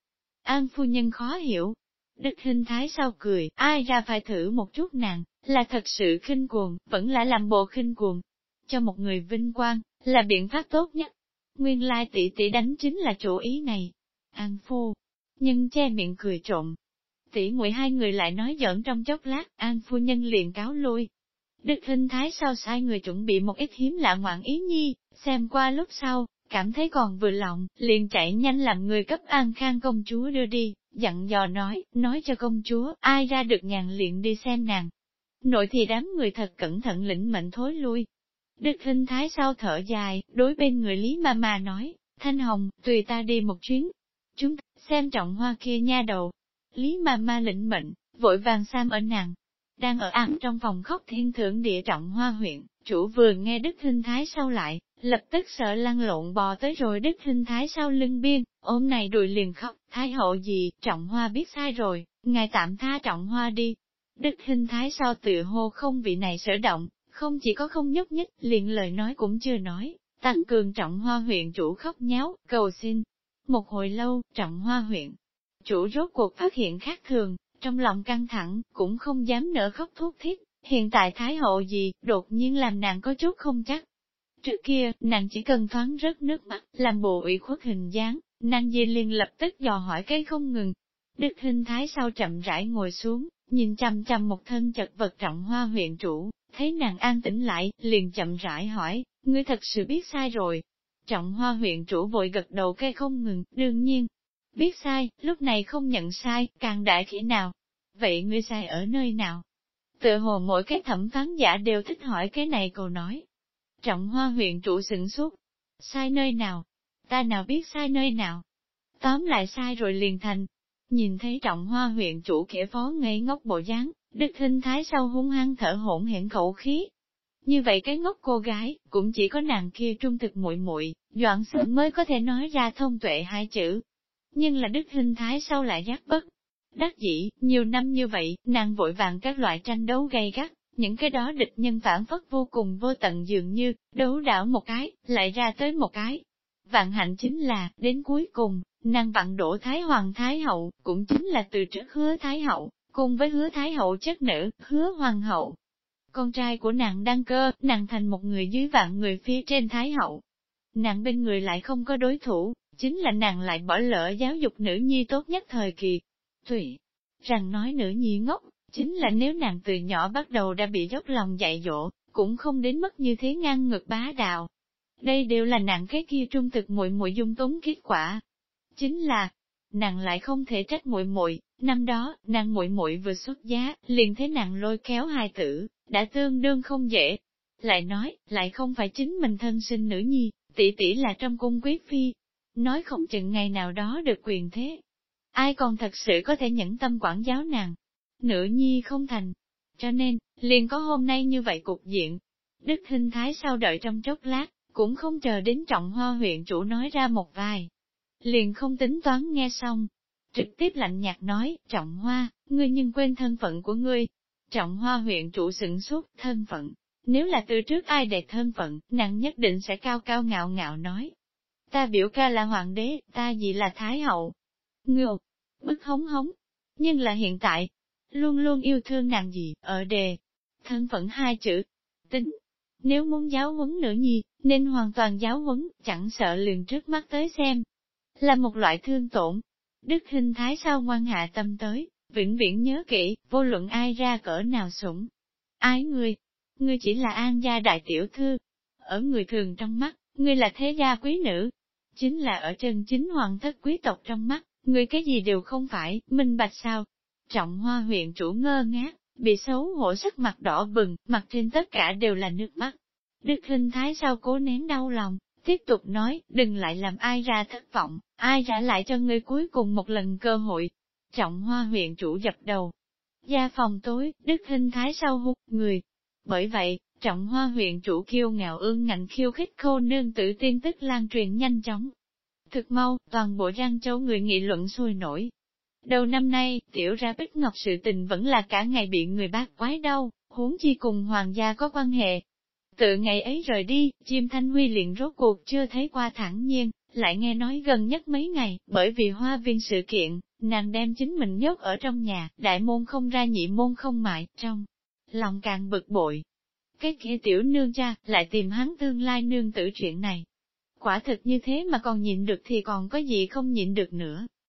An phu nhân khó hiểu. Đức Hinh thái sau cười, ai ra phải thử một chút nàng, là thật sự khinh cuồng, vẫn là làm bộ khinh cuồng. Cho một người vinh quang, là biện pháp tốt nhất. Nguyên lai tỷ tỷ đánh chính là chủ ý này. An phu, nhân che miệng cười trộm. Tỷ muội hai người lại nói giỡn trong chốc lát, An phu nhân liền cáo lui, Đức hình thái sau sai người chuẩn bị một ít hiếm lạ ngoạn ý nhi, xem qua lúc sau, cảm thấy còn vừa lòng, liền chạy nhanh làm người cấp an khang công chúa đưa đi, dặn dò nói, nói cho công chúa, ai ra được nhàn liền đi xem nàng. Nội thì đám người thật cẩn thận lĩnh mệnh thối lui. Đức Hinh thái sau thở dài, đối bên người Lý Ma Ma nói, Thanh Hồng, tùy ta đi một chuyến. Chúng xem trọng hoa kia nha đầu. Lý Ma Ma lĩnh mệnh, vội vàng sam ở nàng, đang ở ăn trong phòng khóc thiên thượng địa trọng hoa huyện, chủ vừa nghe Đức Hinh Thái sau lại, lập tức sợ lăn lộn bò tới rồi Đức Hinh Thái sau lưng biên, ôm này đùi liền khóc, Thái hậu gì, trọng hoa biết sai rồi, ngài tạm tha trọng hoa đi. Đức Hinh Thái sau tự hô không vị này sở động, không chỉ có không nhúc nhích, liền lời nói cũng chưa nói, tăng cường trọng hoa huyện chủ khóc nháo, cầu xin. Một hồi lâu, trọng hoa huyện, chủ rốt cuộc phát hiện khác thường, trong lòng căng thẳng, cũng không dám nở khóc thuốc thiết, hiện tại Thái hậu gì, đột nhiên làm nàng có chút không chắc. Trước kia, nàng chỉ cần thoáng rớt nước mắt, làm bộ ủy khuất hình dáng, nàng dì liền lập tức dò hỏi cái không ngừng. Đức hình thái sau chậm rãi ngồi xuống, nhìn chăm chăm một thân chật vật trọng hoa huyện chủ, thấy nàng an tĩnh lại, liền chậm rãi hỏi, ngươi thật sự biết sai rồi. Trọng hoa huyện chủ vội gật đầu cây không ngừng, đương nhiên, Biết sai, lúc này không nhận sai, càng đại khi nào. Vậy ngươi sai ở nơi nào? Tự hồ mỗi cái thẩm phán giả đều thích hỏi cái này câu nói. Trọng hoa huyện chủ sửng suốt. Sai nơi nào? Ta nào biết sai nơi nào? Tóm lại sai rồi liền thành. Nhìn thấy trọng hoa huyện chủ kẻ phó ngây ngốc bộ dáng, đức hình thái sau hung hăng thở hỗn hển khẩu khí. Như vậy cái ngốc cô gái, cũng chỉ có nàng kia trung thực muội muội đoạn sự mới có thể nói ra thông tuệ hai chữ. Nhưng là đức hình thái sau lại giác bất. Đắc dĩ, nhiều năm như vậy, nàng vội vàng các loại tranh đấu gay gắt, những cái đó địch nhân phản phất vô cùng vô tận dường như, đấu đảo một cái, lại ra tới một cái. Vạn hạnh chính là, đến cuối cùng, nàng vặn đổ Thái Hoàng Thái Hậu, cũng chính là từ trước hứa Thái Hậu, cùng với hứa Thái Hậu chất nữ, hứa Hoàng Hậu. Con trai của nàng đăng cơ, nàng thành một người dưới vạn người phía trên Thái Hậu. Nàng bên người lại không có đối thủ, chính là nàng lại bỏ lỡ giáo dục nữ nhi tốt nhất thời kỳ. Thủy, rằng nói nữ nhi ngốc, chính là nếu nàng từ nhỏ bắt đầu đã bị dốc lòng dạy dỗ, cũng không đến mức như thế ngang ngược bá đạo. Đây đều là nàng cái kia trung thực muội muội dung túng kết quả. Chính là, nàng lại không thể trách muội muội, năm đó, nàng muội muội vừa xuất giá, liền thấy nàng lôi kéo hai tử, đã tương đương không dễ. Lại nói, lại không phải chính mình thân sinh nữ nhi, tỷ tỷ là trong cung quyết phi. Nói không chừng ngày nào đó được quyền thế. Ai còn thật sự có thể nhẫn tâm quản giáo nàng, nữ nhi không thành. Cho nên, liền có hôm nay như vậy cục diện. Đức Hinh thái sau đợi trong chốc lát, cũng không chờ đến trọng hoa huyện chủ nói ra một vài. Liền không tính toán nghe xong. Trực tiếp lạnh nhạt nói, trọng hoa, ngươi nhưng quên thân phận của ngươi. Trọng hoa huyện chủ sửng suốt, thân phận. Nếu là từ trước ai đề thân phận, nàng nhất định sẽ cao cao ngạo ngạo nói. Ta biểu ca là hoàng đế, ta gì là thái hậu. Ngược, bức hống hống. Nhưng là hiện tại, luôn luôn yêu thương nàng gì, ở đề, thân phận hai chữ, tinh. Nếu muốn giáo huấn nữ nhi, nên hoàn toàn giáo huấn, chẳng sợ liền trước mắt tới xem. Là một loại thương tổn. Đức hình thái sao ngoan hạ tâm tới, vĩnh viễn nhớ kỹ, vô luận ai ra cỡ nào sủng. Ái ngươi, ngươi chỉ là an gia đại tiểu thư. Ở người thường trong mắt, ngươi là thế gia quý nữ. Chính là ở chân chính hoàng thất quý tộc trong mắt, ngươi cái gì đều không phải, minh bạch sao, Trọng hoa huyện chủ ngơ ngác, bị xấu hổ sắc mặt đỏ bừng, mặt trên tất cả đều là nước mắt. Đức hình thái sao cố nén đau lòng, tiếp tục nói, đừng lại làm ai ra thất vọng, ai trả lại cho ngươi cuối cùng một lần cơ hội. Trọng hoa huyện chủ dập đầu. Gia phòng tối, đức hình thái sau hút người. Bởi vậy, trọng hoa huyện chủ kiêu ngạo ương ngạnh khiêu khích khô nương tử tin tức lan truyền nhanh chóng. Thực mau, toàn bộ răng châu người nghị luận sôi nổi, Đầu năm nay, tiểu ra Bích Ngọc sự tình vẫn là cả ngày bị người bác quái đau, huống chi cùng hoàng gia có quan hệ. Tự ngày ấy rời đi, chim thanh huy liền rốt cuộc chưa thấy qua thẳng nhiên, lại nghe nói gần nhất mấy ngày, bởi vì hoa viên sự kiện, nàng đem chính mình nhốt ở trong nhà, đại môn không ra nhị môn không mại, trong lòng càng bực bội. Cái kia tiểu nương cha, lại tìm hắn tương lai nương tử chuyện này. Quả thực như thế mà còn nhịn được thì còn có gì không nhịn được nữa.